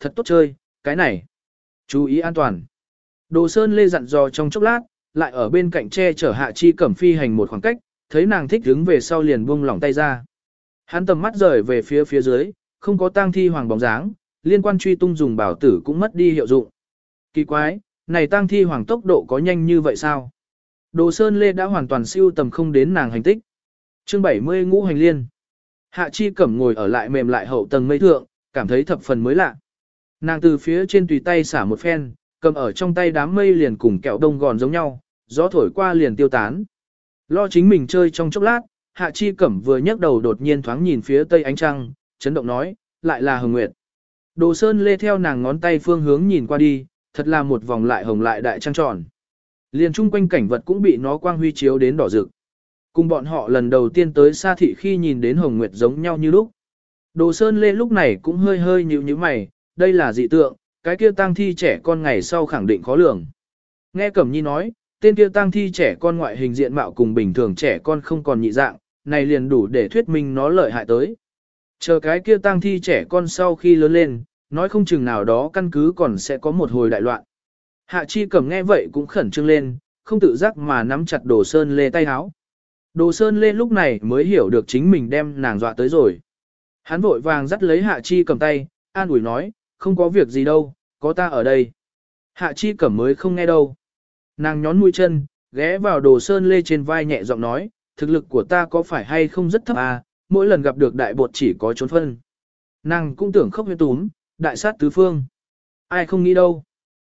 thật tốt chơi, cái này. Chú ý an toàn. Đồ Sơn Lê dặn dò trong chốc lát, lại ở bên cạnh che chở Hạ Chi Cẩm phi hành một khoảng cách, thấy nàng thích đứng về sau liền buông lỏng tay ra. Hắn tầm mắt rời về phía phía dưới, không có tang thi hoàng bóng dáng, liên quan truy tung dùng bảo tử cũng mất đi hiệu dụng. Kỳ quái, này tang thi hoàng tốc độ có nhanh như vậy sao? Đồ Sơn Lê đã hoàn toàn siêu tầm không đến nàng hành tích. Chương 70 ngũ hành liên. Hạ Chi Cẩm ngồi ở lại mềm lại hậu tầng mây thượng, cảm thấy thập phần mới lạ. Nàng từ phía trên tùy tay xả một phen, cầm ở trong tay đám mây liền cùng kẹo đông gòn giống nhau, gió thổi qua liền tiêu tán. Lo chính mình chơi trong chốc lát, Hạ Chi Cẩm vừa nhấc đầu đột nhiên thoáng nhìn phía tây ánh trăng, chấn động nói, lại là Hồng Nguyệt. Đồ Sơn lê theo nàng ngón tay phương hướng nhìn qua đi, thật là một vòng lại hồng lại đại trăng tròn. Liền chung quanh cảnh vật cũng bị nó quang huy chiếu đến đỏ rực. Cùng bọn họ lần đầu tiên tới xa thị khi nhìn đến Hồng Nguyệt giống nhau như lúc. Đồ Sơn Lê lúc này cũng hơi hơi nhíu nhíu mày, đây là dị tượng, cái kia tang thi trẻ con ngày sau khẳng định khó lường. Nghe Cẩm Nhi nói, tên kia tang thi trẻ con ngoại hình diện mạo cùng bình thường trẻ con không còn nhị dạng, này liền đủ để thuyết minh nó lợi hại tới. Chờ cái kia tang thi trẻ con sau khi lớn lên, nói không chừng nào đó căn cứ còn sẽ có một hồi đại loạn. Hạ Chi Cẩm nghe vậy cũng khẩn trương lên, không tự giác mà nắm chặt Đồ Sơn Lê tay háo. Đồ Sơn Lê lúc này mới hiểu được chính mình đem nàng dọa tới rồi. Hắn vội vàng dắt lấy Hạ Chi cầm tay, an ủi nói, không có việc gì đâu, có ta ở đây. Hạ Chi cẩm mới không nghe đâu. Nàng nhón mũi chân, ghé vào Đồ Sơn Lê trên vai nhẹ giọng nói, thực lực của ta có phải hay không rất thấp à, mỗi lần gặp được đại bột chỉ có trốn phân. Nàng cũng tưởng khóc huyên túm, đại sát tứ phương. Ai không nghĩ đâu.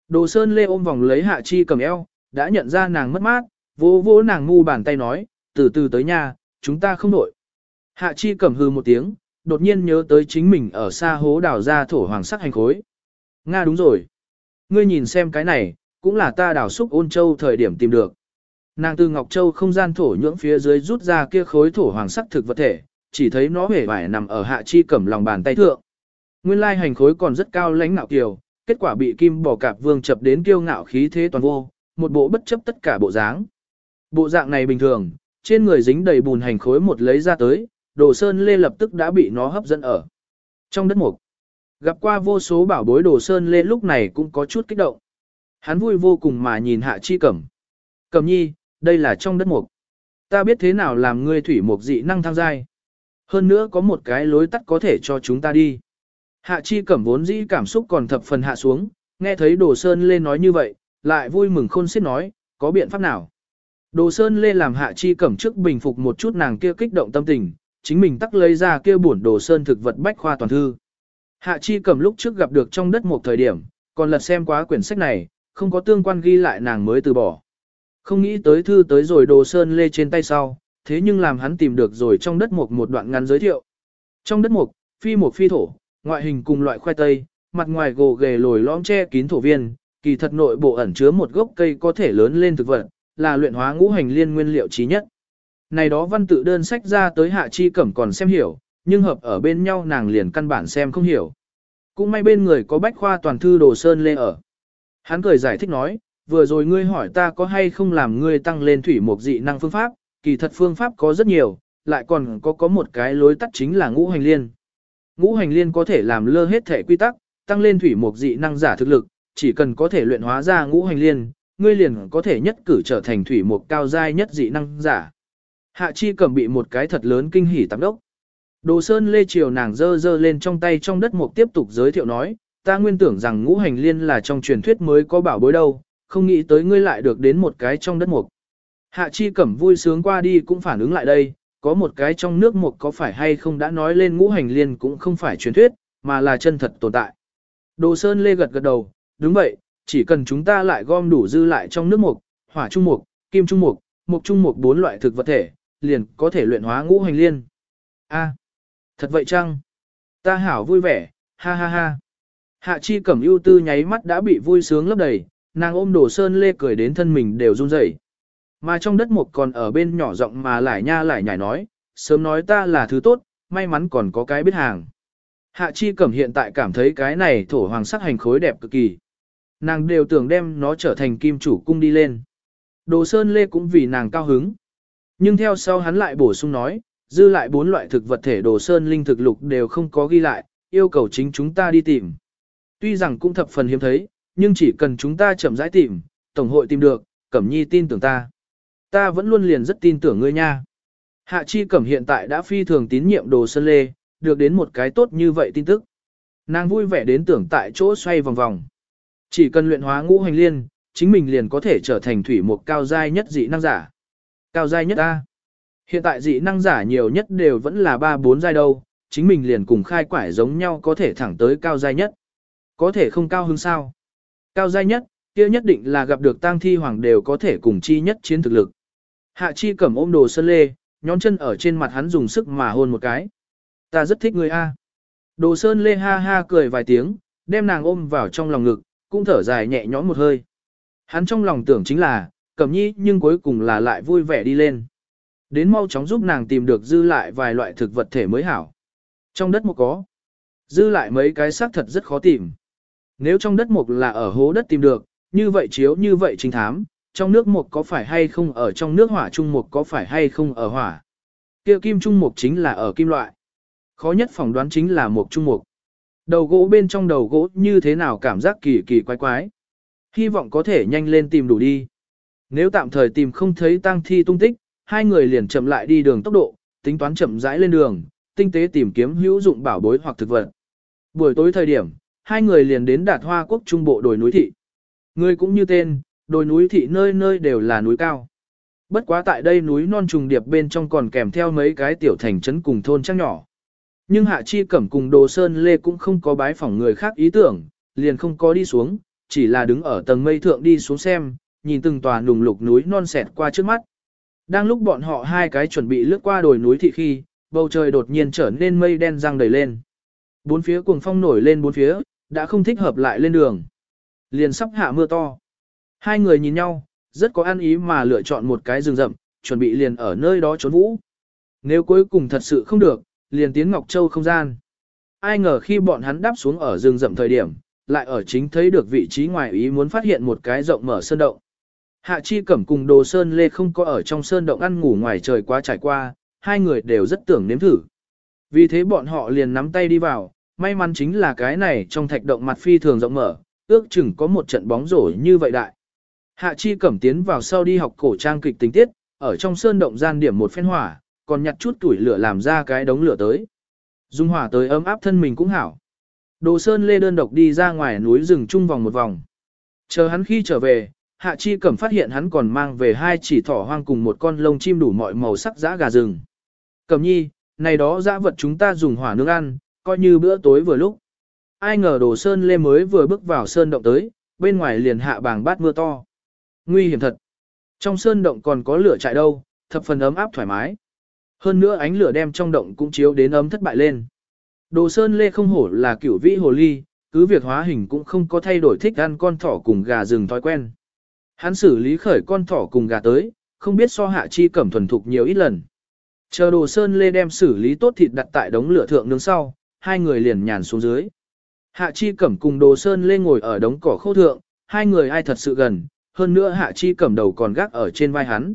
Đồ Sơn Lê ôm vòng lấy Hạ Chi cầm eo, đã nhận ra nàng mất mát, vỗ vỗ nàng ngu bàn tay nói, từ từ tới nhà, chúng ta không nổi. Hạ Chi cầm hư một tiếng, đột nhiên nhớ tới chính mình ở xa hố đào ra thổ hoàng sắc hành khối. Nga đúng rồi. Ngươi nhìn xem cái này, cũng là ta đào xúc ôn châu thời điểm tìm được. Nàng từ Ngọc Châu không gian thổ nhưỡng phía dưới rút ra kia khối thổ hoàng sắc thực vật thể, chỉ thấy nó hề vải nằm ở hạ chi cẩm lòng bàn tay thượng. Nguyên lai hành khối còn rất cao lãnh ngạo kiều, kết quả bị kim bỏ cạp vương chập đến kiêu ngạo khí thế toàn vô, một bộ bất chấp tất cả bộ dáng. Bộ dạng này bình thường, trên người dính đầy bùn hành khối một lấy ra tới, đồ sơn lê lập tức đã bị nó hấp dẫn ở. Trong đất mục, gặp qua vô số bảo bối đồ sơn lê lúc này cũng có chút kích động. Hắn vui vô cùng mà nhìn hạ chi cẩm. Cẩm nhi, đây là trong đất mục. Ta biết thế nào làm ngươi thủy mục dị năng thăng giai. Hơn nữa có một cái lối tắt có thể cho chúng ta đi. Hạ chi cẩm vốn dĩ cảm xúc còn thập phần hạ xuống, nghe thấy đồ sơn lê nói như vậy, lại vui mừng khôn xiết nói, có biện pháp nào. Đồ sơn lê làm hạ chi cẩm trước bình phục một chút nàng kia kích động tâm tình, chính mình tắc lấy ra kia bổn đồ sơn thực vật bách khoa toàn thư. Hạ chi cầm lúc trước gặp được trong đất một thời điểm, còn lật xem quá quyển sách này, không có tương quan ghi lại nàng mới từ bỏ. Không nghĩ tới thư tới rồi đồ sơn lê trên tay sau, thế nhưng làm hắn tìm được rồi trong đất mục một đoạn ngắn giới thiệu. Trong đất mục, phi một phi thổ, ngoại hình cùng loại khoai tây, mặt ngoài gồ ghề lồi lõm che kín thổ viên, kỳ thật nội bộ ẩn chứa một gốc cây có thể lớn lên thực vật, là luyện hóa ngũ hành liên nguyên liệu trí nhất. Này đó văn tự đơn sách ra tới hạ chi cẩm còn xem hiểu, nhưng hợp ở bên nhau nàng liền căn bản xem không hiểu. Cũng may bên người có bách khoa toàn thư đồ sơn lê ở. Hắn cười giải thích nói, vừa rồi ngươi hỏi ta có hay không làm ngươi tăng lên thủy mục dị năng phương pháp, kỳ thật phương pháp có rất nhiều, lại còn có có một cái lối tắt chính là ngũ hành liên. Ngũ hành liên có thể làm lơ hết thể quy tắc, tăng lên thủy mục dị năng giả thực lực, chỉ cần có thể luyện hóa ra ngũ hành liên, ngươi liền có thể nhất cử trở thành thủy mục cao giai nhất dị năng giả. Hạ chi cầm bị một cái thật lớn kinh hỉ tạm đốc. Đồ sơn lê triều nàng dơ dơ lên trong tay trong đất mục tiếp tục giới thiệu nói, ta nguyên tưởng rằng ngũ hành liên là trong truyền thuyết mới có bảo bối đâu, không nghĩ tới ngươi lại được đến một cái trong đất mục. Hạ chi cẩm vui sướng qua đi cũng phản ứng lại đây, có một cái trong nước mục có phải hay không đã nói lên ngũ hành liên cũng không phải truyền thuyết, mà là chân thật tồn tại. Đồ sơn lê gật gật đầu, đúng vậy, chỉ cần chúng ta lại gom đủ dư lại trong nước mục, hỏa trung mục, kim trung mục, mục trung mục bốn loại thực vật thể, liền có thể luyện hóa ngũ hành liên. A, thật vậy chăng? Ta hảo vui vẻ, ha ha ha. Hạ chi cẩm ưu tư nháy mắt đã bị vui sướng lấp đầy, nàng ôm đồ sơn lê cười đến thân mình đều run rẩy. Mà trong đất một còn ở bên nhỏ rộng mà lại nha lại nhảy nói, sớm nói ta là thứ tốt, may mắn còn có cái biết hàng. Hạ chi cẩm hiện tại cảm thấy cái này thổ hoàng sắc hành khối đẹp cực kỳ. Nàng đều tưởng đem nó trở thành kim chủ cung đi lên. Đồ sơn lê cũng vì nàng cao hứng. Nhưng theo sau hắn lại bổ sung nói, dư lại bốn loại thực vật thể đồ sơn linh thực lục đều không có ghi lại, yêu cầu chính chúng ta đi tìm. Tuy rằng cũng thập phần hiếm thấy, nhưng chỉ cần chúng ta chậm rãi tìm, Tổng hội tìm được, Cẩm Nhi tin tưởng ta. Ta vẫn luôn liền rất tin tưởng ngươi nha. Hạ Chi Cẩm hiện tại đã phi thường tín nhiệm đồ sơn lê, được đến một cái tốt như vậy tin tức. Nàng vui vẻ đến tưởng tại chỗ xoay vòng vòng. Chỉ cần luyện hóa ngũ hành liên, chính mình liền có thể trở thành thủy một cao giai nhất dị năng giả. Cao giai nhất A. Hiện tại dị năng giả nhiều nhất đều vẫn là 3-4 giai đâu, chính mình liền cùng khai quải giống nhau có thể thẳng tới cao giai nhất. Có thể không cao hơn sao. Cao giai nhất, kia nhất định là gặp được tang thi hoàng đều có thể cùng chi nhất chiến thực lực. Hạ chi cầm ôm đồ sơn lê, nhón chân ở trên mặt hắn dùng sức mà hôn một cái. Ta rất thích người A. Đồ sơn lê ha ha cười vài tiếng, đem nàng ôm vào trong lòng ngực, cũng thở dài nhẹ nhõm một hơi. Hắn trong lòng tưởng chính là, cẩm nhi nhưng cuối cùng là lại vui vẻ đi lên. Đến mau chóng giúp nàng tìm được dư lại vài loại thực vật thể mới hảo. Trong đất một có. Dư lại mấy cái xác thật rất khó tìm. Nếu trong đất mục là ở hố đất tìm được, như vậy chiếu như vậy chính thám, trong nước mục có phải hay không ở trong nước hỏa trung mục có phải hay không ở hỏa. Kia kim trung mục chính là ở kim loại. Khó nhất phỏng đoán chính là mục trung mục. Đầu gỗ bên trong đầu gỗ như thế nào cảm giác kỳ kỳ quái quái. Hy vọng có thể nhanh lên tìm đủ đi. Nếu tạm thời tìm không thấy tang thi tung tích, hai người liền chậm lại đi đường tốc độ, tính toán chậm rãi lên đường, tinh tế tìm kiếm hữu dụng bảo bối hoặc thực vật. Buổi tối thời điểm, hai người liền đến đạt hoa quốc trung bộ đồi núi thị. Người cũng như tên, đồi núi thị nơi nơi đều là núi cao. Bất quá tại đây núi non trùng điệp bên trong còn kèm theo mấy cái tiểu thành trấn cùng thôn trang nhỏ. Nhưng Hạ Chi Cẩm cùng Đồ Sơn Lê cũng không có bái phỏng người khác ý tưởng, liền không có đi xuống, chỉ là đứng ở tầng mây thượng đi xuống xem, nhìn từng tòa nùng lục núi non xẹt qua trước mắt. Đang lúc bọn họ hai cái chuẩn bị lướt qua đồi núi thị khi, bầu trời đột nhiên trở nên mây đen răng đầy lên. Bốn phía cuồng phong nổi lên bốn phía, đã không thích hợp lại lên đường. Liền sắp hạ mưa to. Hai người nhìn nhau, rất có ăn ý mà lựa chọn một cái rừng rậm, chuẩn bị liền ở nơi đó trốn vũ. Nếu cuối cùng thật sự không được, liền tiến Ngọc Châu không gian. Ai ngờ khi bọn hắn đáp xuống ở rừng rậm thời điểm, lại ở chính thấy được vị trí ngoài ý muốn phát hiện một cái rộng mở sơn động. Hạ Chi Cẩm cùng Đồ Sơn Lê không có ở trong sơn động ăn ngủ ngoài trời quá trải qua, hai người đều rất tưởng nếm thử. Vì thế bọn họ liền nắm tay đi vào, may mắn chính là cái này trong thạch động mặt phi thường rộng mở, ước chừng có một trận bóng rổ như vậy đại. Hạ Chi Cẩm tiến vào sau đi học cổ trang kịch tình tiết, ở trong sơn động gian điểm một phen hỏa, còn nhặt chút tuổi lửa làm ra cái đống lửa tới. Dung hỏa tới ấm áp thân mình cũng hảo. Đồ Sơn Lê đơn độc đi ra ngoài núi rừng chung vòng một vòng. Chờ hắn khi trở về, Hạ Chi Cẩm phát hiện hắn còn mang về hai chỉ thỏ hoang cùng một con lông chim đủ mọi màu sắc dã gà rừng. Cẩm nhi, này đó dã vật chúng ta dùng hỏa nướng ăn, coi như bữa tối vừa lúc. Ai ngờ Đồ Sơn Lê mới vừa bước vào sơn động tới, bên ngoài liền hạ bàng bát mưa to. Nguy hiểm thật. Trong sơn động còn có lửa chạy đâu, thập phần ấm áp thoải mái. Hơn nữa ánh lửa đem trong động cũng chiếu đến ấm thất bại lên. Đồ Sơn Lê không hổ là cửu vĩ hồ ly, cứ việc hóa hình cũng không có thay đổi thích ăn con thỏ cùng gà rừng thói quen. Hắn xử lý khởi con thỏ cùng gà tới, không biết so hạ chi cẩm thuần thục nhiều ít lần. Chờ Đồ Sơn Lê đem xử lý tốt thịt đặt tại đống lửa thượng nướng sau, hai người liền nhàn xuống dưới. Hạ chi cẩm cùng Đồ Sơn Lê ngồi ở đống cỏ khô thượng, hai người ai thật sự gần, hơn nữa hạ chi cẩm đầu còn gác ở trên vai hắn.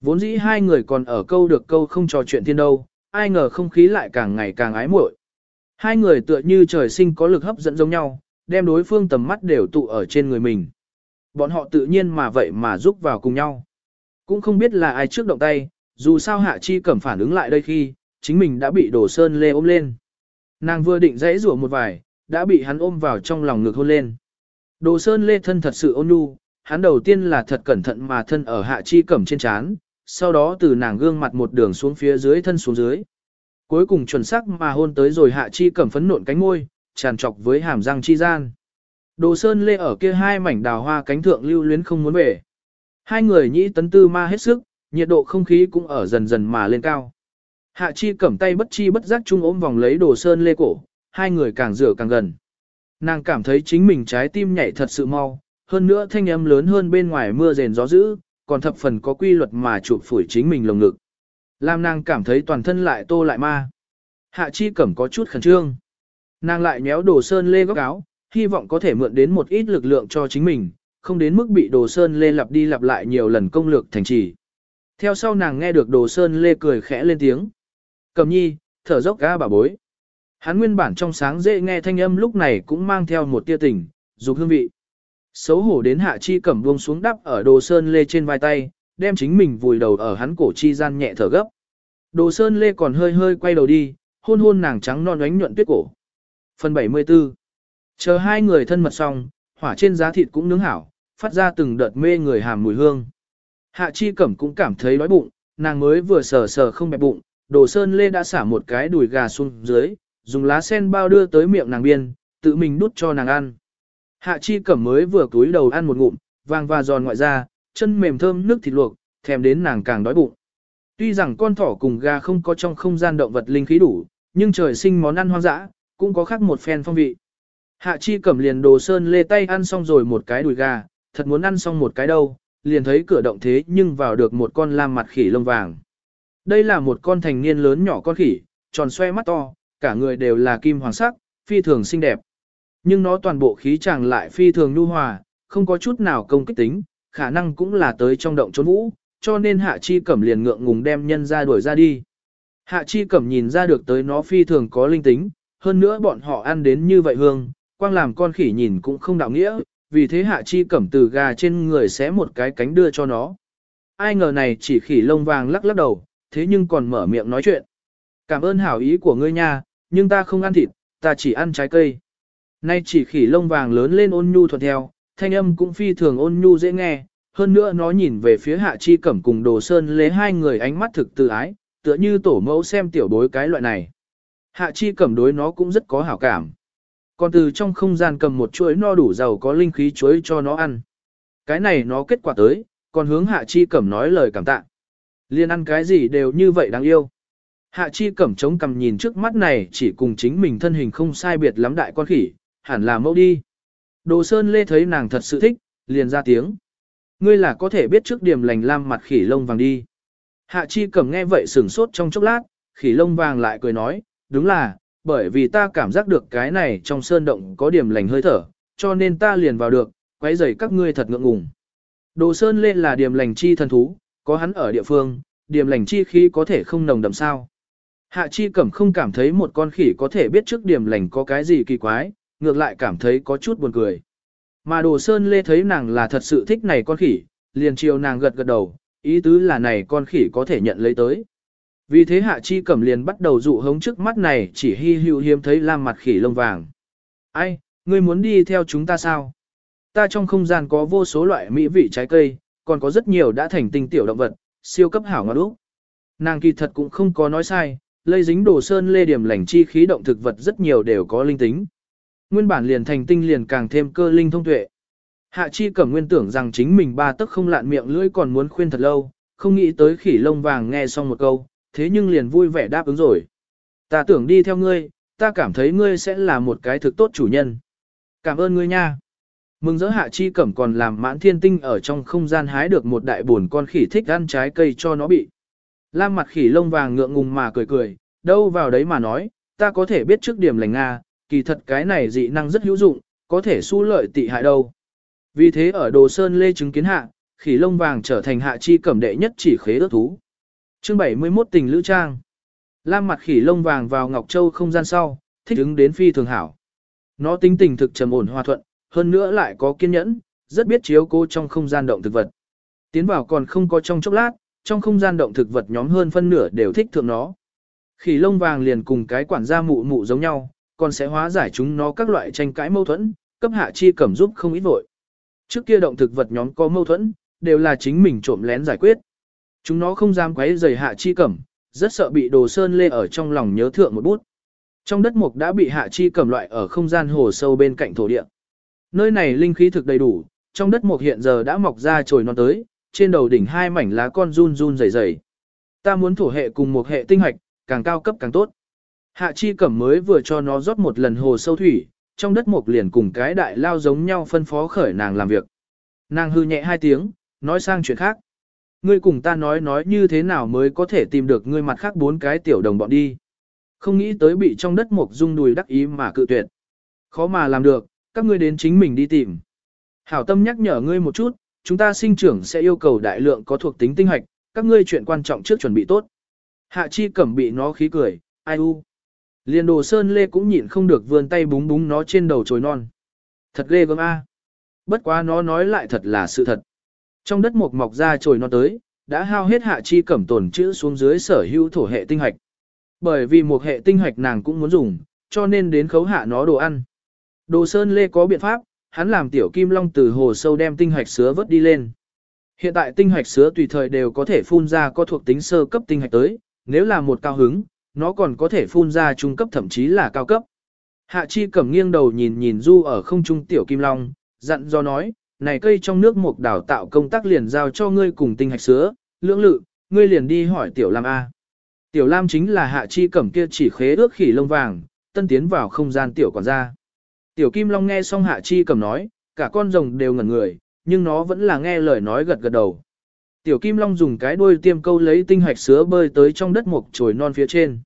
Vốn dĩ hai người còn ở câu được câu không trò chuyện thiên đâu, ai ngờ không khí lại càng ngày càng ái muội. Hai người tựa như trời sinh có lực hấp dẫn giống nhau, đem đối phương tầm mắt đều tụ ở trên người mình. Bọn họ tự nhiên mà vậy mà giúp vào cùng nhau. Cũng không biết là ai trước động tay, dù sao Hạ Chi Cẩm phản ứng lại đây khi, chính mình đã bị Đồ Sơn Lê ôm lên. Nàng vừa định dãy rủa một vài, đã bị hắn ôm vào trong lòng ngực hôn lên. Đồ Sơn Lê thân thật sự ôn nhu, hắn đầu tiên là thật cẩn thận mà thân ở Hạ Chi Cẩm trên chán sau đó từ nàng gương mặt một đường xuống phía dưới thân xuống dưới. Cuối cùng chuẩn xác mà hôn tới rồi hạ chi cẩm phấn nộn cánh môi, tràn trọc với hàm răng chi gian. Đồ sơn lê ở kia hai mảnh đào hoa cánh thượng lưu luyến không muốn về. Hai người nhĩ tấn tư ma hết sức, nhiệt độ không khí cũng ở dần dần mà lên cao. Hạ chi cầm tay bất chi bất giác chung ôm vòng lấy đồ sơn lê cổ, hai người càng rửa càng gần. Nàng cảm thấy chính mình trái tim nhảy thật sự mau, hơn nữa thanh âm lớn hơn bên ngoài mưa rền gió dữ, còn thập phần có quy luật mà chụp phủi chính mình lồng ngực. Lam nàng cảm thấy toàn thân lại tô lại ma. Hạ chi cẩm có chút khẩn trương. Nàng lại méo đồ sơn lê góc áo, hy vọng có thể mượn đến một ít lực lượng cho chính mình, không đến mức bị đồ sơn lê lặp đi lặp lại nhiều lần công lược thành trì. Theo sau nàng nghe được đồ sơn lê cười khẽ lên tiếng. Cẩm nhi, thở dốc ga bà bối. Hắn nguyên bản trong sáng dễ nghe thanh âm lúc này cũng mang theo một tia tình, dục hương vị. Xấu hổ đến hạ chi cẩm buông xuống đắp ở đồ sơn lê trên vai tay, đem chính mình vùi đầu ở hắn cổ chi gian nhẹ thở gấp. Đồ sơn lê còn hơi hơi quay đầu đi, hôn hôn nàng trắng non ánh nhuận tuyết cổ. Phần 74 Chờ hai người thân mật xong, hỏa trên giá thịt cũng nướng hảo, phát ra từng đợt mê người hàm mùi hương. Hạ chi cẩm cũng cảm thấy đói bụng, nàng mới vừa sờ sờ không bẹp bụng, đồ sơn lê đã xả một cái đùi gà xuống dưới, dùng lá sen bao đưa tới miệng nàng biên, tự mình đút cho nàng ăn. Hạ chi cẩm mới vừa túi đầu ăn một ngụm, vàng và giòn ngoại ra, chân mềm thơm nước thịt luộc, thèm đến nàng càng đói bụng. Tuy rằng con thỏ cùng gà không có trong không gian động vật linh khí đủ, nhưng trời sinh món ăn hoang dã, cũng có khác một phen phong vị. Hạ chi cẩm liền đồ sơn lê tay ăn xong rồi một cái đùi gà, thật muốn ăn xong một cái đâu, liền thấy cửa động thế nhưng vào được một con lam mặt khỉ lông vàng. Đây là một con thành niên lớn nhỏ con khỉ, tròn xoe mắt to, cả người đều là kim hoàng sắc, phi thường xinh đẹp. Nhưng nó toàn bộ khí chàng lại phi thường nhu hòa, không có chút nào công kích tính, khả năng cũng là tới trong động trốn vũ, cho nên Hạ Chi Cẩm liền ngượng ngùng đem nhân ra đuổi ra đi. Hạ Chi Cẩm nhìn ra được tới nó phi thường có linh tính, hơn nữa bọn họ ăn đến như vậy hương, quang làm con khỉ nhìn cũng không đạo nghĩa, vì thế Hạ Chi Cẩm từ gà trên người xé một cái cánh đưa cho nó. Ai ngờ này chỉ khỉ lông vàng lắc lắc đầu, thế nhưng còn mở miệng nói chuyện. Cảm ơn hảo ý của ngươi nha, nhưng ta không ăn thịt, ta chỉ ăn trái cây. Nay chỉ khỉ lông vàng lớn lên ôn nhu thuận theo, thanh âm cũng phi thường ôn nhu dễ nghe, hơn nữa nó nhìn về phía hạ chi cẩm cùng đồ sơn lấy hai người ánh mắt thực tự ái, tựa như tổ mẫu xem tiểu bối cái loại này. Hạ chi cẩm đối nó cũng rất có hảo cảm. Còn từ trong không gian cầm một chuỗi no đủ giàu có linh khí chuối cho nó ăn. Cái này nó kết quả tới, còn hướng hạ chi cẩm nói lời cảm tạ. Liên ăn cái gì đều như vậy đáng yêu. Hạ chi cẩm chống cầm nhìn trước mắt này chỉ cùng chính mình thân hình không sai biệt lắm đại con khỉ, hẳn là mẫu đi. Đồ Sơn Lê thấy nàng thật sự thích, liền ra tiếng. Ngươi là có thể biết trước điểm lành lam mặt khỉ lông vàng đi. Hạ chi cẩm nghe vậy sửng sốt trong chốc lát, khỉ lông vàng lại cười nói, đúng là, bởi vì ta cảm giác được cái này trong sơn động có điểm lành hơi thở, cho nên ta liền vào được, quấy rầy các ngươi thật ngượng ngùng. Đồ Sơn Lê là điểm lành chi thần thú, có hắn ở địa phương, điểm lành chi khí có thể không nồng đậm sao. Hạ chi cẩm không cảm thấy một con khỉ có thể biết trước điểm lành có cái gì kỳ quái, ngược lại cảm thấy có chút buồn cười. Mà đồ sơn lê thấy nàng là thật sự thích này con khỉ, liền chiều nàng gật gật đầu, ý tứ là này con khỉ có thể nhận lấy tới. Vì thế hạ chi cẩm liền bắt đầu dụ hống trước mắt này chỉ hy hữu hiếm thấy lam mặt khỉ lông vàng. Ai, ngươi muốn đi theo chúng ta sao? Ta trong không gian có vô số loại mỹ vị trái cây, còn có rất nhiều đã thành tinh tiểu động vật, siêu cấp hảo ngọt úc. Nàng kỳ thật cũng không có nói sai, lây dính đồ sơn lê điểm lành chi khí động thực vật rất nhiều đều có linh tính. Nguyên bản liền thành tinh liền càng thêm cơ linh thông tuệ. Hạ chi cẩm nguyên tưởng rằng chính mình ba tức không lạn miệng lưỡi còn muốn khuyên thật lâu, không nghĩ tới khỉ lông vàng nghe xong một câu, thế nhưng liền vui vẻ đáp ứng rồi. Ta tưởng đi theo ngươi, ta cảm thấy ngươi sẽ là một cái thực tốt chủ nhân. Cảm ơn ngươi nha. Mừng dỡ hạ chi cẩm còn làm mãn thiên tinh ở trong không gian hái được một đại buồn con khỉ thích ăn trái cây cho nó bị. Lam mặt khỉ lông vàng ngượng ngùng mà cười cười, đâu vào đấy mà nói, ta có thể biết trước điểm lành Nga, kỳ thật cái này dị năng rất hữu dụng, có thể su lợi tị hại đâu. Vì thế ở Đồ Sơn Lê chứng kiến hạ, khỉ lông vàng trở thành hạ chi cẩm đệ nhất chỉ khế ước thú. Chương 71 tình lữ trang. Lam mặt khỉ lông vàng vào Ngọc Châu không gian sau, thích ứng đến phi thường hảo. Nó tính tình thực trầm ổn hòa thuận, hơn nữa lại có kiên nhẫn, rất biết chiếu cố trong không gian động thực vật. Tiến vào còn không có trong chốc lát, trong không gian động thực vật nhóm hơn phân nửa đều thích thượng nó. Khỉ lông vàng liền cùng cái quản gia mụ mụ giống nhau, còn sẽ hóa giải chúng nó các loại tranh cãi mâu thuẫn, cấp hạ chi cẩm giúp không ít vội. Trước kia động thực vật nhóm có mâu thuẫn, đều là chính mình trộm lén giải quyết. Chúng nó không dám quấy rầy hạ chi cẩm, rất sợ bị đồ sơn lê ở trong lòng nhớ thượng một bút. Trong đất mục đã bị hạ chi cẩm loại ở không gian hồ sâu bên cạnh thổ địa. Nơi này linh khí thực đầy đủ, trong đất mục hiện giờ đã mọc ra trồi non tới, trên đầu đỉnh hai mảnh lá con run run dày dày. Ta muốn thổ hệ cùng một hệ tinh hoạch, càng cao cấp càng tốt. Hạ chi cẩm mới vừa cho nó rót một lần hồ sâu thủy, trong đất mục liền cùng cái đại lao giống nhau phân phó khởi nàng làm việc. Nàng hư nhẹ hai tiếng, nói sang chuyện khác. Ngươi cùng ta nói nói như thế nào mới có thể tìm được ngươi mặt khác bốn cái tiểu đồng bọn đi. Không nghĩ tới bị trong đất mục dung đùi đắc ý mà cự tuyệt. Khó mà làm được, các ngươi đến chính mình đi tìm. Hảo tâm nhắc nhở ngươi một chút, chúng ta sinh trưởng sẽ yêu cầu đại lượng có thuộc tính tinh hoạch, các ngươi chuyện quan trọng trước chuẩn bị tốt. Hạ chi cẩm bị nó khí cười, ai u. Liền đồ sơn lê cũng nhịn không được vươn tay búng búng nó trên đầu trồi non. Thật ghê gớm a. Bất quá nó nói lại thật là sự thật. Trong đất mộc mọc ra trồi non tới, đã hao hết hạ chi cẩm tồn chữ xuống dưới sở hữu thổ hệ tinh hạch. Bởi vì một hệ tinh hạch nàng cũng muốn dùng, cho nên đến khấu hạ nó đồ ăn. Đồ sơn lê có biện pháp, hắn làm tiểu kim long từ hồ sâu đem tinh hạch sứa vớt đi lên. Hiện tại tinh hạch sứa tùy thời đều có thể phun ra có thuộc tính sơ cấp tinh hạch tới, nếu là một cao hứng, nó còn có thể phun ra trung cấp thậm chí là cao cấp. Hạ chi cẩm nghiêng đầu nhìn nhìn du ở không trung tiểu kim long, dặn do nói, này cây trong nước mục đào tạo công tác liền giao cho ngươi cùng tinh hạch sứa, lưỡng lự, ngươi liền đi hỏi tiểu lam A. Tiểu lam chính là hạ chi cẩm kia chỉ khế ước khỉ lông vàng, tân tiến vào không gian tiểu quản gia. Tiểu kim long nghe xong hạ chi cẩm nói, cả con rồng đều ngẩn người, nhưng nó vẫn là nghe lời nói gật gật đầu. Tiểu Kim Long dùng cái đuôi tiêm câu lấy tinh hạch sứa bơi tới trong đất mục trồi non phía trên.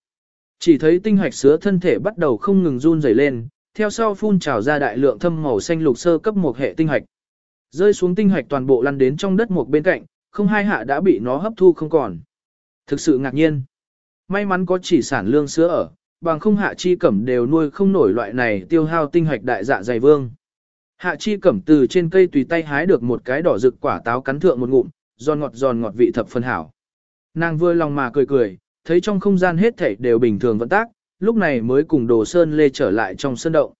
Chỉ thấy tinh hạch sứa thân thể bắt đầu không ngừng run rẩy lên, theo sau phun trào ra đại lượng thâm màu xanh lục sơ cấp một hệ tinh hạch. Rơi xuống tinh hạch toàn bộ lăn đến trong đất mục bên cạnh, không hai hạ đã bị nó hấp thu không còn. Thực sự ngạc nhiên. May mắn có chỉ sản lương sữa ở, bằng không hạ chi cẩm đều nuôi không nổi loại này tiêu hao tinh hạch đại dạ dày vương. Hạ chi cẩm từ trên cây tùy tay hái được một cái đỏ rực quả táo cắn thượng một ngụm, giòn ngọt giòn ngọt vị thập phân hảo. Nàng vui lòng mà cười cười, thấy trong không gian hết thảy đều bình thường vận tác, lúc này mới cùng đồ sơn lê trở lại trong sân động.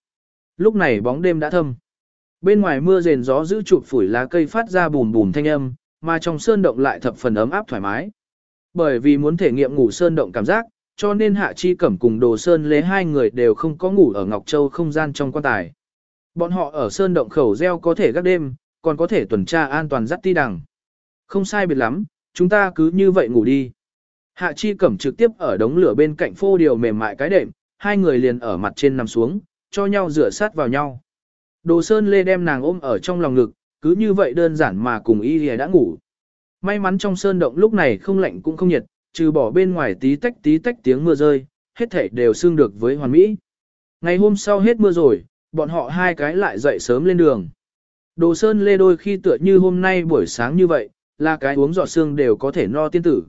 Lúc này bóng đêm đã thâm. Bên ngoài mưa rền gió giữ chụp phủi lá cây phát ra bùm bùm thanh âm, mà trong sơn động lại thập phần ấm áp thoải mái. Bởi vì muốn thể nghiệm ngủ sơn động cảm giác, cho nên Hạ Chi Cẩm cùng Đồ Sơn Lê hai người đều không có ngủ ở Ngọc Châu không gian trong quan tài. Bọn họ ở sơn động khẩu gieo có thể gác đêm, còn có thể tuần tra an toàn dắt ti đằng. Không sai biệt lắm, chúng ta cứ như vậy ngủ đi. Hạ chi cẩm trực tiếp ở đống lửa bên cạnh phô điều mềm mại cái đệm, hai người liền ở mặt trên nằm xuống, cho nhau rửa sát vào nhau. Đồ sơn lê đem nàng ôm ở trong lòng ngực, cứ như vậy đơn giản mà cùng y lìa đã ngủ. May mắn trong sơn động lúc này không lạnh cũng không nhiệt, trừ bỏ bên ngoài tí tách tí tách tiếng mưa rơi, hết thảy đều xương được với hoàn mỹ. Ngày hôm sau hết mưa rồi, bọn họ hai cái lại dậy sớm lên đường. Đồ sơn lê đôi khi tựa như hôm nay buổi sáng như vậy, là cái uống giọt xương đều có thể no tiên tử.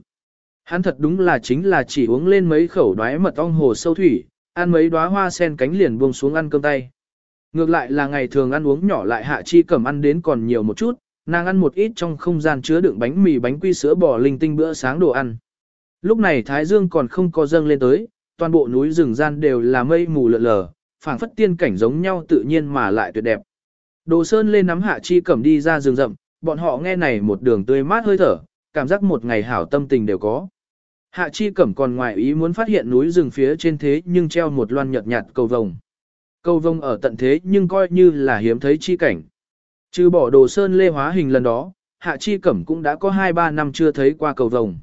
Hắn thật đúng là chính là chỉ uống lên mấy khẩu đoái mật ong hồ sâu thủy, ăn mấy đóa hoa sen cánh liền buông xuống ăn cơm tay. Ngược lại là ngày thường ăn uống nhỏ lại hạ chi cầm ăn đến còn nhiều một chút, nàng ăn một ít trong không gian chứa đựng bánh mì bánh quy sữa bò linh tinh bữa sáng đồ ăn. Lúc này Thái Dương còn không có dâng lên tới, toàn bộ núi rừng gian đều là mây mù lợn lờ, phảng phất tiên cảnh giống nhau tự nhiên mà lại tuyệt đẹp. Đồ Sơn lên nắm hạ chi cẩm đi ra rừng rậm, bọn họ nghe này một đường tươi mát hơi thở, cảm giác một ngày hảo tâm tình đều có. Hạ chi cẩm còn ngoài ý muốn phát hiện núi rừng phía trên thế nhưng treo một loan nhật nhạt cầu vồng. Cầu vồng ở tận thế nhưng coi như là hiếm thấy chi cảnh. Trừ bỏ đồ sơn lê hóa hình lần đó, hạ chi cẩm cũng đã có 2-3 năm chưa thấy qua cầu vồng.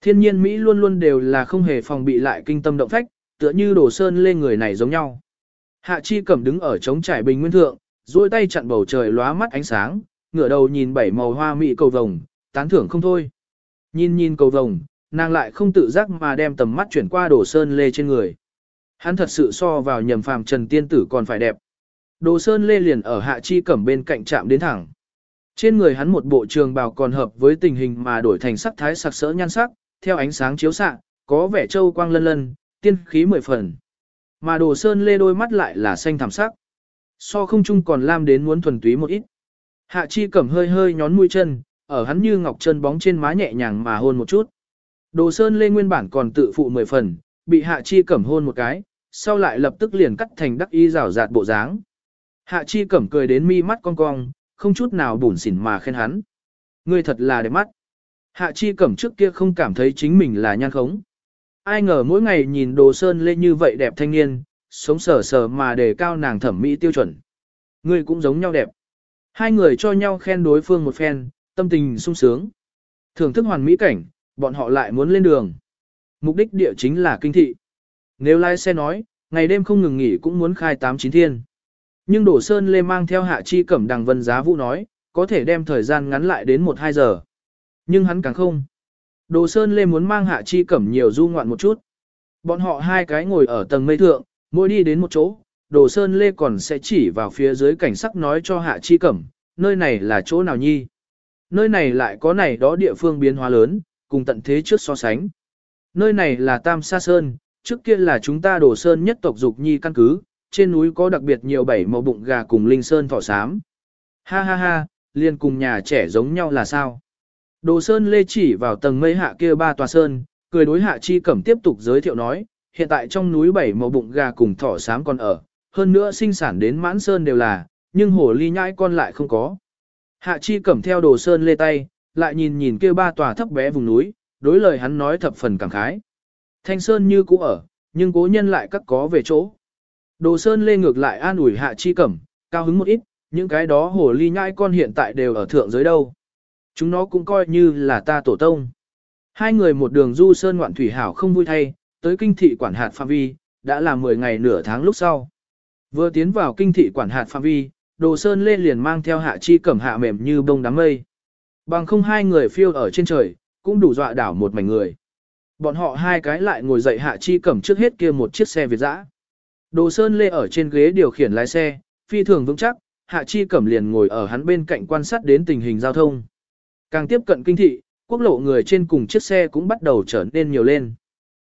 Thiên nhiên Mỹ luôn luôn đều là không hề phòng bị lại kinh tâm động phách, tựa như đồ sơn lê người này giống nhau. Hạ chi cẩm đứng ở trống trải bình nguyên thượng, duỗi tay chặn bầu trời lóa mắt ánh sáng, ngửa đầu nhìn bảy màu hoa mỹ cầu vồng, tán thưởng không thôi. Nhìn nhìn cầu vồng, nàng lại không tự giác mà đem tầm mắt chuyển qua đồ sơn lê trên người. Hắn thật sự so vào nhầm phàm trần tiên tử còn phải đẹp. Đồ sơn lê liền ở hạ chi cẩm bên cạnh chạm đến thẳng. Trên người hắn một bộ trường bào còn hợp với tình hình mà đổi thành sắc thái sặc sỡ nhan sắc, theo ánh sáng chiếu xạ, có vẻ châu quang lân lân, tiên khí mười phần. Mà đồ sơn lê đôi mắt lại là xanh thảm sắc. So không chung còn lam đến muốn thuần túy một ít. Hạ chi cẩm hơi hơi nhón mũi chân, ở hắn như ngọc chân bóng trên má nhẹ nhàng mà hôn một chút. Đồ sơn lê nguyên bản còn tự phụ mười phần, bị hạ chi cẩm hôn một cái, sau lại lập tức liền cắt thành đắc y rào rạt bộ dáng. Hạ chi cẩm cười đến mi mắt cong cong, không chút nào bùn xỉn mà khen hắn. Ngươi thật là đẹp mắt. Hạ chi cẩm trước kia không cảm thấy chính mình là nhan khống. Ai ngờ mỗi ngày nhìn đồ sơn lên như vậy đẹp thanh niên, sống sờ sờ mà đề cao nàng thẩm mỹ tiêu chuẩn. Ngươi cũng giống nhau đẹp. Hai người cho nhau khen đối phương một phen, tâm tình sung sướng. Thưởng thức hoàn mỹ cảnh, bọn họ lại muốn lên đường. Mục đích địa chính là kinh thị. Nếu lái xe nói, ngày đêm không ngừng nghỉ cũng muốn khai tám chín thiên. Nhưng Đổ Sơn Lê mang theo hạ chi cẩm đằng vân giá vũ nói, có thể đem thời gian ngắn lại đến 1-2 giờ. Nhưng hắn càng không. Đồ Sơn Lê muốn mang hạ chi cẩm nhiều du ngoạn một chút. Bọn họ hai cái ngồi ở tầng mây thượng, mỗi đi đến một chỗ, Đồ Sơn Lê còn sẽ chỉ vào phía dưới cảnh sắc nói cho hạ chi cẩm, nơi này là chỗ nào nhi. Nơi này lại có này đó địa phương biến hóa lớn, cùng tận thế trước so sánh. Nơi này là Tam Sa Sơn, trước kia là chúng ta đổ sơn nhất tộc dục nhi căn cứ, trên núi có đặc biệt nhiều bảy màu bụng gà cùng linh sơn thỏ xám. Ha ha ha, liền cùng nhà trẻ giống nhau là sao? Đồ sơn lê chỉ vào tầng mây hạ kia ba tòa sơn, cười đối hạ chi cẩm tiếp tục giới thiệu nói, hiện tại trong núi bảy màu bụng gà cùng thỏ xám còn ở, hơn nữa sinh sản đến mãn sơn đều là, nhưng hồ ly nhãi con lại không có. Hạ chi cẩm theo đồ sơn lê tay, lại nhìn nhìn kia ba tòa thấp bé vùng núi, đối lời hắn nói thập phần cảm khái. Thanh sơn như cũ ở, nhưng cố nhân lại các có về chỗ. Đồ sơn lê ngược lại an ủi hạ chi cẩm, cao hứng một ít, những cái đó hồ ly nhãi con hiện tại đều ở thượng giới đâu. Chúng nó cũng coi như là ta tổ tông. Hai người một đường du sơn ngoạn thủy hảo không vui thay, tới kinh thị quản hạt phạm vi, đã là 10 ngày nửa tháng lúc sau. Vừa tiến vào kinh thị quản hạt phạm vi, đồ sơn lê liền mang theo hạ chi cẩm hạ mềm như bông đám mây. Bằng không hai người phiêu ở trên trời, cũng đủ dọa đảo một mảnh người. Bọn họ hai cái lại ngồi dậy hạ chi cẩm trước hết kia một chiếc xe Việt dã. Đồ sơn lê ở trên ghế điều khiển lái xe, phi thường vững chắc, hạ chi cẩm liền ngồi ở hắn bên cạnh quan sát đến tình hình giao thông. Càng tiếp cận kinh thị, quốc lộ người trên cùng chiếc xe cũng bắt đầu trở nên nhiều lên.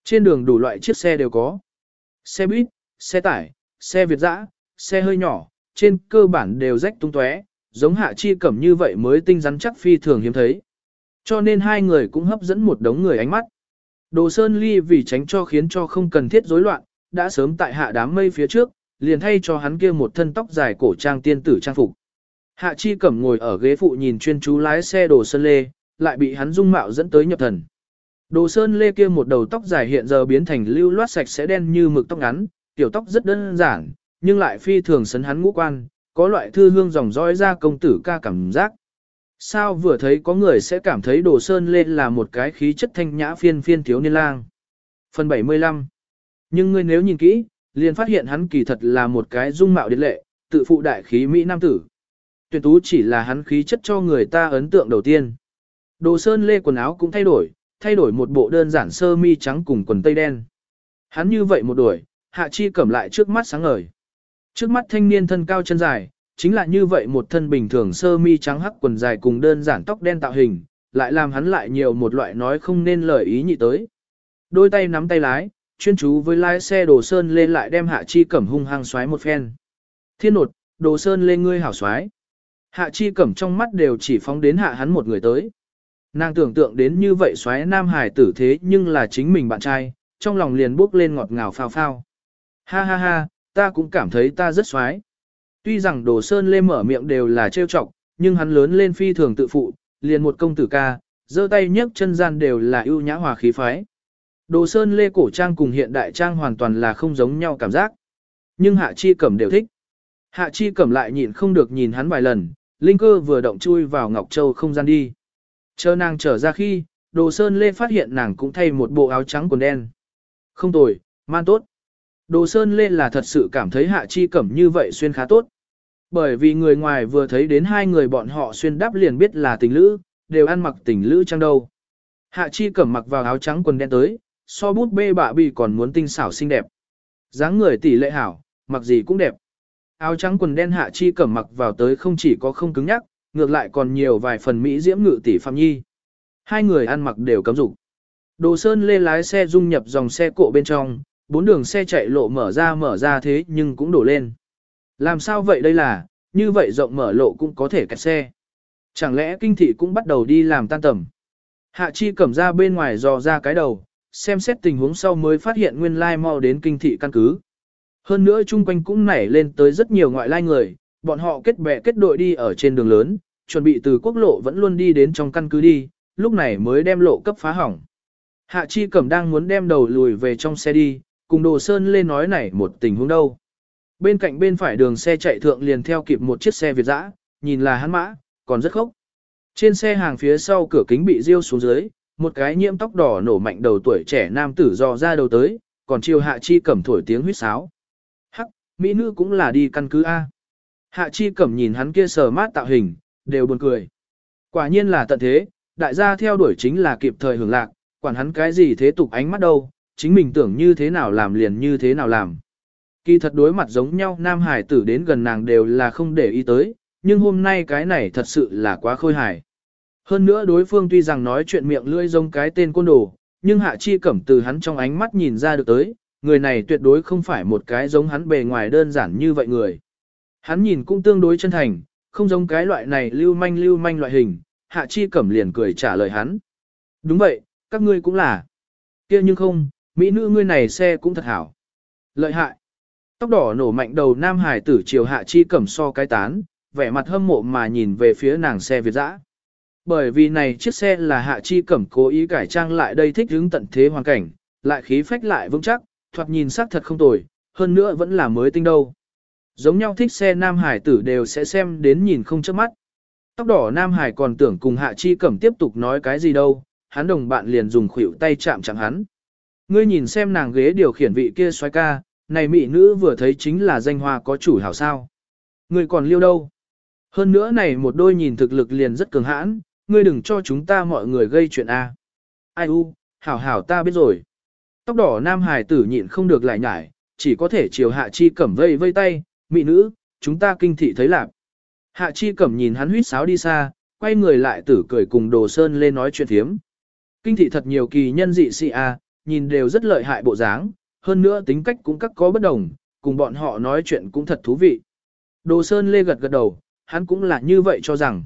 Trên đường đủ loại chiếc xe đều có. Xe buýt, xe tải, xe Việt dã, xe hơi nhỏ, trên cơ bản đều rách tung tóe, giống hạ chi cẩm như vậy mới tinh rắn chắc phi thường hiếm thấy. Cho nên hai người cũng hấp dẫn một đống người ánh mắt. Đồ Sơn Ly vì tránh cho khiến cho không cần thiết rối loạn, đã sớm tại hạ đám mây phía trước, liền thay cho hắn kia một thân tóc dài cổ trang tiên tử trang phục. Hạ Chi Cẩm ngồi ở ghế phụ nhìn chuyên chú lái xe Đồ Sơn Lê, lại bị hắn dung mạo dẫn tới nhập thần. Đồ Sơn Lê kia một đầu tóc dài hiện giờ biến thành lưu loát sạch sẽ đen như mực tóc ngắn, tiểu tóc rất đơn giản, nhưng lại phi thường sấn hắn ngũ quan, có loại thư hương dòng dõi ra công tử ca cảm giác. Sao vừa thấy có người sẽ cảm thấy Đồ Sơn Lê là một cái khí chất thanh nhã phiên phiên thiếu niên lang. Phần 75 Nhưng ngươi nếu nhìn kỹ, liền phát hiện hắn kỳ thật là một cái dung mạo điệt lệ, tự phụ đại khí Mỹ Nam tử. Tuyển tú chỉ là hắn khí chất cho người ta ấn tượng đầu tiên. Đồ Sơn Lê quần áo cũng thay đổi, thay đổi một bộ đơn giản sơ mi trắng cùng quần tây đen. Hắn như vậy một đuổi, Hạ Chi cẩm lại trước mắt sáng ngời. Trước mắt thanh niên thân cao chân dài, chính là như vậy một thân bình thường sơ mi trắng hắc quần dài cùng đơn giản tóc đen tạo hình, lại làm hắn lại nhiều một loại nói không nên lời ý nhị tới. Đôi tay nắm tay lái, chuyên chú với lái xe đồ sơn lên lại đem hạ chi cẩm hung hăng xoáy một phen. Thiên nột, đồ sơn lên ngươi hảo xoáy. Hạ chi cẩm trong mắt đều chỉ phóng đến hạ hắn một người tới. Nàng tưởng tượng đến như vậy xoáy nam hải tử thế nhưng là chính mình bạn trai, trong lòng liền bước lên ngọt ngào phao phao. Ha ha ha, ta cũng cảm thấy ta rất xoáy. Tuy rằng đồ sơn lê mở miệng đều là trêu chọc, nhưng hắn lớn lên phi thường tự phụ, liền một công tử ca, giơ tay nhấc chân gian đều là ưu nhã hòa khí phái. Đồ sơn lê cổ trang cùng hiện đại trang hoàn toàn là không giống nhau cảm giác. Nhưng hạ chi cẩm đều thích. Hạ chi cẩm lại nhịn không được nhìn hắn vài lần, linh cơ vừa động chui vào Ngọc Châu không gian đi. Chờ nàng trở ra khi, đồ sơn lê phát hiện nàng cũng thay một bộ áo trắng quần đen. Không tồi, man tốt. Đồ Sơn Lê là thật sự cảm thấy Hạ Chi Cẩm như vậy xuyên khá tốt. Bởi vì người ngoài vừa thấy đến hai người bọn họ xuyên đáp liền biết là tình lữ, đều ăn mặc tình lữ trang đâu. Hạ Chi Cẩm mặc vào áo trắng quần đen tới, so bút bê bạ bì còn muốn tinh xảo xinh đẹp. dáng người tỷ lệ hảo, mặc gì cũng đẹp. Áo trắng quần đen Hạ Chi Cẩm mặc vào tới không chỉ có không cứng nhắc, ngược lại còn nhiều vài phần mỹ diễm ngự tỷ phạm nhi. Hai người ăn mặc đều cấm dục. Đồ Sơn Lê lái xe dung nhập dòng xe cộ bên trong, bốn đường xe chạy lộ mở ra mở ra thế nhưng cũng đổ lên. Làm sao vậy đây là, như vậy rộng mở lộ cũng có thể kẹt xe. Chẳng lẽ kinh thị cũng bắt đầu đi làm tan tầm. Hạ chi cầm ra bên ngoài dò ra cái đầu, xem xét tình huống sau mới phát hiện nguyên lai mau đến kinh thị căn cứ. Hơn nữa chung quanh cũng nảy lên tới rất nhiều ngoại lai người, bọn họ kết bè kết đội đi ở trên đường lớn, chuẩn bị từ quốc lộ vẫn luôn đi đến trong căn cứ đi, lúc này mới đem lộ cấp phá hỏng. Hạ chi cẩm đang muốn đem đầu lùi về trong xe đi, cùng đồ sơn lên nói này một tình huống đâu. Bên cạnh bên phải đường xe chạy thượng liền theo kịp một chiếc xe Việt dã, nhìn là hắn mã, còn rất khốc. Trên xe hàng phía sau cửa kính bị riêu xuống dưới, một cái nhiễm tóc đỏ nổ mạnh đầu tuổi trẻ nam tử dò ra đầu tới, còn chiều hạ chi cẩm thổi tiếng huýt sáo. Hắc, mỹ nữ cũng là đi căn cứ A. Hạ chi cẩm nhìn hắn kia sờ mát tạo hình, đều buồn cười. Quả nhiên là tận thế, đại gia theo đuổi chính là kịp thời hưởng lạc, quản hắn cái gì thế tục ánh mắt đâu, chính mình tưởng như thế nào làm liền như thế nào làm. Kỳ thật đối mặt giống nhau nam hải tử đến gần nàng đều là không để ý tới, nhưng hôm nay cái này thật sự là quá khôi hài. Hơn nữa đối phương tuy rằng nói chuyện miệng lưỡi giống cái tên côn đồ, nhưng Hạ Chi Cẩm từ hắn trong ánh mắt nhìn ra được tới, người này tuyệt đối không phải một cái giống hắn bề ngoài đơn giản như vậy người. Hắn nhìn cũng tương đối chân thành, không giống cái loại này lưu manh lưu manh loại hình, Hạ Chi Cẩm liền cười trả lời hắn. Đúng vậy, các ngươi cũng là. kia nhưng không, mỹ nữ ngươi này xe cũng thật hảo. Lợi hại. Tóc đỏ nổ mạnh đầu Nam Hải tử chiều Hạ Chi Cẩm so cái tán, vẻ mặt hâm mộ mà nhìn về phía nàng xe Việt dã. Bởi vì này chiếc xe là Hạ Chi Cẩm cố ý cải trang lại đây thích hướng tận thế hoàn cảnh, lại khí phách lại vững chắc, thoạt nhìn sắc thật không tồi, hơn nữa vẫn là mới tinh đâu. Giống nhau thích xe Nam Hải tử đều sẽ xem đến nhìn không chớp mắt. Tóc đỏ Nam Hải còn tưởng cùng Hạ Chi Cẩm tiếp tục nói cái gì đâu, hắn đồng bạn liền dùng khuỷu tay chạm chẳng hắn. Ngươi nhìn xem nàng ghế điều khiển vị kia xoay ca, này mỹ nữ vừa thấy chính là danh hoa có chủ hảo sao. Ngươi còn liêu đâu? Hơn nữa này một đôi nhìn thực lực liền rất cường hãn, ngươi đừng cho chúng ta mọi người gây chuyện A. Ai u, hảo hảo ta biết rồi. Tóc đỏ nam hải tử nhịn không được lại nhải, chỉ có thể chiều hạ chi cẩm vây vây tay, mỹ nữ, chúng ta kinh thị thấy lạc. Hạ chi cẩm nhìn hắn huýt sáo đi xa, quay người lại tử cười cùng đồ sơn lên nói chuyện thiếm. Kinh thị thật nhiều kỳ nhân dị sĩ A, nhìn đều rất lợi hại bộ dáng, hơn nữa tính cách cũng các có bất đồng, cùng bọn họ nói chuyện cũng thật thú vị. Đồ sơn lê gật gật đầu, hắn cũng là như vậy cho rằng.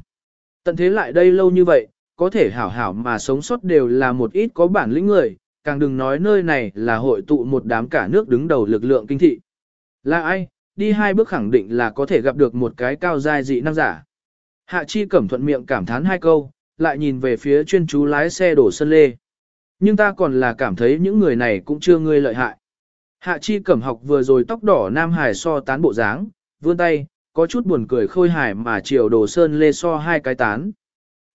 Tận thế lại đây lâu như vậy, có thể hảo hảo mà sống sót đều là một ít có bản lĩnh người, càng đừng nói nơi này là hội tụ một đám cả nước đứng đầu lực lượng kinh thị. Là ai, đi hai bước khẳng định là có thể gặp được một cái cao giai dị năng giả. Hạ Chi cẩm thuận miệng cảm thán hai câu, lại nhìn về phía chuyên chú lái xe đổ sân lê. Nhưng ta còn là cảm thấy những người này cũng chưa ngươi lợi hại. Hạ Chi cẩm học vừa rồi tóc đỏ Nam Hải so tán bộ dáng, vươn tay, có chút buồn cười khôi hài mà chiều đồ sơn lê so hai cái tán.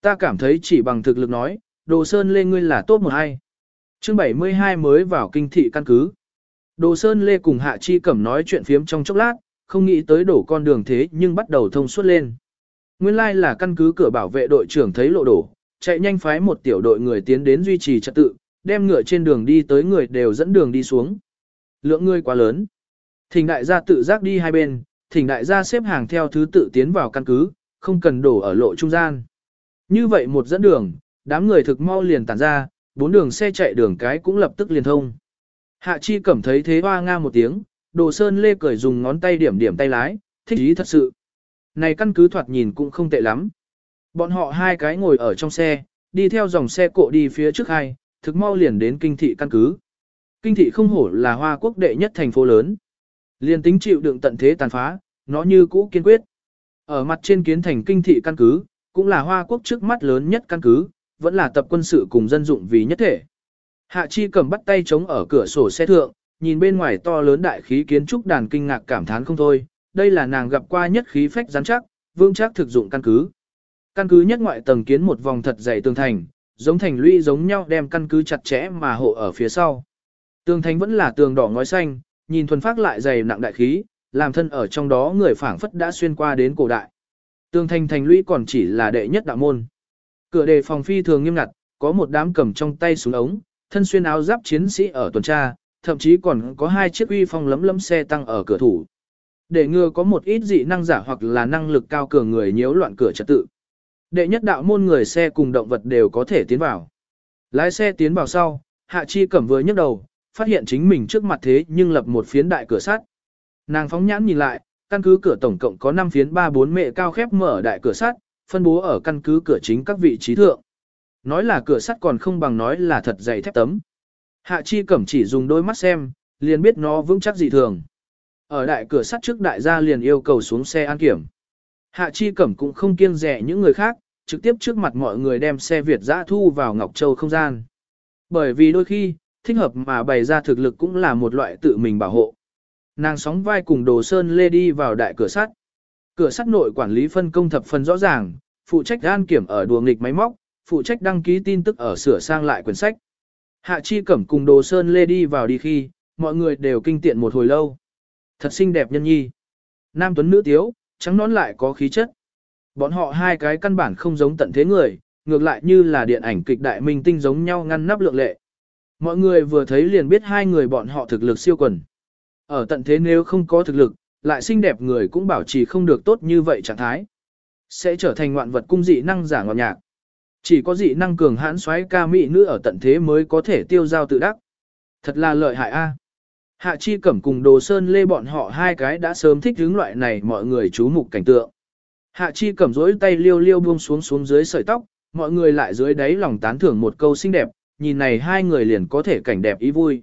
Ta cảm thấy chỉ bằng thực lực nói, đồ sơn lê ngươi là tốt một hay. Chương 72 mới vào kinh thị căn cứ. Đồ sơn lê cùng hạ chi cẩm nói chuyện phiếm trong chốc lát, không nghĩ tới đổ con đường thế nhưng bắt đầu thông suốt lên. Nguyên lai like là căn cứ cửa bảo vệ đội trưởng thấy lộ đổ, chạy nhanh phái một tiểu đội người tiến đến duy trì trật tự, đem ngựa trên đường đi tới người đều dẫn đường đi xuống. Lượng người quá lớn. Thỉnh đại gia tự giác đi hai bên, thỉnh đại gia xếp hàng theo thứ tự tiến vào căn cứ, không cần đổ ở lộ trung gian. Như vậy một dẫn đường, đám người thực mau liền tản ra, bốn đường xe chạy đường cái cũng lập tức liền thông. Hạ Chi cảm thấy thế hoa nga một tiếng, Đồ Sơn Lê cười dùng ngón tay điểm điểm tay lái, thích ý thật sự. Này căn cứ thoạt nhìn cũng không tệ lắm. Bọn họ hai cái ngồi ở trong xe, đi theo dòng xe cộ đi phía trước hai, thực mau liền đến kinh thị căn cứ. Kinh thị không hổ là hoa quốc đệ nhất thành phố lớn. liền tính chịu đựng tận thế tàn phá, nó như cũ kiên quyết. Ở mặt trên kiến thành kinh thị căn cứ, cũng là hoa quốc trước mắt lớn nhất căn cứ, vẫn là tập quân sự cùng dân dụng vì nhất thể. Hạ Chi cầm bắt tay chống ở cửa sổ xe thượng, nhìn bên ngoài to lớn đại khí kiến trúc đàn kinh ngạc cảm thán không thôi, đây là nàng gặp qua nhất khí phách rắn chắc, vương chắc thực dụng căn cứ. Căn cứ nhất ngoại tầng kiến một vòng thật dày tường thành, giống thành lũy giống nhau đem căn cứ chặt chẽ mà hộ ở phía sau. Tường thành vẫn là tường đỏ ngói xanh, nhìn thuần phát lại dày nặng đại khí, làm thân ở trong đó người phảng phất đã xuyên qua đến cổ đại. Tường thành thành lũy còn chỉ là đệ nhất đạo môn. Cửa đề phòng phi thường nghiêm ngặt, có một đám cầm trong tay súng ống, thân xuyên áo giáp chiến sĩ ở tuần tra, thậm chí còn có hai chiếc uy phong lấm lấm xe tăng ở cửa thủ. Để ngừa có một ít dị năng giả hoặc là năng lực cao cường người nhiễu loạn cửa trật tự. Đệ nhất đạo môn người xe cùng động vật đều có thể tiến vào. Lái xe tiến vào sau, Hạ Chi Cẩm vừa nhấc đầu, phát hiện chính mình trước mặt thế nhưng lập một phiến đại cửa sắt. Nàng phóng nhãn nhìn lại, căn cứ cửa tổng cộng có 5 phiến 3-4 mệ cao khép mở đại cửa sắt, phân bố ở căn cứ cửa chính các vị trí thượng. Nói là cửa sắt còn không bằng nói là thật dày thép tấm. Hạ Chi Cẩm chỉ dùng đôi mắt xem, liền biết nó vững chắc dị thường. Ở đại cửa sắt trước đại gia liền yêu cầu xuống xe an kiểm. Hạ Chi Cẩm cũng không kiêng rẻ những người khác, trực tiếp trước mặt mọi người đem xe Việt giã thu vào Ngọc Châu không gian. Bởi vì đôi khi, thích hợp mà bày ra thực lực cũng là một loại tự mình bảo hộ. Nàng sóng vai cùng Đồ Sơn Lê đi vào đại cửa sắt. Cửa sắt nội quản lý phân công thập phần rõ ràng, phụ trách an kiểm ở đùa nghịch máy móc, phụ trách đăng ký tin tức ở sửa sang lại quyển sách. Hạ Chi Cẩm cùng Đồ Sơn Lê đi vào đi khi, mọi người đều kinh tiện một hồi lâu. Thật xinh đẹp nhân nhi. Nam tuấn nữ tiếu, trắng nón lại có khí chất. Bọn họ hai cái căn bản không giống tận thế người, ngược lại như là điện ảnh kịch đại minh tinh giống nhau ngăn nắp lượng lệ. Mọi người vừa thấy liền biết hai người bọn họ thực lực siêu quần. Ở tận thế nếu không có thực lực, lại xinh đẹp người cũng bảo trì không được tốt như vậy trạng thái. Sẽ trở thành ngoạn vật cung dị năng giả ngọt nhạc. Chỉ có dị năng cường hãn xoáy ca mỹ nữ ở tận thế mới có thể tiêu giao tự đắc. Thật là lợi hại a. Hạ Chi Cẩm cùng Đồ Sơn Lê bọn họ hai cái đã sớm thích hướng loại này mọi người chú mục cảnh tượng. Hạ Chi Cẩm rỗi tay liêu liêu buông xuống xuống dưới sợi tóc, mọi người lại dưới đáy lòng tán thưởng một câu xinh đẹp, nhìn này hai người liền có thể cảnh đẹp ý vui.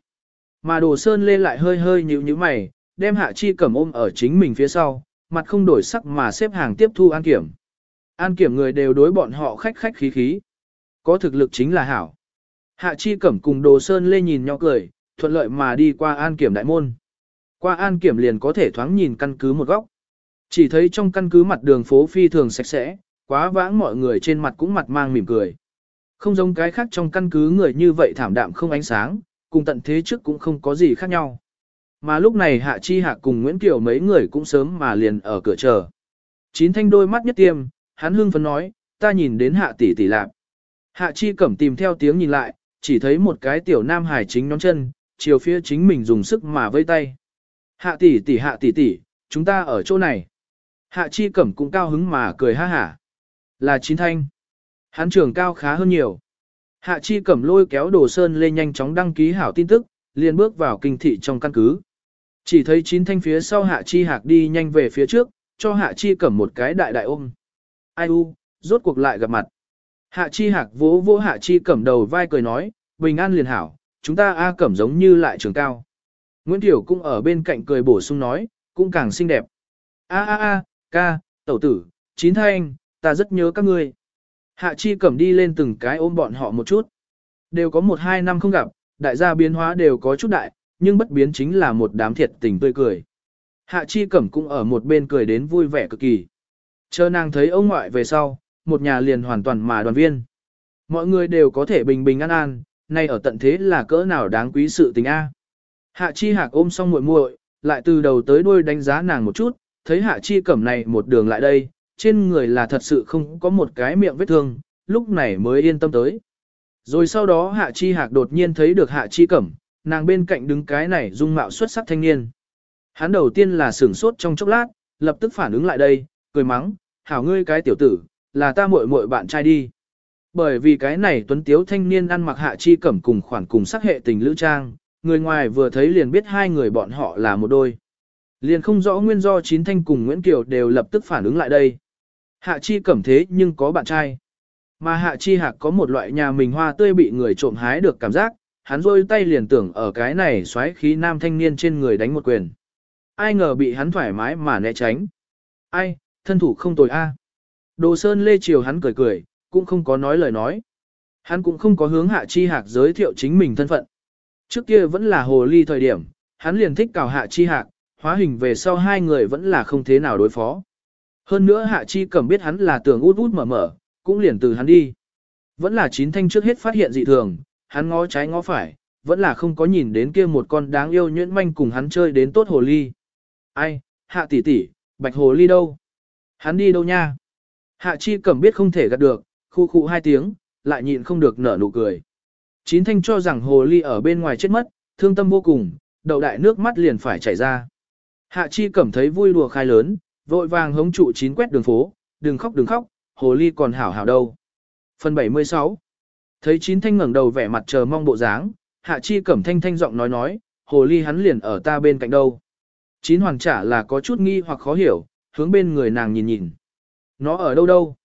Mà Đồ Sơn Lê lại hơi hơi nhíu nhíu mày, đem Hạ Chi Cẩm ôm ở chính mình phía sau, mặt không đổi sắc mà xếp hàng tiếp thu an kiểm. An kiểm người đều đối bọn họ khách khách khí khí. Có thực lực chính là hảo. Hạ Chi Cẩm cùng Đồ Sơn Lê nhìn nhau cười, thuận lợi mà đi qua an kiểm đại môn. Qua an kiểm liền có thể thoáng nhìn căn cứ một góc. Chỉ thấy trong căn cứ mặt đường phố phi thường sạch sẽ, quá vãng mọi người trên mặt cũng mặt mang mỉm cười. Không giống cái khác trong căn cứ người như vậy thảm đạm không ánh sáng, cùng tận thế trước cũng không có gì khác nhau. Mà lúc này Hạ Chi Hạ cùng Nguyễn Kiều mấy người cũng sớm mà liền ở cửa chờ. Chín thanh đôi mắt nhất tiêm, hắn hưng phấn nói, ta nhìn đến Hạ tỷ tỷ lạc. Hạ Chi cẩm tìm theo tiếng nhìn lại, chỉ thấy một cái tiểu nam hải chính nhón chân, chiều phía chính mình dùng sức mà vây tay. Hạ tỷ tỷ hạ tỷ tỷ, chúng ta ở chỗ này. Hạ Chi cẩm cũng cao hứng mà cười ha hả. Là chín thanh. Hắn trường cao khá hơn nhiều. Hạ Chi cẩm lôi kéo đồ sơn lên nhanh chóng đăng ký hảo tin tức, liền bước vào kinh thị trong căn cứ. Chỉ thấy chín thanh phía sau Hạ Chi Hạc đi nhanh về phía trước, cho Hạ Chi cẩm một cái đại đại ôm. Ai u, rốt cuộc lại gặp mặt. Hạ Chi Hạc vỗ vỗ Hạ Chi cẩm đầu vai cười nói, bình an liền hảo, chúng ta A cẩm giống như lại trường cao. Nguyễn Tiểu cũng ở bên cạnh cười bổ sung nói, cũng càng xinh đẹp. A a a, ca, tẩu tử, chín thanh, ta rất nhớ các ngươi. Hạ Chi cẩm đi lên từng cái ôm bọn họ một chút. Đều có một hai năm không gặp, đại gia biến hóa đều có chút đại, nhưng bất biến chính là một đám thiệt tình tươi cười. Hạ Chi Cẩm cũng ở một bên cười đến vui vẻ cực kỳ. Chờ nàng thấy ông ngoại về sau, một nhà liền hoàn toàn mà đoàn viên. Mọi người đều có thể bình bình an an, nay ở tận thế là cỡ nào đáng quý sự tình A. Hạ Chi Hạc ôm xong muội muội, lại từ đầu tới đuôi đánh giá nàng một chút, thấy Hạ Chi Cẩm này một đường lại đây, trên người là thật sự không có một cái miệng vết thương, lúc này mới yên tâm tới. Rồi sau đó Hạ Chi Hạc đột nhiên thấy được Hạ Chi Cẩm, nàng bên cạnh đứng cái này dung mạo xuất sắc thanh niên. Hắn đầu tiên là sửng sốt trong chốc lát, lập tức phản ứng lại đây, cười mắng, hảo ngươi cái tiểu tử, là ta muội muội bạn trai đi. Bởi vì cái này tuấn tiếu thanh niên ăn mặc hạ chi cẩm cùng khoản cùng sắc hệ tình lữ trang, người ngoài vừa thấy liền biết hai người bọn họ là một đôi. Liền không rõ nguyên do chín thanh cùng Nguyễn Kiều đều lập tức phản ứng lại đây. Hạ chi cẩm thế nhưng có bạn trai. Mà hạ chi hạc có một loại nhà mình hoa tươi bị người trộm hái được cảm giác, hắn rôi tay liền tưởng ở cái này xoáy khí nam thanh niên trên người đánh một quyền. Ai ngờ bị hắn thoải mái mà né tránh. Ai, thân thủ không tồi a. Đồ Sơn Lê Triều hắn cười cười, cũng không có nói lời nói. Hắn cũng không có hướng Hạ Chi Hạc giới thiệu chính mình thân phận. Trước kia vẫn là hồ ly thời điểm, hắn liền thích cào Hạ Chi Hạc, hóa hình về sau hai người vẫn là không thế nào đối phó. Hơn nữa Hạ Chi cầm biết hắn là tưởng út út mở mở, cũng liền từ hắn đi. Vẫn là chín thanh trước hết phát hiện dị thường, hắn ngó trái ngó phải, vẫn là không có nhìn đến kia một con đáng yêu nhuyễn manh cùng hắn chơi đến tốt hồ ly. Ai, hạ tỷ tỷ, bạch hồ ly đâu? Hắn đi đâu nha? Hạ chi cầm biết không thể gạt được, khu khu hai tiếng, lại nhịn không được nở nụ cười. Chín thanh cho rằng hồ ly ở bên ngoài chết mất, thương tâm vô cùng, đầu đại nước mắt liền phải chảy ra. Hạ chi cảm thấy vui đùa khai lớn, vội vàng hống trụ chín quét đường phố, đừng khóc đừng khóc, hồ ly còn hảo hảo đâu. Phần 76 Thấy chín thanh ngẩng đầu vẻ mặt chờ mong bộ dáng, hạ chi cẩm thanh thanh giọng nói nói, hồ ly hắn liền ở ta bên cạnh đâu. Chín hoàng trả là có chút nghi hoặc khó hiểu, hướng bên người nàng nhìn nhìn. Nó ở đâu đâu?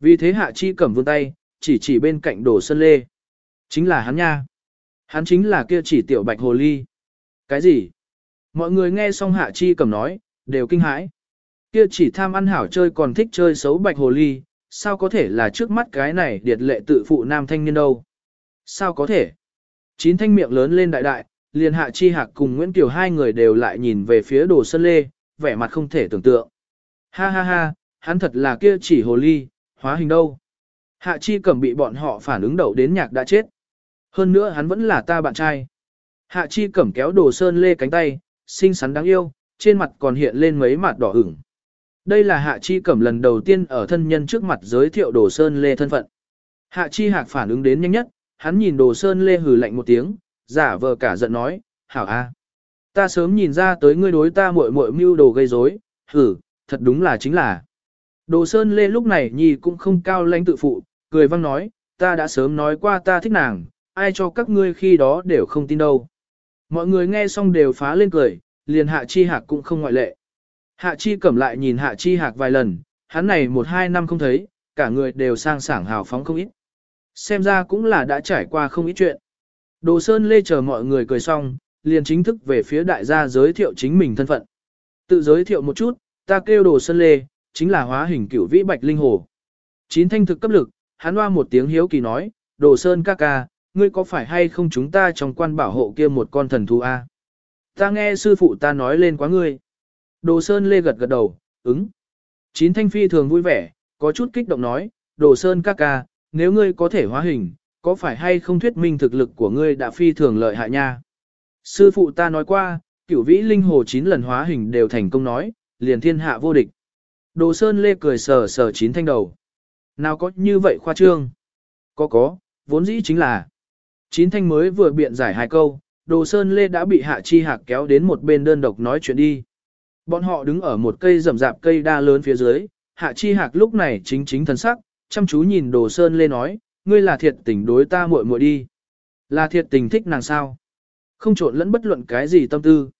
Vì thế hạ chi cẩm vươn tay, chỉ chỉ bên cạnh đồ sơn lê. Chính là hắn nha. Hắn chính là kia chỉ tiểu bạch hồ ly. Cái gì? Mọi người nghe xong hạ chi cẩm nói, đều kinh hãi. Kia chỉ tham ăn hảo chơi còn thích chơi xấu bạch hồ ly, sao có thể là trước mắt cái này điệt lệ tự phụ nam thanh niên đâu? Sao có thể? Chín thanh miệng lớn lên đại đại, liền hạ chi hạc cùng Nguyễn Kiều hai người đều lại nhìn về phía đồ sơn lê, vẻ mặt không thể tưởng tượng. Ha ha ha, hắn thật là kia chỉ hồ ly, hóa hình đâu. Hạ chi cẩm bị bọn họ phản ứng đầu đến nhạc đã chết. Hơn nữa hắn vẫn là ta bạn trai. Hạ chi cẩm kéo đồ sơn lê cánh tay, xinh xắn đáng yêu, trên mặt còn hiện lên mấy mặt đỏ ửng. Đây là Hạ Chi Cẩm lần đầu tiên ở thân nhân trước mặt giới thiệu Đồ Sơn Lê thân phận. Hạ Chi Hạc phản ứng đến nhanh nhất, hắn nhìn Đồ Sơn Lê hừ lạnh một tiếng, giả vờ cả giận nói, hảo a, ta sớm nhìn ra tới ngươi đối ta muội muội mưu đồ gây rối, hử, thật đúng là chính là. Đồ Sơn Lê lúc này nhì cũng không cao lãnh tự phụ, cười văng nói, ta đã sớm nói qua ta thích nàng, ai cho các ngươi khi đó đều không tin đâu. Mọi người nghe xong đều phá lên cười, liền hạ chi hạc cũng không ngoại lệ. Hạ chi cẩm lại nhìn hạ chi hạc vài lần, hắn này một hai năm không thấy, cả người đều sang sảng hào phóng không ít. Xem ra cũng là đã trải qua không ít chuyện. Đồ Sơn Lê chờ mọi người cười xong, liền chính thức về phía đại gia giới thiệu chính mình thân phận. Tự giới thiệu một chút, ta kêu Đồ Sơn Lê, chính là hóa hình cửu vĩ bạch linh hồ. Chín thanh thực cấp lực, hắn hoa một tiếng hiếu kỳ nói, Đồ Sơn ca ca, ngươi có phải hay không chúng ta trong quan bảo hộ kia một con thần thú a? Ta nghe sư phụ ta nói lên quá ngươi. Đồ Sơn Lê gật gật đầu, ứng. Chín thanh phi thường vui vẻ, có chút kích động nói, Đồ Sơn ca ca, nếu ngươi có thể hóa hình, có phải hay không thuyết minh thực lực của ngươi đã phi thường lợi hại nha? Sư phụ ta nói qua, cửu vĩ linh hồ chín lần hóa hình đều thành công nói, liền thiên hạ vô địch. Đồ Sơn Lê cười sờ sờ chín thanh đầu. Nào có như vậy khoa trương? Có có, vốn dĩ chính là. Chín thanh mới vừa biện giải hai câu, Đồ Sơn Lê đã bị Hạ Chi Hạc kéo đến một bên đơn độc nói chuyện đi. Bọn họ đứng ở một cây rậm rạp cây đa lớn phía dưới, Hạ Chi Hạc lúc này chính chính thần sắc, chăm chú nhìn Đồ Sơn Lê nói, ngươi là thiệt tình đối ta muội muội đi. Là thiệt tình thích nàng sao? Không trộn lẫn bất luận cái gì tâm tư.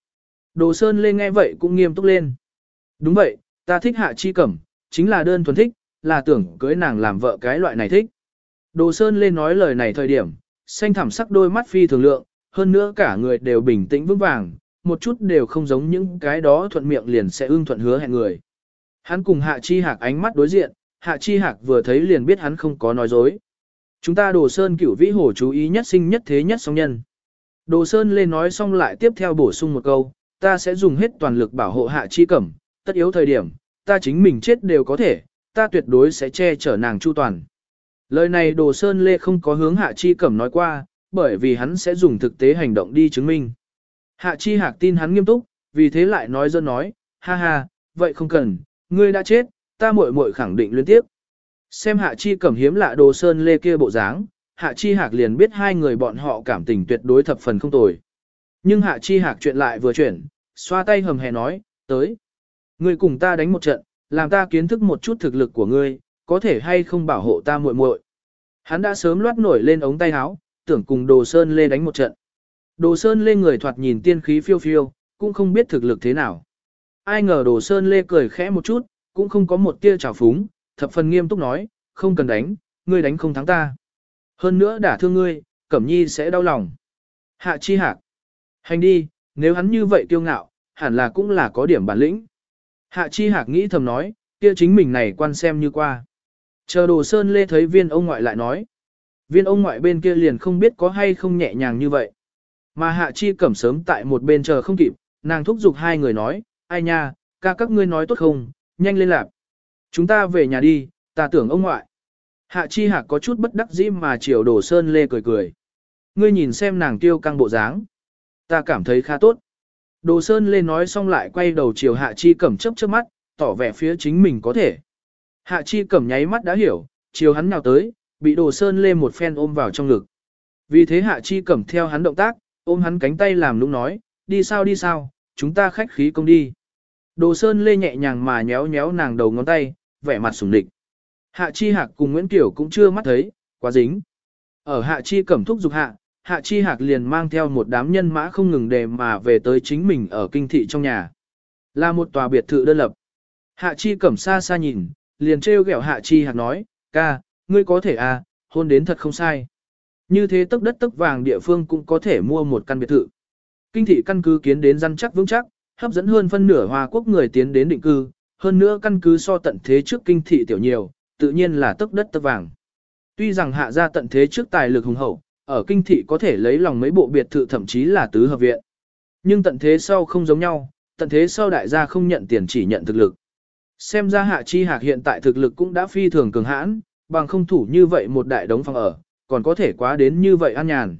Đồ Sơn Lê nghe vậy cũng nghiêm túc lên. Đúng vậy, ta thích Hạ Chi Cẩm, chính là đơn thuần thích, là tưởng cưới nàng làm vợ cái loại này thích. Đồ Sơn lên nói lời này thời điểm, xanh thẳm sắc đôi mắt phi thường lượng, hơn nữa cả người đều bình tĩnh vững vàng, một chút đều không giống những cái đó thuận miệng liền sẽ ưng thuận hứa hẹn người. Hắn cùng Hạ Chi Hạc ánh mắt đối diện, Hạ Chi Hạc vừa thấy liền biết hắn không có nói dối. Chúng ta Đồ Sơn cửu vĩ hồ chú ý nhất sinh nhất thế nhất song nhân. Đồ Sơn lên nói xong lại tiếp theo bổ sung một câu, ta sẽ dùng hết toàn lực bảo hộ Hạ Chi Cẩm, tất yếu thời điểm, ta chính mình chết đều có thể, ta tuyệt đối sẽ che chở nàng chu toàn. Lời này Đồ Sơn Lê không có hướng Hạ Chi Cẩm nói qua, bởi vì hắn sẽ dùng thực tế hành động đi chứng minh. Hạ Chi Hạc tin hắn nghiêm túc, vì thế lại nói dân nói, ha ha, vậy không cần, ngươi đã chết, ta muội muội khẳng định liên tiếp. Xem Hạ Chi Cẩm hiếm lạ Đồ Sơn Lê kia bộ dáng, Hạ Chi Hạc liền biết hai người bọn họ cảm tình tuyệt đối thập phần không tồi. Nhưng Hạ Chi Hạc chuyện lại vừa chuyển, xoa tay hầm hè nói, tới. Ngươi cùng ta đánh một trận, làm ta kiến thức một chút thực lực của ngươi, có thể hay không bảo hộ ta muội muội. Hắn đã sớm loát nổi lên ống tay áo, tưởng cùng Đồ Sơn Lê đánh một trận. Đồ Sơn Lê người thoạt nhìn tiên khí phiêu phiêu, cũng không biết thực lực thế nào. Ai ngờ Đồ Sơn Lê cười khẽ một chút, cũng không có một tia trào phúng, thập phần nghiêm túc nói, không cần đánh, ngươi đánh không thắng ta. Hơn nữa đả thương ngươi, Cẩm Nhi sẽ đau lòng. Hạ chi hạc. Hành đi, nếu hắn như vậy kiêu ngạo, hẳn là cũng là có điểm bản lĩnh. Hạ chi hạc nghĩ thầm nói, kia chính mình này quan xem như qua. Chờ đồ sơn lê thấy viên ông ngoại lại nói. Viên ông ngoại bên kia liền không biết có hay không nhẹ nhàng như vậy. Mà hạ chi cẩm sớm tại một bên chờ không kịp, nàng thúc giục hai người nói, ai nha, ca các ngươi nói tốt không, nhanh lên lạp. Chúng ta về nhà đi, ta tưởng ông ngoại. Hạ chi hạc có chút bất đắc dĩ mà chiều đồ sơn lê cười cười. Ngươi nhìn xem nàng tiêu căng bộ dáng. Ta cảm thấy khá tốt. Đồ sơn lê nói xong lại quay đầu chiều hạ chi cẩm chấp chớp mắt, tỏ vẻ phía chính mình có thể. Hạ chi cẩm nháy mắt đã hiểu, chiều hắn nào tới, bị đồ sơn lê một phen ôm vào trong ngực. Vì thế hạ chi cẩm theo hắn động tác, ôm hắn cánh tay làm lúc nói, đi sao đi sao, chúng ta khách khí công đi. Đồ sơn lê nhẹ nhàng mà nhéo nhéo nàng đầu ngón tay, vẻ mặt sủng địch. Hạ chi hạc cùng Nguyễn Kiểu cũng chưa mắt thấy, quá dính. Ở hạ chi cẩm thúc dục hạ, hạ chi hạc liền mang theo một đám nhân mã không ngừng đề mà về tới chính mình ở kinh thị trong nhà. Là một tòa biệt thự đơn lập. Hạ chi cẩm xa xa nhìn, liền trêu ghẹo hạ chi hạc nói, ca, ngươi có thể à, hôn đến thật không sai. Như thế tức đất tức vàng địa phương cũng có thể mua một căn biệt thự. Kinh thị căn cứ kiến đến răn chắc vững chắc, hấp dẫn hơn phân nửa Hoa quốc người tiến đến định cư, hơn nữa căn cứ so tận thế trước kinh thị tiểu nhiều, tự nhiên là tức đất tức vàng. Tuy rằng hạ ra tận thế trước tài lực hùng hậu, ở kinh thị có thể lấy lòng mấy bộ biệt thự thậm chí là tứ hợp viện. Nhưng tận thế sau không giống nhau, tận thế sau đại gia không nhận tiền chỉ nhận thực lực. Xem ra hạ chi hạc hiện tại thực lực cũng đã phi thường cường hãn, bằng không thủ như vậy một đại đống phòng ở, còn có thể quá đến như vậy an nhàn.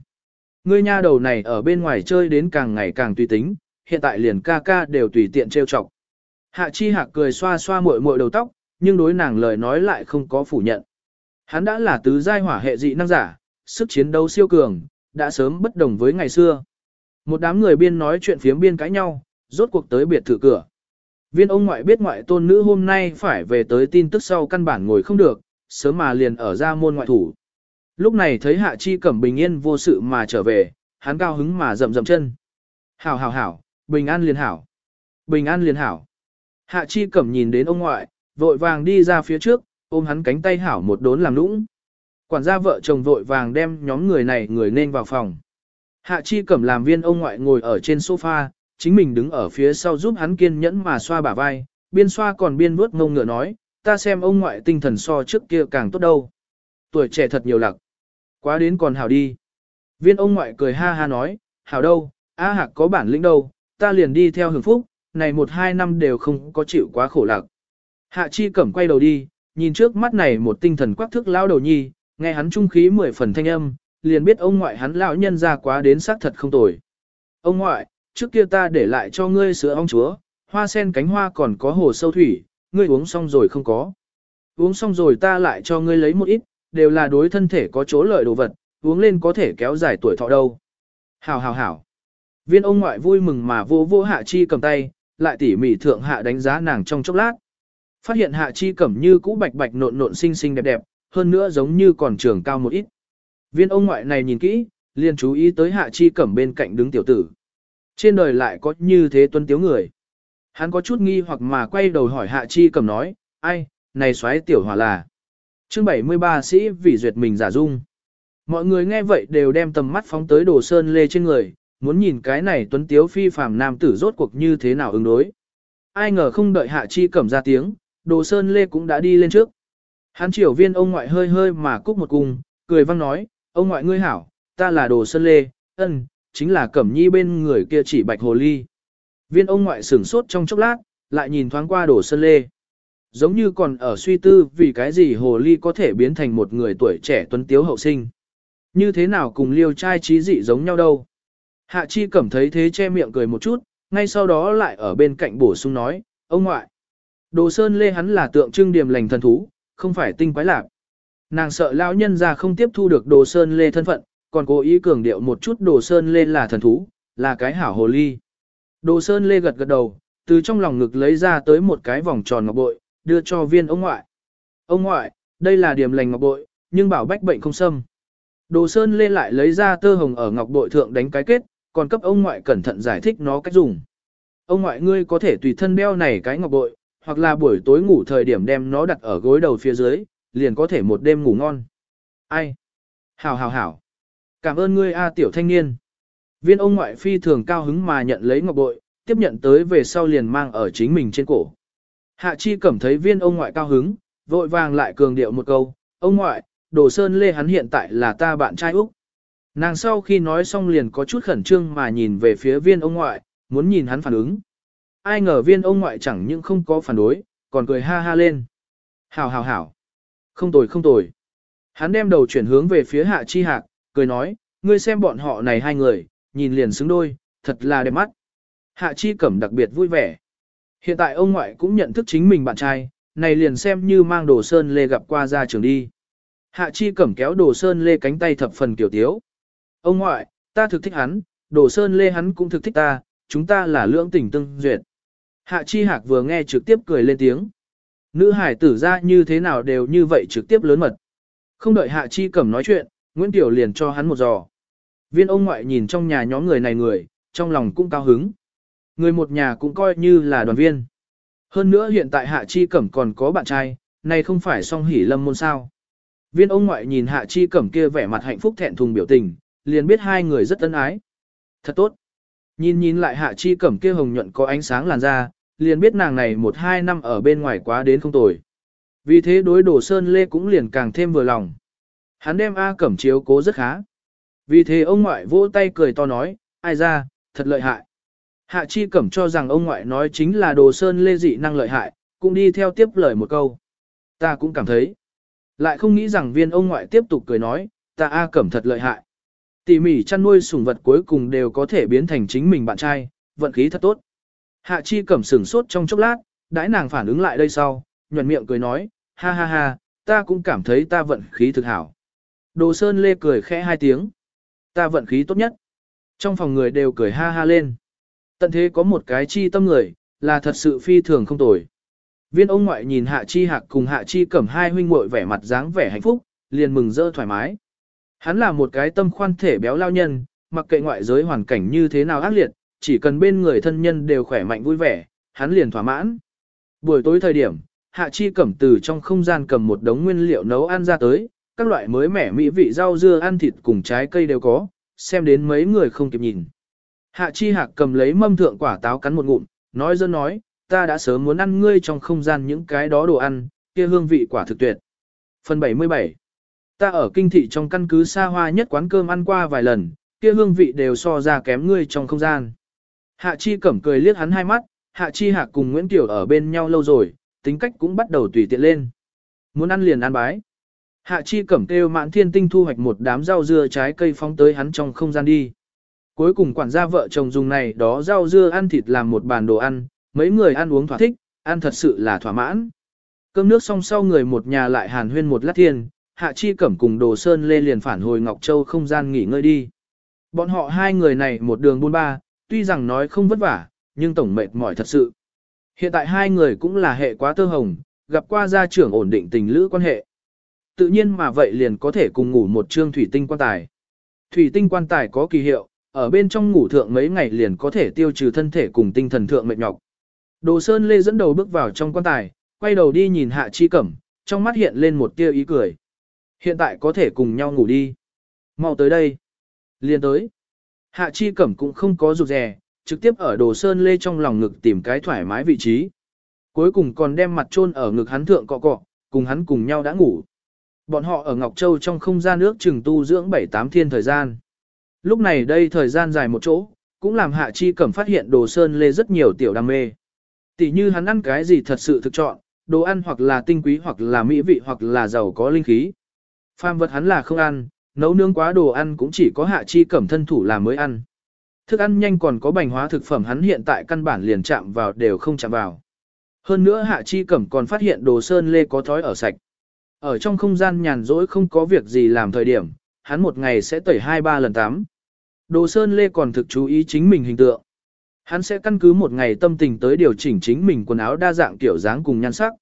Ngươi nha đầu này ở bên ngoài chơi đến càng ngày càng tùy tính, hiện tại liền ca ca đều tùy tiện trêu chọc. Hạ chi hạc cười xoa xoa muội muội đầu tóc, nhưng đối nàng lời nói lại không có phủ nhận. Hắn đã là tứ giai hỏa hệ dị năng giả, sức chiến đấu siêu cường, đã sớm bất đồng với ngày xưa. Một đám người biên nói chuyện phiếm biên cãi nhau, rốt cuộc tới biệt thự cửa. Viên ông ngoại biết ngoại tôn nữ hôm nay phải về tới tin tức sau căn bản ngồi không được, sớm mà liền ở ra môn ngoại thủ. Lúc này thấy Hạ Chi Cẩm bình yên vô sự mà trở về, hắn cao hứng mà rậm rậm chân. Hảo hảo hảo, bình an liền hảo. Bình an liền hảo. Hạ Chi Cẩm nhìn đến ông ngoại, vội vàng đi ra phía trước, ôm hắn cánh tay hảo một đốn làm nũng. Quản gia vợ chồng vội vàng đem nhóm người này người nên vào phòng. Hạ Chi Cẩm làm viên ông ngoại ngồi ở trên sofa, chính mình đứng ở phía sau giúp hắn kiên nhẫn mà xoa bả vai, biên xoa còn biên vuốt ngông ngựa nói, ta xem ông ngoại tinh thần so trước kia càng tốt đâu. Tuổi trẻ thật nhiều lặc. Quá đến còn hảo đi. Viên ông ngoại cười ha ha nói, hảo đâu, A hạc có bản lĩnh đâu, ta liền đi theo hưởng phúc, này một hai năm đều không có chịu quá khổ lạc. Hạ chi cẩm quay đầu đi, nhìn trước mắt này một tinh thần quắc thức lao đầu nhi, nghe hắn trung khí mười phần thanh âm, liền biết ông ngoại hắn lão nhân ra quá đến xác thật không tồi. Ông ngoại, trước kia ta để lại cho ngươi sữa ong chúa, hoa sen cánh hoa còn có hồ sâu thủy, ngươi uống xong rồi không có. Uống xong rồi ta lại cho ngươi lấy một ít, đều là đối thân thể có chỗ lợi đồ vật, uống lên có thể kéo dài tuổi thọ đâu. Hảo hảo hảo. Viên ông ngoại vui mừng mà vô vô hạ chi cầm tay, lại tỉ mỉ thượng hạ đánh giá nàng trong chốc lát. Phát hiện hạ chi cẩm như cũ bạch bạch nộn nộn xinh xinh đẹp đẹp, hơn nữa giống như còn trường cao một ít. Viên ông ngoại này nhìn kỹ, liền chú ý tới hạ chi cẩm bên cạnh đứng tiểu tử. Trên đời lại có như thế tuân tiếu người. Hắn có chút nghi hoặc mà quay đầu hỏi hạ chi cẩm nói, ai, này xoáy tiểu hỏa là. chương 73 sĩ vì duyệt mình giả dung. Mọi người nghe vậy đều đem tầm mắt phóng tới đồ sơn lê trên người, muốn nhìn cái này tuấn tiếu phi phàm nam tử rốt cuộc như thế nào ứng đối. Ai ngờ không đợi hạ chi cẩm ra tiếng, đồ sơn lê cũng đã đi lên trước. Hắn triều viên ông ngoại hơi hơi mà cúc một cung, cười văng nói, ông ngoại ngươi hảo, ta là đồ sơn lê, ân, chính là cẩm nhi bên người kia chỉ bạch hồ ly. Viên ông ngoại sửng sốt trong chốc lát, lại nhìn thoáng qua đồ sơn lê. Giống như còn ở suy tư vì cái gì hồ ly có thể biến thành một người tuổi trẻ tuấn tiếu hậu sinh. Như thế nào cùng liêu trai trí dị giống nhau đâu. Hạ chi cẩm thấy thế che miệng cười một chút, ngay sau đó lại ở bên cạnh bổ sung nói, ông ngoại. Đồ sơn lê hắn là tượng trưng điểm lành thần thú, không phải tinh quái lạc. Nàng sợ lão nhân ra không tiếp thu được đồ sơn lê thân phận, còn cố ý cường điệu một chút đồ sơn lê là thần thú, là cái hảo hồ ly. Đồ sơn lê gật gật đầu, từ trong lòng ngực lấy ra tới một cái vòng tròn ngọc bội, đưa cho viên ông ngoại. Ông ngoại, đây là điểm lành ngọc bội, nhưng bảo bách bệnh không xâm. Đồ sơn lê lại lấy ra tơ hồng ở ngọc bội thượng đánh cái kết, còn cấp ông ngoại cẩn thận giải thích nó cách dùng. Ông ngoại ngươi có thể tùy thân đeo này cái ngọc bội, hoặc là buổi tối ngủ thời điểm đem nó đặt ở gối đầu phía dưới, liền có thể một đêm ngủ ngon. Ai? Hảo hảo hảo. Cảm ơn ngươi A tiểu thanh niên. Viên ông ngoại phi thường cao hứng mà nhận lấy ngọc bội, tiếp nhận tới về sau liền mang ở chính mình trên cổ. Hạ chi cảm thấy viên ông ngoại cao hứng, vội vàng lại cường điệu một câu, ông ngoại, đồ sơn lê hắn hiện tại là ta bạn trai Úc. Nàng sau khi nói xong liền có chút khẩn trương mà nhìn về phía viên ông ngoại, muốn nhìn hắn phản ứng. Ai ngờ viên ông ngoại chẳng những không có phản đối, còn cười ha ha lên. Hảo hảo hảo. Không tồi không tồi. Hắn đem đầu chuyển hướng về phía hạ chi hạc, cười nói, ngươi xem bọn họ này hai người, nhìn liền xứng đôi, thật là đẹp mắt. Hạ chi cẩm đặc biệt vui vẻ. Hiện tại ông ngoại cũng nhận thức chính mình bạn trai, này liền xem như mang đồ sơn lê gặp qua ra trường đi. Hạ chi cẩm kéo đồ sơn lê cánh tay thập phần kiểu tiếu. Ông ngoại, ta thực thích hắn, đồ sơn lê hắn cũng thực thích ta, chúng ta là lưỡng tình tương duyệt. Hạ chi hạc vừa nghe trực tiếp cười lên tiếng. Nữ hải tử ra như thế nào đều như vậy trực tiếp lớn mật. Không đợi hạ chi cẩm nói chuyện, Nguyễn Tiểu liền cho hắn một giò. Viên ông ngoại nhìn trong nhà nhóm người này người, trong lòng cũng cao hứng. Người một nhà cũng coi như là đoàn viên. Hơn nữa hiện tại hạ chi cẩm còn có bạn trai, này không phải song hỉ lâm môn sao. Viên ông ngoại nhìn hạ chi cẩm kia vẻ mặt hạnh phúc thẹn thùng biểu tình, liền biết hai người rất ân ái. Thật tốt. Nhìn nhìn lại hạ chi cẩm kia hồng nhuận có ánh sáng làn da, liền biết nàng này một hai năm ở bên ngoài quá đến không tồi. Vì thế đối đồ sơn lê cũng liền càng thêm vừa lòng. Hắn đem A cẩm chiếu cố rất khá. Vì thế ông ngoại vỗ tay cười to nói, ai ra, thật lợi hại. Hạ chi cẩm cho rằng ông ngoại nói chính là đồ sơn lê dị năng lợi hại, cũng đi theo tiếp lời một câu. Ta cũng cảm thấy. Lại không nghĩ rằng viên ông ngoại tiếp tục cười nói, ta A cẩm thật lợi hại. Tỉ mỉ chăn nuôi sủng vật cuối cùng đều có thể biến thành chính mình bạn trai, vận khí thật tốt. Hạ chi cẩm sửng sốt trong chốc lát, đãi nàng phản ứng lại đây sau, nhuận miệng cười nói, ha ha ha, ta cũng cảm thấy ta vận khí thực hảo. Đồ Sơn Lê cười khẽ hai tiếng. Ta vận khí tốt nhất. Trong phòng người đều cười ha ha lên. Tận thế có một cái chi tâm người, là thật sự phi thường không tồi. Viên ông ngoại nhìn Hạ Chi Hạc cùng Hạ Chi Cẩm hai huynh muội vẻ mặt dáng vẻ hạnh phúc, liền mừng rỡ thoải mái. Hắn là một cái tâm khoan thể béo lao nhân, mặc kệ ngoại giới hoàn cảnh như thế nào ác liệt, chỉ cần bên người thân nhân đều khỏe mạnh vui vẻ, hắn liền thỏa mãn. Buổi tối thời điểm, Hạ Chi Cẩm từ trong không gian cầm một đống nguyên liệu nấu ăn ra tới, các loại mới mẻ mỹ vị rau dưa ăn thịt cùng trái cây đều có, xem đến mấy người không kịp nhìn. Hạ Chi Hạc cầm lấy mâm thượng quả táo cắn một ngụm, nói dân nói, ta đã sớm muốn ăn ngươi trong không gian những cái đó đồ ăn, kia hương vị quả thực tuyệt. Phần 77 Ta ở kinh thị trong căn cứ xa hoa nhất quán cơm ăn qua vài lần, kia hương vị đều so ra kém ngươi trong không gian. Hạ Chi cẩm cười liếc hắn hai mắt, Hạ Chi Hạc cùng Nguyễn Tiểu ở bên nhau lâu rồi, tính cách cũng bắt đầu tùy tiện lên. Muốn ăn liền ăn bái. Hạ Chi cẩm kêu mãn thiên tinh thu hoạch một đám rau dưa trái cây phóng tới hắn trong không gian đi. Cuối cùng quản gia vợ chồng dùng này đó rau dưa ăn thịt làm một bàn đồ ăn, mấy người ăn uống thỏa thích, ăn thật sự là thỏa mãn. Cơm nước xong sau người một nhà lại hàn huyên một lát thiên, Hạ Chi Cẩm cùng Đồ Sơn Lê liền phản hồi Ngọc Châu không gian nghỉ ngơi đi. Bọn họ hai người này một đường buôn ba, tuy rằng nói không vất vả, nhưng tổng mệt mỏi thật sự. Hiện tại hai người cũng là hệ quá tơ hồng, gặp qua gia trưởng ổn định tình lữ quan hệ. Tự nhiên mà vậy liền có thể cùng ngủ một trương thủy tinh quan tài. Thủy tinh quan tài có kỳ hiệu, ở bên trong ngủ thượng mấy ngày liền có thể tiêu trừ thân thể cùng tinh thần thượng mệt nhọc. Đồ Sơn Lê dẫn đầu bước vào trong quan tài, quay đầu đi nhìn Hạ Chi Cẩm, trong mắt hiện lên một tia ý cười. Hiện tại có thể cùng nhau ngủ đi. Mau tới đây. Liên tới. Hạ Chi Cẩm cũng không có rụt rè, trực tiếp ở Đồ Sơn Lê trong lòng ngực tìm cái thoải mái vị trí. Cuối cùng còn đem mặt chôn ở ngực hắn thượng cọ cọ, cùng hắn cùng nhau đã ngủ. Bọn họ ở Ngọc Châu trong không gian nước trừng tu dưỡng 7-8 thiên thời gian. Lúc này đây thời gian dài một chỗ, cũng làm Hạ Chi Cẩm phát hiện Đồ Sơn Lê rất nhiều tiểu đam mê. Tỷ như hắn ăn cái gì thật sự thực chọn, đồ ăn hoặc là tinh quý hoặc là mỹ vị hoặc là giàu có linh khí. Phàm vật hắn là không ăn, nấu nướng quá đồ ăn cũng chỉ có Hạ Chi Cẩm thân thủ làm mới ăn. Thức ăn nhanh còn có bành hóa thực phẩm hắn hiện tại căn bản liền chạm vào đều không chạm vào. Hơn nữa Hạ Chi Cẩm còn phát hiện đồ sơn lê có thói ở sạch. Ở trong không gian nhàn rỗi không có việc gì làm thời điểm, hắn một ngày sẽ tẩy hai ba lần tắm. Đồ sơn lê còn thực chú ý chính mình hình tượng. Hắn sẽ căn cứ một ngày tâm tình tới điều chỉnh chính mình quần áo đa dạng kiểu dáng cùng nhan sắc.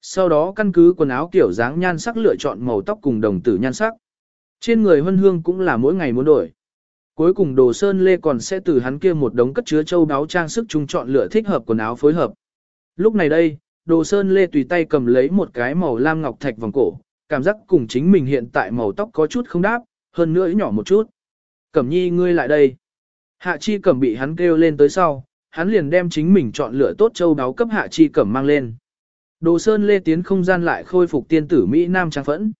Sau đó căn cứ quần áo kiểu dáng nhan sắc lựa chọn màu tóc cùng đồng tử nhan sắc. Trên người Hân Hương cũng là mỗi ngày muốn đổi. Cuối cùng Đồ Sơn Lê còn sẽ từ hắn kia một đống cất chứa châu đáo trang sức chung chọn lựa thích hợp quần áo phối hợp. Lúc này đây, Đồ Sơn Lê tùy tay cầm lấy một cái màu lam ngọc thạch vòng cổ, cảm giác cùng chính mình hiện tại màu tóc có chút không đáp, hơn nữa nhỏ một chút. Cẩm nhi ngươi lại đây. Hạ Chi Cẩm bị hắn kêu lên tới sau, hắn liền đem chính mình chọn lựa tốt châu đáo cấp Hạ Chi Cẩm mang lên. Đồ Sơn Lê tiến không gian lại khôi phục tiên tử Mỹ Nam trang phẫn.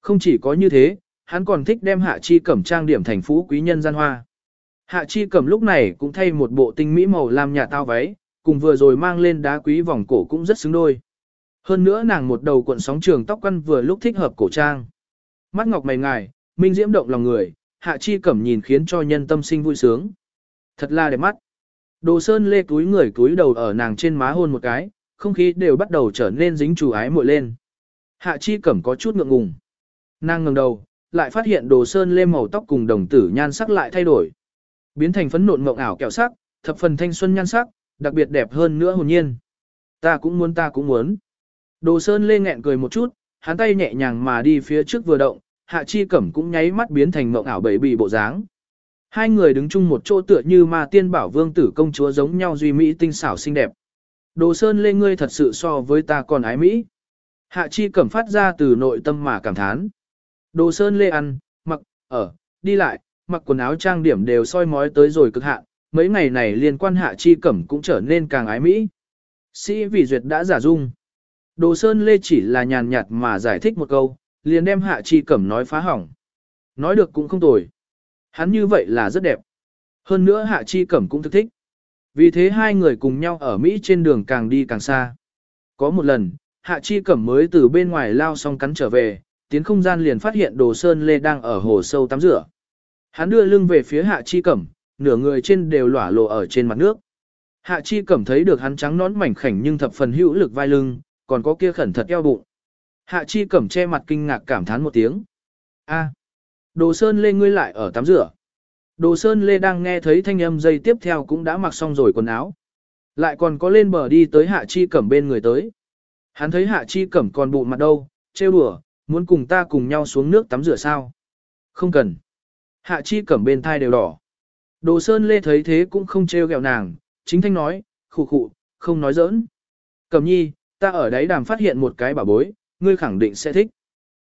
Không chỉ có như thế, hắn còn thích đem Hạ Chi Cẩm trang điểm thành phú quý nhân gian hoa. Hạ Chi Cẩm lúc này cũng thay một bộ tinh mỹ màu làm nhà tao váy, cùng vừa rồi mang lên đá quý vòng cổ cũng rất xứng đôi. Hơn nữa nàng một đầu cuộn sóng trường tóc quăn vừa lúc thích hợp cổ trang. Mắt ngọc mày ngài, minh diễm động lòng người, Hạ Chi Cẩm nhìn khiến cho nhân tâm sinh vui sướng. Thật là đẹp mắt. Đồ Sơn lê túi người túi đầu ở nàng trên má hôn một cái, không khí đều bắt đầu trở nên dính chủ ái muội lên. Hạ Chi Cẩm có chút ngượng ngùng. Nàng ngẩng đầu, lại phát hiện Đồ Sơn lê màu tóc cùng đồng tử nhan sắc lại thay đổi. Biến thành phấn nộn mộng ảo kẹo sắc, thập phần thanh xuân nhan sắc, đặc biệt đẹp hơn nữa hồn nhiên. Ta cũng muốn ta cũng muốn. Đồ Sơn lê nghẹn cười một chút, hắn tay nhẹ nhàng mà đi phía trước vừa động, Hạ Chi Cẩm cũng nháy mắt biến thành mộng ảo bảy bì bộ dáng. Hai người đứng chung một chỗ tựa như ma tiên bảo vương tử công chúa giống nhau duy mỹ tinh xảo xinh đẹp. Đồ Sơn Lê ngươi thật sự so với ta còn ái mỹ. Hạ Chi Cẩm phát ra từ nội tâm mà cảm thán. Đồ Sơn Lê ăn, mặc, ở, đi lại, mặc quần áo trang điểm đều soi mói tới rồi cực hạn, mấy ngày này liên quan Hạ Chi Cẩm cũng trở nên càng ái mỹ. Sĩ vì duyệt đã giả dung. Đồ Sơn Lê chỉ là nhàn nhạt mà giải thích một câu, liền đem Hạ Chi Cẩm nói phá hỏng. Nói được cũng không tồi. Hắn như vậy là rất đẹp. Hơn nữa Hạ Chi Cẩm cũng thức thích. Vì thế hai người cùng nhau ở Mỹ trên đường càng đi càng xa. Có một lần, Hạ Chi Cẩm mới từ bên ngoài lao xong cắn trở về, tiến không gian liền phát hiện Đồ Sơn Lê đang ở hồ sâu tắm rửa. Hắn đưa lưng về phía Hạ Chi Cẩm, nửa người trên đều lỏa lộ ở trên mặt nước. Hạ Chi Cẩm thấy được hắn trắng nón mảnh khảnh nhưng thập phần hữu lực vai lưng, còn có kia khẩn thật eo bụng. Hạ Chi Cẩm che mặt kinh ngạc cảm thán một tiếng. A, Đồ Sơn Lê ngươi lại ở tắm rửa. Đồ Sơn Lê đang nghe thấy thanh âm dây tiếp theo cũng đã mặc xong rồi quần áo. Lại còn có lên bờ đi tới Hạ Chi Cẩm bên người tới. Hắn thấy Hạ Chi Cẩm còn bụng mặt đâu, trêu đùa, muốn cùng ta cùng nhau xuống nước tắm rửa sao. Không cần. Hạ chi cẩm bên thai đều đỏ. Đồ Sơn Lê thấy thế cũng không trêu ghẹo nàng, chính thanh nói, khụ khụ, không nói giỡn. Cẩm nhi, ta ở đấy đàm phát hiện một cái bảo bối, ngươi khẳng định sẽ thích.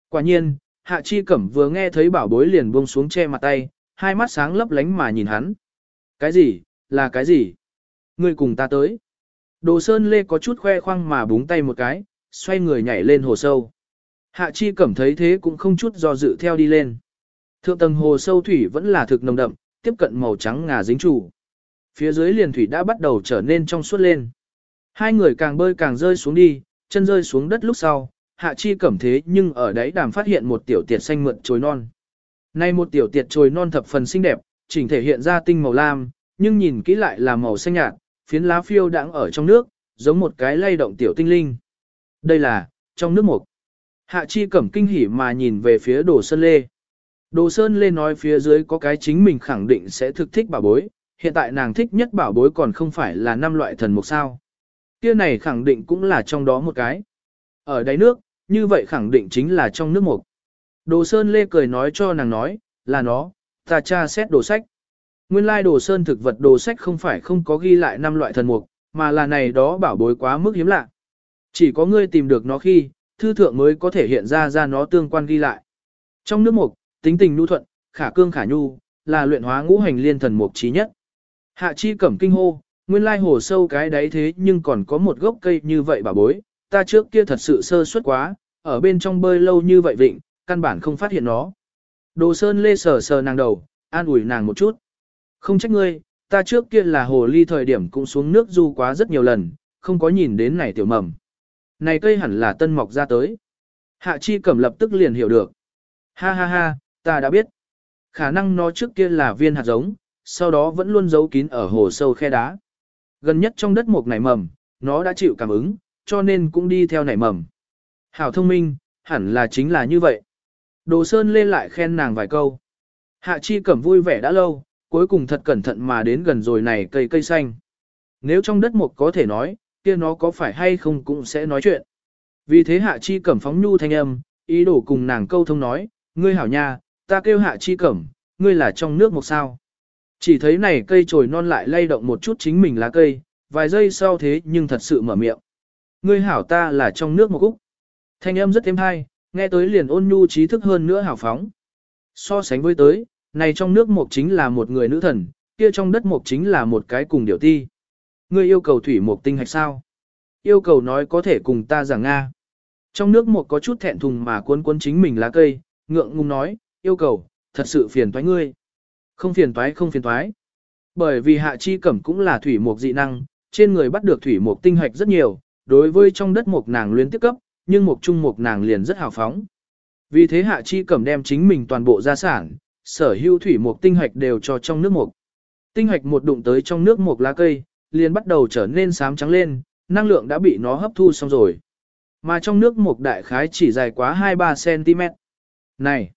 Quả nhiên, Hạ Chi Cẩm vừa nghe thấy bảo bối liền buông xuống che mặt tay, hai mắt sáng lấp lánh mà nhìn hắn. Cái gì, là cái gì? Ngươi cùng ta tới. Đồ Sơn Lê có chút khoe khoang mà búng tay một cái, xoay người nhảy lên hồ sâu. Hạ Chi Cẩm thấy thế cũng không chút do dự theo đi lên. Thượng tầng hồ sâu thủy vẫn là thực nồng đậm, tiếp cận màu trắng ngà dính chủ. Phía dưới liền thủy đã bắt đầu trở nên trong suốt lên. Hai người càng bơi càng rơi xuống đi, chân rơi xuống đất lúc sau, hạ chi cẩm thế nhưng ở đấy đàm phát hiện một tiểu tiệt xanh mượn trồi non. Nay một tiểu tiệt trồi non thập phần xinh đẹp, chỉnh thể hiện ra tinh màu lam, nhưng nhìn kỹ lại là màu xanh nhạt, phiến lá phiêu đang ở trong nước, giống một cái lay động tiểu tinh linh. Đây là, trong nước mục. Hạ chi cẩm kinh hỉ mà nhìn về phía đồ sơn lê. Đồ sơn lê nói phía dưới có cái chính mình khẳng định sẽ thực thích bảo bối, hiện tại nàng thích nhất bảo bối còn không phải là năm loại thần mục sao. Kia này khẳng định cũng là trong đó một cái. Ở đáy nước, như vậy khẳng định chính là trong nước mục. Đồ Sơn Lê cười nói cho nàng nói, là nó, ta tra xét đồ sách. Nguyên lai đồ Sơn thực vật đồ sách không phải không có ghi lại năm loại thần mục, mà là này đó bảo bối quá mức hiếm lạ. Chỉ có ngươi tìm được nó khi, thư thượng mới có thể hiện ra ra nó tương quan ghi lại. Trong nước mục, tính tình nhu thuận, khả cương khả nhu, là luyện hóa ngũ hành liên thần mục trí nhất. Hạ chi cẩm kinh hô, nguyên lai hồ sâu cái đấy thế nhưng còn có một gốc cây như vậy bà bối, ta trước kia thật sự sơ suất quá, ở bên trong bơi lâu như vậy vịnh, căn bản không phát hiện nó. Đồ Sơn Lê sờ sờ nàng đầu, an ủi nàng một chút. Không trách ngươi, ta trước kia là hồ ly thời điểm cũng xuống nước du quá rất nhiều lần, không có nhìn đến này tiểu mầm. Này cây hẳn là tân mọc ra tới. Hạ Chi Cẩm lập tức liền hiểu được. Ha ha ha, ta đã biết. Khả năng nó trước kia là viên hạt giống, sau đó vẫn luôn giấu kín ở hồ sâu khe đá. Gần nhất trong đất mục nảy mầm, nó đã chịu cảm ứng, cho nên cũng đi theo nảy mầm. Hảo thông minh, hẳn là chính là như vậy. Đồ Sơn lên lại khen nàng vài câu. Hạ Chi Cẩm vui vẻ đã lâu, cuối cùng thật cẩn thận mà đến gần rồi này cây cây xanh. Nếu trong đất mục có thể nói, kia nó có phải hay không cũng sẽ nói chuyện. Vì thế Hạ Chi Cẩm phóng nhu thanh âm, ý đồ cùng nàng câu thông nói, ngươi hảo nha, ta kêu Hạ Chi Cẩm, ngươi là trong nước một sao. Chỉ thấy này cây trồi non lại lay động một chút chính mình lá cây, vài giây sau thế nhưng thật sự mở miệng. Ngươi hảo ta là trong nước một cúc. Thanh âm rất êm hay, nghe tới liền ôn nhu trí thức hơn nữa hảo phóng. So sánh với tới, này trong nước một chính là một người nữ thần, kia trong đất một chính là một cái cùng điều ti. Ngươi yêu cầu thủy mục tinh hạch sao? Yêu cầu nói có thể cùng ta giảng Nga. Trong nước mục có chút thẹn thùng mà cuốn cuốn chính mình lá cây, ngượng ngùng nói, yêu cầu, thật sự phiền toái ngươi. Không phiền toái không phiền toái. Bởi vì hạ chi cẩm cũng là thủy mục dị năng, trên người bắt được thủy mục tinh hạch rất nhiều, đối với trong đất mục nàng luyến tiếp cấp, nhưng mục trung mục nàng liền rất hào phóng. Vì thế hạ chi cẩm đem chính mình toàn bộ gia sản, sở hữu thủy mục tinh hạch đều cho trong nước mục. Tinh hạch một đụng tới trong nước mục lá cây, liền bắt đầu trở nên sám trắng lên, năng lượng đã bị nó hấp thu xong rồi. Mà trong nước mục đại khái chỉ dài quá 2-3 cm. Này!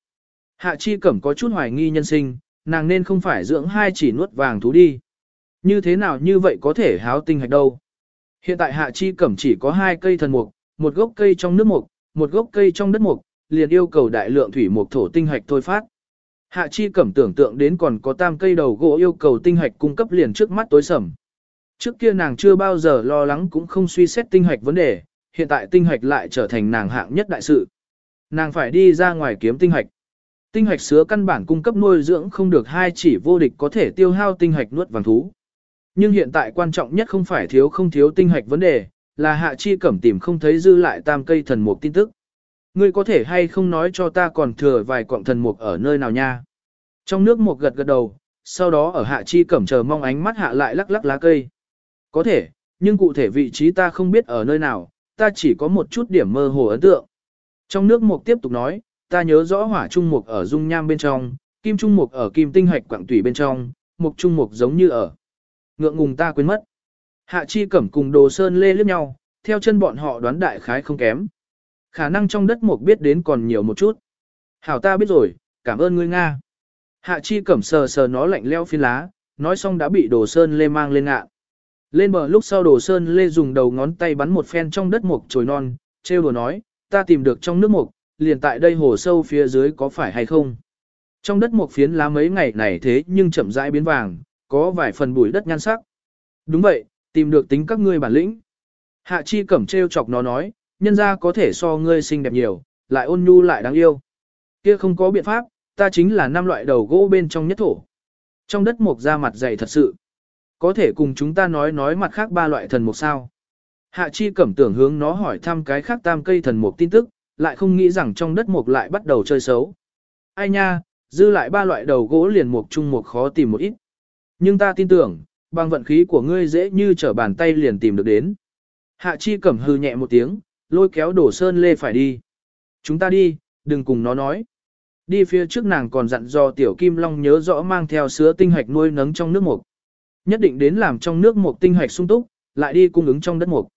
Hạ chi cẩm có chút hoài nghi nhân sinh, nàng nên không phải dưỡng hai chỉ nuốt vàng thú đi. Như thế nào như vậy có thể háo tinh hạch đâu. Hiện tại hạ chi cẩm chỉ có hai cây thần mục, một gốc cây trong nước mục, một gốc cây trong đất mục, liền yêu cầu đại lượng thủy mục thổ tinh hạch thôi phát. Hạ chi cẩm tưởng tượng đến còn có tam cây đầu gỗ yêu cầu tinh hạch cung cấp liền trước mắt tối sầm. Trước kia nàng chưa bao giờ lo lắng cũng không suy xét tinh hạch vấn đề, hiện tại tinh hạch lại trở thành nàng hạng nhất đại sự. Nàng phải đi ra ngoài kiếm tinh hạch. Tinh hạch sứa căn bản cung cấp nuôi dưỡng không được hai chỉ vô địch có thể tiêu hao tinh hạch nuốt vàng thú. Nhưng hiện tại quan trọng nhất không phải thiếu không thiếu tinh hạch vấn đề, là hạ chi cẩm tìm không thấy dư lại tam cây thần mục tin tức. Ngươi có thể hay không nói cho ta còn thừa vài quặng thần mục ở nơi nào nha? Trong nước một gật gật đầu, sau đó ở hạ chi cẩm chờ mong ánh mắt hạ lại lắc lắc lá cây. Có thể, nhưng cụ thể vị trí ta không biết ở nơi nào, ta chỉ có một chút điểm mơ hồ ấn tượng. Trong nước mục tiếp tục nói, ta nhớ rõ hỏa trung mục ở dung nham bên trong, kim trung mục ở kim tinh hạch quảng tủy bên trong, mục trung mục giống như ở. Ngượng ngùng ta quên mất. Hạ chi cẩm cùng đồ sơn lê liếc nhau, theo chân bọn họ đoán đại khái không kém. Khả năng trong đất mục biết đến còn nhiều một chút. Hảo ta biết rồi, cảm ơn ngươi Nga. Hạ chi cẩm sờ sờ nó lạnh leo phi lá, nói xong đã bị đồ sơn lê mang lên ngạ. Lên bờ lúc sau đồ sơn lê dùng đầu ngón tay bắn một phen trong đất mục trồi non, trêu đùa nói, ta tìm được trong nước mục, liền tại đây hồ sâu phía dưới có phải hay không? Trong đất mục phiến lá mấy ngày này thế nhưng chậm rãi biến vàng, có vài phần bụi đất nhan sắc. Đúng vậy, tìm được tính các ngươi bản lĩnh. Hạ chi cẩm Trêu chọc nó nói, nhân ra có thể so ngươi xinh đẹp nhiều, lại ôn nhu lại đáng yêu. Kia không có biện pháp, ta chính là năm loại đầu gỗ bên trong nhất thổ. Trong đất mục ra mặt dày thật sự. Có thể cùng chúng ta nói nói mặt khác ba loại thần mục sao. Hạ chi cẩm tưởng hướng nó hỏi thăm cái khác tam cây thần mục tin tức, lại không nghĩ rằng trong đất mục lại bắt đầu chơi xấu. Ai nha, dư lại ba loại đầu gỗ liền mục chung mục khó tìm một ít. Nhưng ta tin tưởng, bằng vận khí của ngươi dễ như trở bàn tay liền tìm được đến. Hạ chi cẩm hư nhẹ một tiếng, lôi kéo đổ sơn lê phải đi. Chúng ta đi, đừng cùng nó nói. Đi phía trước nàng còn dặn dò tiểu kim long nhớ rõ mang theo sữa tinh hạch nuôi nấng trong nước mục. Nhất định đến làm trong nước một tinh hạch sung túc, lại đi cung ứng trong đất mục.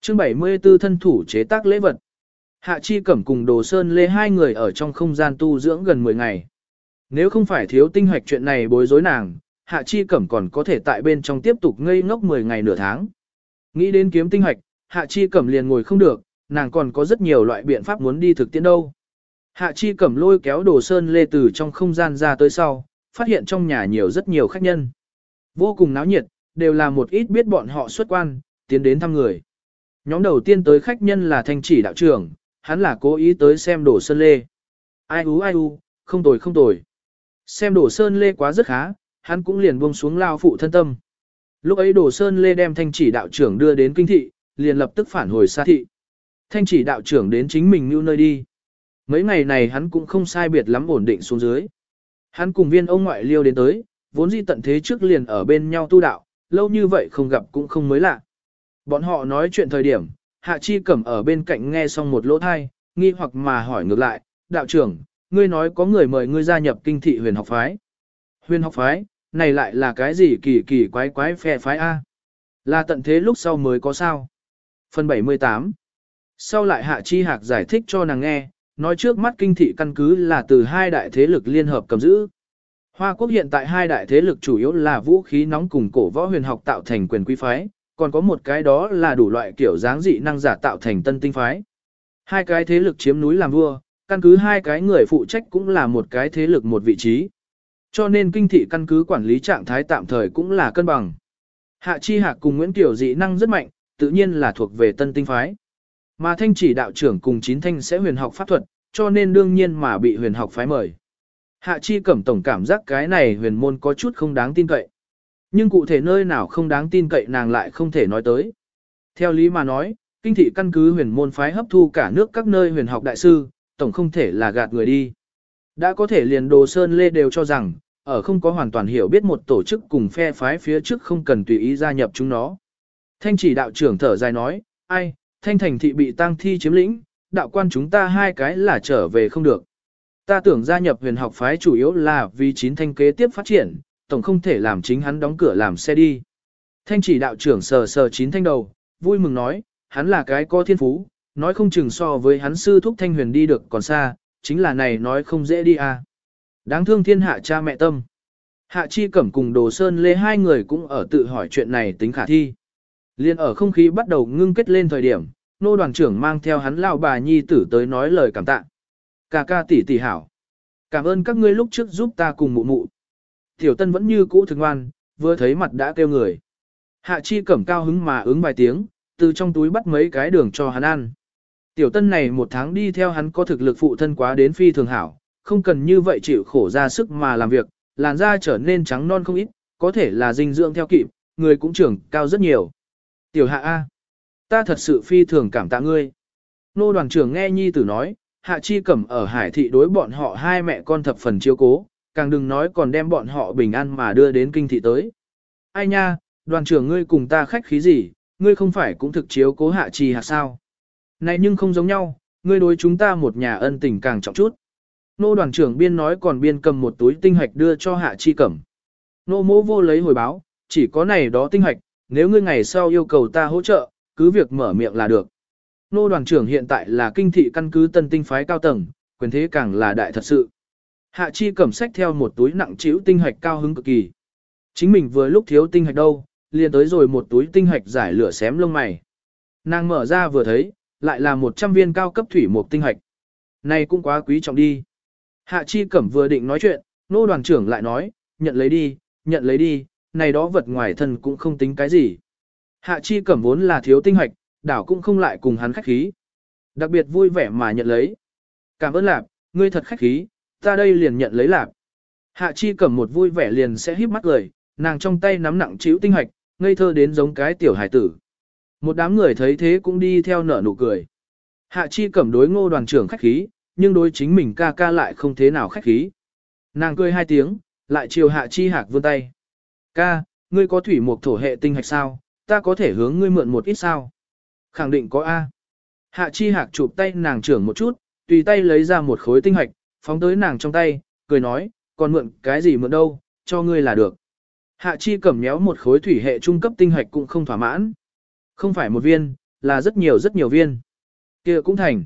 Chương 74 thân thủ chế tác lễ vật. Hạ Chi Cẩm cùng Đồ Sơn Lê hai người ở trong không gian tu dưỡng gần 10 ngày. Nếu không phải thiếu tinh hoạch chuyện này bối rối nàng, Hạ Chi Cẩm còn có thể tại bên trong tiếp tục ngây ngốc 10 ngày nửa tháng. Nghĩ đến kiếm tinh hoạch, Hạ Chi Cẩm liền ngồi không được, nàng còn có rất nhiều loại biện pháp muốn đi thực tiễn đâu. Hạ Chi Cẩm lôi kéo Đồ Sơn Lê từ trong không gian ra tới sau, phát hiện trong nhà nhiều rất nhiều khách nhân. Vô cùng náo nhiệt, đều là một ít biết bọn họ xuất quan, tiến đến thăm người. Nhóm đầu tiên tới khách nhân là thanh chỉ đạo trưởng, hắn là cố ý tới xem đổ sơn lê. Ai u ai u, không tồi không tồi. Xem đổ sơn lê quá rất khá, hắn cũng liền buông xuống lao phụ thân tâm. Lúc ấy đổ sơn lê đem thanh chỉ đạo trưởng đưa đến kinh thị, liền lập tức phản hồi xa thị. Thanh chỉ đạo trưởng đến chính mình như nơi đi. Mấy ngày này hắn cũng không sai biệt lắm ổn định xuống dưới. Hắn cùng viên ông ngoại liêu đến tới, vốn di tận thế trước liền ở bên nhau tu đạo, lâu như vậy không gặp cũng không mới lạ. Bọn họ nói chuyện thời điểm, Hạ Chi Cẩm ở bên cạnh nghe xong một lỗ thai, nghi hoặc mà hỏi ngược lại, đạo trưởng, ngươi nói có người mời ngươi gia nhập kinh thị huyền học phái. Huyền học phái, này lại là cái gì kỳ kỳ quái quái phe phái A? Là tận thế lúc sau mới có sao? Phần 78 Sau lại Hạ Chi Hạc giải thích cho nàng nghe, nói trước mắt kinh thị căn cứ là từ hai đại thế lực liên hợp cầm giữ. Hoa quốc hiện tại hai đại thế lực chủ yếu là vũ khí nóng cùng cổ võ huyền học tạo thành quyền quý phái, còn có một cái đó là đủ loại kiểu dáng dị năng giả tạo thành tân tinh phái. Hai cái thế lực chiếm núi làm vua, căn cứ hai cái người phụ trách cũng là một cái thế lực một vị trí. Cho nên kinh thị căn cứ quản lý trạng thái tạm thời cũng là cân bằng. Hạ Chi Hạc cùng Nguyễn Tiểu dị năng rất mạnh, tự nhiên là thuộc về tân tinh phái. Mà thanh chỉ đạo trưởng cùng chín thanh sẽ huyền học pháp thuật, cho nên đương nhiên mà bị huyền học phái mời. Hạ Chi Cẩm tổng cảm giác cái này huyền môn có chút không đáng tin cậy. Nhưng cụ thể nơi nào không đáng tin cậy nàng lại không thể nói tới. Theo lý mà nói, kinh thị căn cứ huyền môn phái hấp thu cả nước các nơi huyền học đại sư, tổng không thể là gạt người đi. Đã có thể liền đồ sơn lê đều cho rằng, ở không có hoàn toàn hiểu biết một tổ chức cùng phe phái phía trước không cần tùy ý gia nhập chúng nó. Thanh chỉ đạo trưởng thở dài nói, ai, thanh thành thị bị tăng thi chiếm lĩnh, đạo quan chúng ta hai cái là trở về không được. Ta tưởng gia nhập huyền học phái chủ yếu là vì chín thanh kế tiếp phát triển, tổng không thể làm chính hắn đóng cửa làm xe đi. Thanh chỉ đạo trưởng sờ sờ chín thanh đầu, vui mừng nói, hắn là cái có thiên phú, nói không chừng so với hắn sư thúc thanh huyền đi được còn xa, chính là này nói không dễ đi à. Đáng thương thiên hạ cha mẹ tâm. Hạ chi cẩm cùng đồ sơn lê hai người cũng ở tự hỏi chuyện này tính khả thi. Liên ở không khí bắt đầu ngưng kết lên thời điểm, nô đoàn trưởng mang theo hắn lão bà nhi tử tới nói lời cảm tạ. Ca ca tỷ tỷ hảo. Cảm ơn các ngươi lúc trước giúp ta cùng mụ mụ. Tiểu tân vẫn như cũ thường ngoan, vừa thấy mặt đã kêu người. Hạ chi cẩm cao hứng mà ứng vài tiếng, từ trong túi bắt mấy cái đường cho hắn ăn. Tiểu tân này một tháng đi theo hắn có thực lực phụ thân quá đến phi thường hảo, không cần như vậy chịu khổ ra sức mà làm việc, làn da trở nên trắng non không ít, có thể là dinh dưỡng theo kịp, người cũng trưởng cao rất nhiều. Tiểu hạ A. Ta thật sự phi thường cảm tạ ngươi. Nô đoàn trưởng nghe nhi tử nói, hạ chi cẩm ở hải thị đối bọn họ hai mẹ con thập phần chiếu cố, càng đừng nói còn đem bọn họ bình an mà đưa đến kinh thị tới. Ai nha, đoàn trưởng ngươi cùng ta khách khí gì, ngươi không phải cũng thực chiếu cố hạ Chi hạ sao. Này nhưng không giống nhau, ngươi đối chúng ta một nhà ân tình càng trọng chút. Nô đoàn trưởng biên nói còn biên cầm một túi tinh hạch đưa cho hạ chi cẩm. Nô mô vô lấy hồi báo, chỉ có này đó tinh hạch, nếu ngươi ngày sau yêu cầu ta hỗ trợ, cứ việc mở miệng là được. Nô đoàn trưởng hiện tại là kinh thị căn cứ tân tinh phái cao tầng, quyền thế càng là đại thật sự. Hạ chi cầm sách theo một túi nặng chịu tinh hạch cao hứng cực kỳ. Chính mình vừa lúc thiếu tinh hạch đâu, liền tới rồi một túi tinh hạch giải lửa xém lông mày. Nàng mở ra vừa thấy, lại là 100 viên cao cấp thủy một tinh hạch. Này cũng quá quý trọng đi. Hạ Chi Cẩm vừa định nói chuyện, nô đoàn trưởng lại nói, nhận lấy đi, nhận lấy đi, này đó vật ngoài thân cũng không tính cái gì. Hạ Chi Cẩm vốn là thiếu tinh hạch đảo cũng không lại cùng hắn khách khí. Đặc biệt vui vẻ mà nhận lấy. Cảm ơn lạp, ngươi thật khách khí, ta đây liền nhận lấy lạp. Hạ Chi cầm một vui vẻ liền sẽ híp mắt cười, nàng trong tay nắm nặng chiếu tinh hoạch, ngây thơ đến giống cái tiểu hải tử. Một đám người thấy thế cũng đi theo nở nụ cười. Hạ Chi cầm đối ngô đoàn trưởng khách khí, nhưng đối chính mình ca ca lại không thế nào khách khí. Nàng cười hai tiếng, lại chiều Hạ Chi Hạc vươn tay. Ca, ngươi có thủy mục thổ hệ tinh hạch sao, ta có thể hướng ngươi mượn một ít sao? Khẳng định có A. Hạ Chi Hạc chụp tay nàng trưởng một chút, tùy tay lấy ra một khối tinh hạch, phóng tới nàng trong tay, cười nói, còn mượn cái gì mượn đâu, cho ngươi là được. Hạ Chi cầm méo một khối thủy hệ trung cấp tinh hạch cũng không thỏa mãn. Không phải một viên, là rất nhiều rất nhiều viên. kia cũng thành.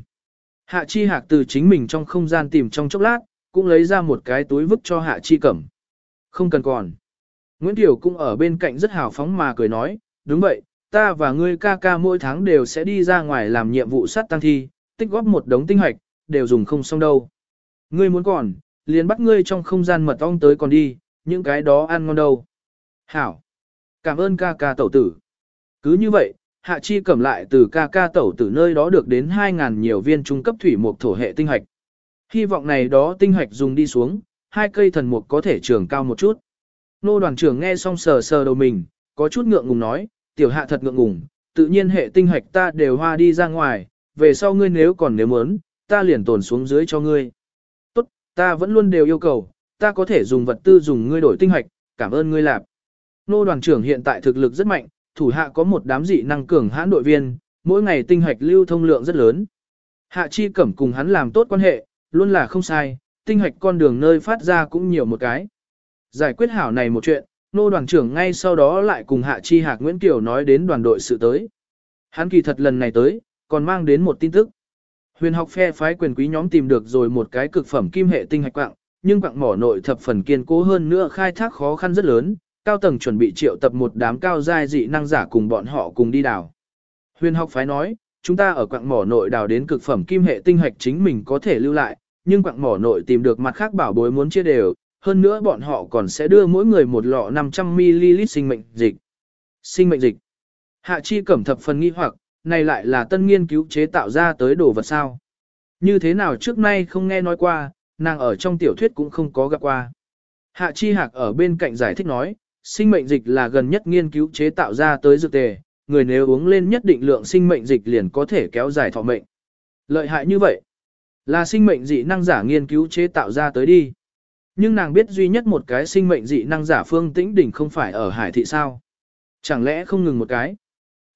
Hạ Chi Hạc từ chính mình trong không gian tìm trong chốc lát, cũng lấy ra một cái túi vứt cho Hạ Chi Cẩm. Không cần còn. Nguyễn Tiểu cũng ở bên cạnh rất hào phóng mà cười nói, đúng vậy, ta và ngươi ca ca mỗi tháng đều sẽ đi ra ngoài làm nhiệm vụ sát tăng thi, tích góp một đống tinh hoạch, đều dùng không xong đâu. Ngươi muốn còn, liền bắt ngươi trong không gian mật ong tới còn đi, những cái đó ăn ngon đâu. Hảo! Cảm ơn ca ca tẩu tử. Cứ như vậy, Hạ Chi cầm lại từ ca ca tẩu tử nơi đó được đến 2.000 nhiều viên trung cấp thủy mục thổ hệ tinh hoạch. Hy vọng này đó tinh hoạch dùng đi xuống, hai cây thần mục có thể trường cao một chút. Nô đoàn trưởng nghe xong sờ sờ đầu mình, có chút ngượng ngùng nói, tiểu hạ thật ngượng ngùng, tự nhiên hệ tinh hạch ta đều hoa đi ra ngoài, về sau ngươi nếu còn nếu muốn, ta liền tồn xuống dưới cho ngươi. Tốt, ta vẫn luôn đều yêu cầu, ta có thể dùng vật tư dùng ngươi đổi tinh hạch. cảm ơn ngươi lạp. Nô đoàn trưởng hiện tại thực lực rất mạnh, thủ hạ có một đám dị năng cường hãn đội viên, mỗi ngày tinh hạch lưu thông lượng rất lớn. Hạ chi cẩm cùng hắn làm tốt quan hệ, luôn là không sai, tinh hạch con đường nơi phát ra cũng nhiều một cái. Giải quyết hảo này một chuyện, nô đoàn trưởng ngay sau đó lại cùng Hạ Chi Hạc Nguyễn Kiều nói đến đoàn đội sự tới. Hắn kỳ thật lần này tới, còn mang đến một tin tức. Huyền học phe phái quyền quý nhóm tìm được rồi một cái cực phẩm kim hệ tinh hạch quạng, nhưng quạng mỏ nội thập phần kiên cố hơn nữa khai thác khó khăn rất lớn, cao tầng chuẩn bị triệu tập một đám cao giai dị năng giả cùng bọn họ cùng đi đào. Huyền học phái nói, chúng ta ở quạng mỏ nội đào đến cực phẩm kim hệ tinh hạch chính mình có thể lưu lại, nhưng quạng mỏ nội tìm được mặt khác bảo bối muốn chia đều, hơn nữa bọn họ còn sẽ đưa mỗi người một lọ 500ml sinh mệnh dịch. Sinh mệnh dịch. Hạ chi cẩm thập phần nghi hoặc, này lại là tân nghiên cứu chế tạo ra tới đồ vật sao. Như thế nào trước nay không nghe nói qua, nàng ở trong tiểu thuyết cũng không có gặp qua. Hạ chi hạc ở bên cạnh giải thích nói, sinh mệnh dịch là gần nhất nghiên cứu chế tạo ra tới dược tề, người nếu uống lên nhất định lượng sinh mệnh dịch liền có thể kéo dài thọ mệnh. Lợi hại như vậy, là sinh mệnh dị năng giả nghiên cứu chế tạo ra tới đi. Nhưng nàng biết duy nhất một cái sinh mệnh dị năng giả phương tĩnh đỉnh không phải ở hải thị sao. Chẳng lẽ không ngừng một cái.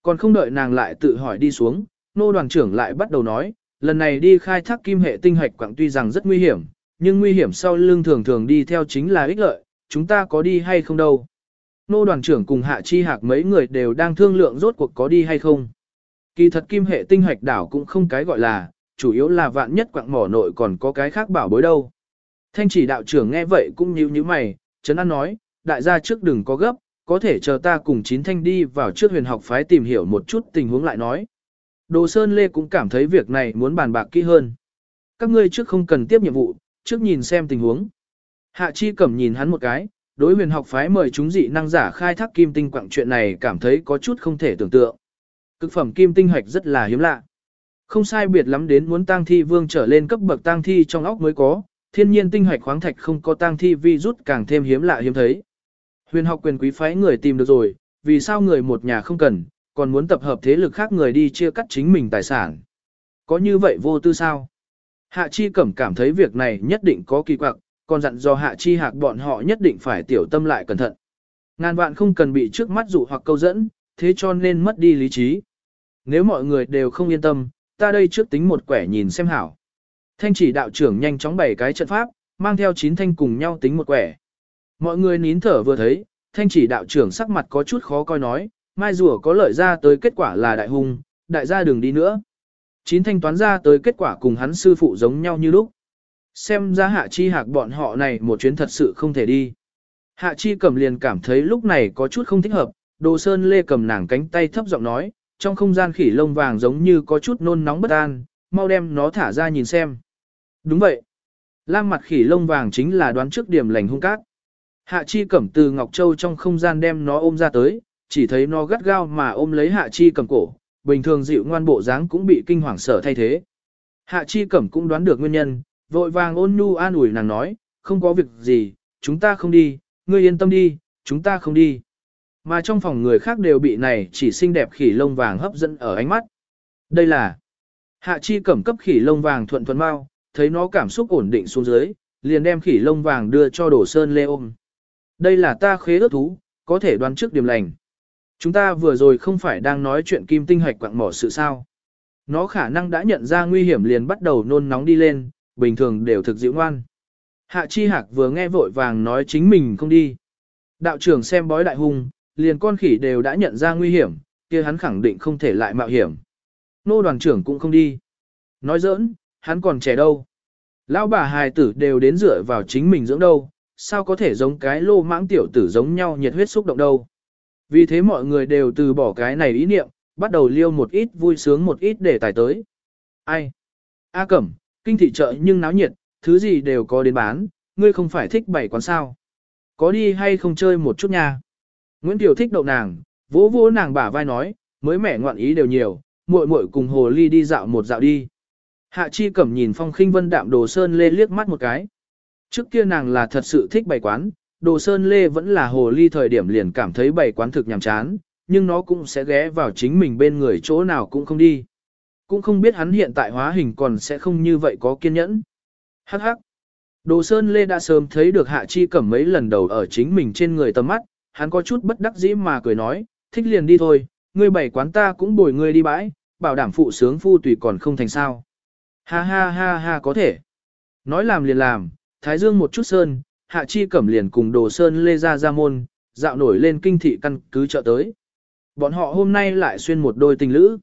Còn không đợi nàng lại tự hỏi đi xuống, nô đoàn trưởng lại bắt đầu nói, lần này đi khai thác kim hệ tinh hạch quảng tuy rằng rất nguy hiểm, nhưng nguy hiểm sau lưng thường thường đi theo chính là ích lợi, chúng ta có đi hay không đâu. Nô đoàn trưởng cùng hạ chi hạc mấy người đều đang thương lượng rốt cuộc có đi hay không. Kỳ thật kim hệ tinh hạch đảo cũng không cái gọi là, chủ yếu là vạn nhất quạng mỏ nội còn có cái khác bảo bối đâu. Thanh chỉ đạo trưởng nghe vậy cũng nhíu nhíu mày, Trấn An nói, đại gia trước đừng có gấp, có thể chờ ta cùng chín thanh đi vào trước huyền học phái tìm hiểu một chút tình huống lại nói. Đồ Sơn Lê cũng cảm thấy việc này muốn bàn bạc kỹ hơn. Các ngươi trước không cần tiếp nhiệm vụ, trước nhìn xem tình huống. Hạ Chi Cẩm nhìn hắn một cái, đối huyền học phái mời chúng dị năng giả khai thác kim tinh quặng chuyện này cảm thấy có chút không thể tưởng tượng. Cực phẩm kim tinh hoạch rất là hiếm lạ. Không sai biệt lắm đến muốn tang thi vương trở lên cấp bậc tang thi trong óc mới có, thiên nhiên tinh hoạch khoáng thạch không có tang thi vi rút càng thêm hiếm lạ hiếm thấy. Huyền học quyền quý phái người tìm được rồi, vì sao người một nhà không cần, còn muốn tập hợp thế lực khác người đi chia cắt chính mình tài sản. Có như vậy vô tư sao? Hạ Chi Cẩm cảm thấy việc này nhất định có kỳ quặc, còn dặn do Hạ Chi Hạc bọn họ nhất định phải tiểu tâm lại cẩn thận. Ngàn vạn không cần bị trước mắt dụ hoặc câu dẫn, thế cho nên mất đi lý trí. Nếu mọi người đều không yên tâm, ta đây trước tính một quẻ nhìn xem hảo. Thanh chỉ đạo trưởng nhanh chóng bày cái trận pháp, mang theo chín thanh cùng nhau tính một quẻ. Mọi người nín thở vừa thấy, thanh chỉ đạo trưởng sắc mặt có chút khó coi nói, mai rùa có lợi ra tới kết quả là đại hung, đại gia đừng đi nữa. Chín thanh toán ra tới kết quả cùng hắn sư phụ giống nhau như lúc. Xem ra hạ chi hạc bọn họ này một chuyến thật sự không thể đi. Hạ chi cầm liền cảm thấy lúc này có chút không thích hợp, đồ sơn lê cầm nàng cánh tay thấp giọng nói, trong không gian khỉ lông vàng giống như có chút nôn nóng bất an, mau đem nó thả ra nhìn xem. Đúng vậy. Lam mặt khỉ lông vàng chính là đoán trước điểm lành hung cát. Hạ chi cẩm từ Ngọc Châu trong không gian đem nó ôm ra tới, chỉ thấy nó gắt gao mà ôm lấy hạ chi cẩm cổ, bình thường dịu ngoan bộ dáng cũng bị kinh hoàng sở thay thế. Hạ chi cẩm cũng đoán được nguyên nhân, vội vàng ôn nhu an ủi nàng nói, không có việc gì, chúng ta không đi, ngươi yên tâm đi, chúng ta không đi. Mà trong phòng người khác đều bị này chỉ xinh đẹp khỉ lông vàng hấp dẫn ở ánh mắt. Đây là hạ chi cẩm cấp khỉ lông vàng thuận thuận mau, thấy nó cảm xúc ổn định xuống dưới, liền đem khỉ lông vàng đưa cho đổ sơn lê ôm. Đây là ta khế ước thú, có thể đoán trước điểm lành. Chúng ta vừa rồi không phải đang nói chuyện kim tinh hạch quạng mỏ sự sao. Nó khả năng đã nhận ra nguy hiểm liền bắt đầu nôn nóng đi lên, bình thường đều thực dịu ngoan. Hạ chi hạc vừa nghe vội vàng nói chính mình không đi. Đạo trưởng xem bói đại hung, liền con khỉ đều đã nhận ra nguy hiểm, kia hắn khẳng định không thể lại mạo hiểm. Nô đoàn trưởng cũng không đi. Nói giỡn, hắn còn trẻ đâu. Lão bà hài tử đều đến dựa vào chính mình dưỡng đâu, sao có thể giống cái lô mãng tiểu tử giống nhau nhiệt huyết xúc động đâu. Vì thế mọi người đều từ bỏ cái này ý niệm, bắt đầu liêu một ít vui sướng một ít để tài tới. Ai? A Cẩm, kinh thị chợ nhưng náo nhiệt, thứ gì đều có đến bán, ngươi không phải thích bảy quán sao. Có đi hay không chơi một chút nha? Nguyễn Tiểu thích đậu nàng, vỗ vỗ nàng bả vai nói, mới mẻ ngoạn ý đều nhiều, muội muội cùng hồ ly đi dạo một dạo đi. Hạ Chi Cẩm nhìn Phong Khinh Vân đạm Đồ Sơn Lê liếc mắt một cái. Trước kia nàng là thật sự thích bày quán, Đồ Sơn Lê vẫn là hồ ly thời điểm liền cảm thấy bày quán thực nhàm chán, nhưng nó cũng sẽ ghé vào chính mình bên người chỗ nào cũng không đi. Cũng không biết hắn hiện tại hóa hình còn sẽ không như vậy có kiên nhẫn. Hắc hắc. Đồ Sơn Lê đã sớm thấy được Hạ Chi Cẩm mấy lần đầu ở chính mình trên người tầm mắt, hắn có chút bất đắc dĩ mà cười nói, thích liền đi thôi, ngươi bảy quán ta cũng bồi ngươi đi bãi, bảo đảm phụ sướng phu tùy còn không thành sao. Ha ha ha ha có thể. Nói làm liền làm, Thái Dương một chút sơn, Hạ Chi Cẩm liền cùng Đồ Sơn Lê ra ra môn, dạo nổi lên kinh thị căn cứ chợ tới. Bọn họ hôm nay lại xuyên một đôi tình lữ.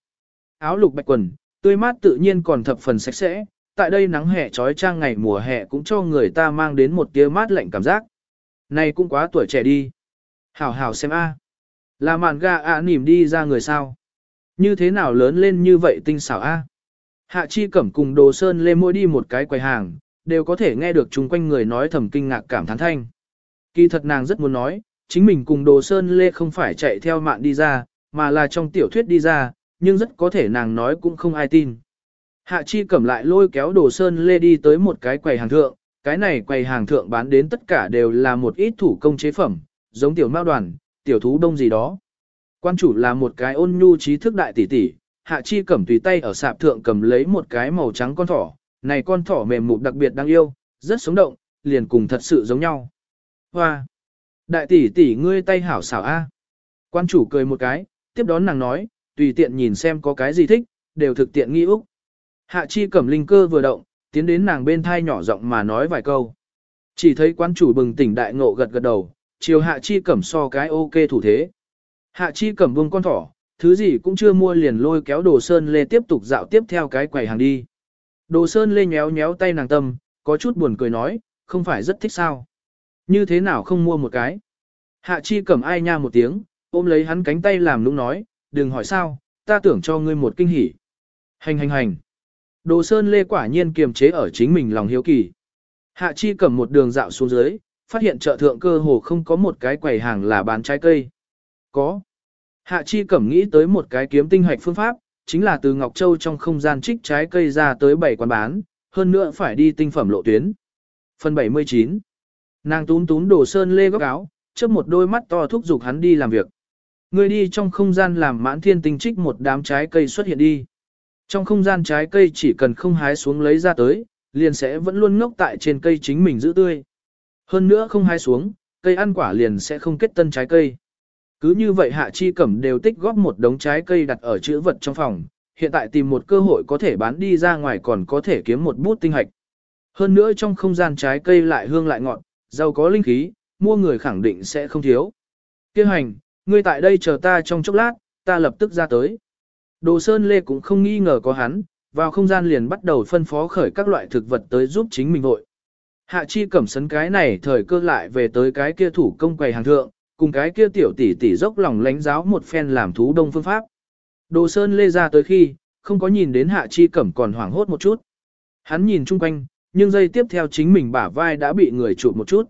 Áo lục bạch quần, tươi mát tự nhiên còn thập phần sạch sẽ, tại đây nắng hè trói trang ngày mùa hè cũng cho người ta mang đến một tia mát lạnh cảm giác. Này cũng quá tuổi trẻ đi. Hảo hảo xem a, là màn gà ạ à nỉm đi ra người sao. Như thế nào lớn lên như vậy tinh xảo a. Hạ chi cẩm cùng đồ sơn lê mỗi đi một cái quầy hàng, đều có thể nghe được chung quanh người nói thầm kinh ngạc cảm thán thanh. Kỳ thật nàng rất muốn nói, chính mình cùng đồ sơn lê không phải chạy theo mạng đi ra, mà là trong tiểu thuyết đi ra, nhưng rất có thể nàng nói cũng không ai tin. Hạ chi cẩm lại lôi kéo đồ sơn lê đi tới một cái quầy hàng thượng, cái này quầy hàng thượng bán đến tất cả đều là một ít thủ công chế phẩm, giống tiểu mao đoàn, tiểu thú đông gì đó. Quan chủ là một cái ôn nhu trí thức đại tỷ tỷ, hạ chi cẩm tùy tay ở sạp thượng cầm lấy một cái màu trắng con thỏ, này con thỏ mềm mụn đặc biệt đáng yêu, rất sống động, liền cùng thật sự giống nhau. Hoa! Đại tỷ tỷ ngươi tay hảo xảo a. Quan chủ cười một cái, tiếp đón nàng nói, tùy tiện nhìn xem có cái gì thích, đều thực tiện nghi úc. Hạ chi cẩm linh cơ vừa động, tiến đến nàng bên thai nhỏ giọng mà nói vài câu. Chỉ thấy quan chủ bừng tỉnh đại ngộ gật gật đầu, chiều hạ chi cẩm so cái ok thủ thế. Hạ chi cẩm buông con thỏ, thứ gì cũng chưa mua liền lôi kéo đồ sơn lê tiếp tục dạo tiếp theo cái quầy hàng đi. Đồ sơn lê nhéo nhéo tay nàng tâm, có chút buồn cười nói, không phải rất thích sao. Như thế nào không mua một cái. Hạ chi cẩm ai nha một tiếng, ôm lấy hắn cánh tay làm nũng nói, đừng hỏi sao, ta tưởng cho ngươi một kinh hỉ. Hành hành hành. Đồ sơn lê quả nhiên kiềm chế ở chính mình lòng hiếu kỳ. Hạ chi cầm một đường dạo xuống dưới, phát hiện chợ thượng cơ hồ không có một cái quầy hàng là bán trái cây. Có. Hạ chi cẩm nghĩ tới một cái kiếm tinh hoạch phương pháp, chính là từ Ngọc Châu trong không gian trích trái cây ra tới bảy quán bán, hơn nữa phải đi tinh phẩm lộ tuyến. Phần 79 Nàng tún tún đồ sơn lê góc áo, chớp một đôi mắt to thúc giục hắn đi làm việc. Người đi trong không gian làm mãn thiên tinh trích một đám trái cây xuất hiện đi. Trong không gian trái cây chỉ cần không hái xuống lấy ra tới, liền sẽ vẫn luôn ngốc tại trên cây chính mình giữ tươi. Hơn nữa không hái xuống, cây ăn quả liền sẽ không kết tân trái cây. Cứ như vậy hạ chi cẩm đều tích góp một đống trái cây đặt ở chữ vật trong phòng, hiện tại tìm một cơ hội có thể bán đi ra ngoài còn có thể kiếm một bút tinh hạch. Hơn nữa trong không gian trái cây lại hương lại ngọt, giàu có linh khí, mua người khẳng định sẽ không thiếu. Kêu hành, ngươi tại đây chờ ta trong chốc lát, ta lập tức ra tới. Đồ Sơn Lê cũng không nghi ngờ có hắn, vào không gian liền bắt đầu phân phó khởi các loại thực vật tới giúp chính mình vội. Hạ chi cẩm sấn cái này thời cơ lại về tới cái kia thủ công quầy hàng thượng, cùng cái kia tiểu tỷ tỷ dốc lòng lánh giáo một phen làm thú đông phương pháp. Đồ Sơn Lê ra tới khi, không có nhìn đến hạ chi cẩm còn hoảng hốt một chút. Hắn nhìn chung quanh, nhưng giây tiếp theo chính mình bả vai đã bị người chụp một chút.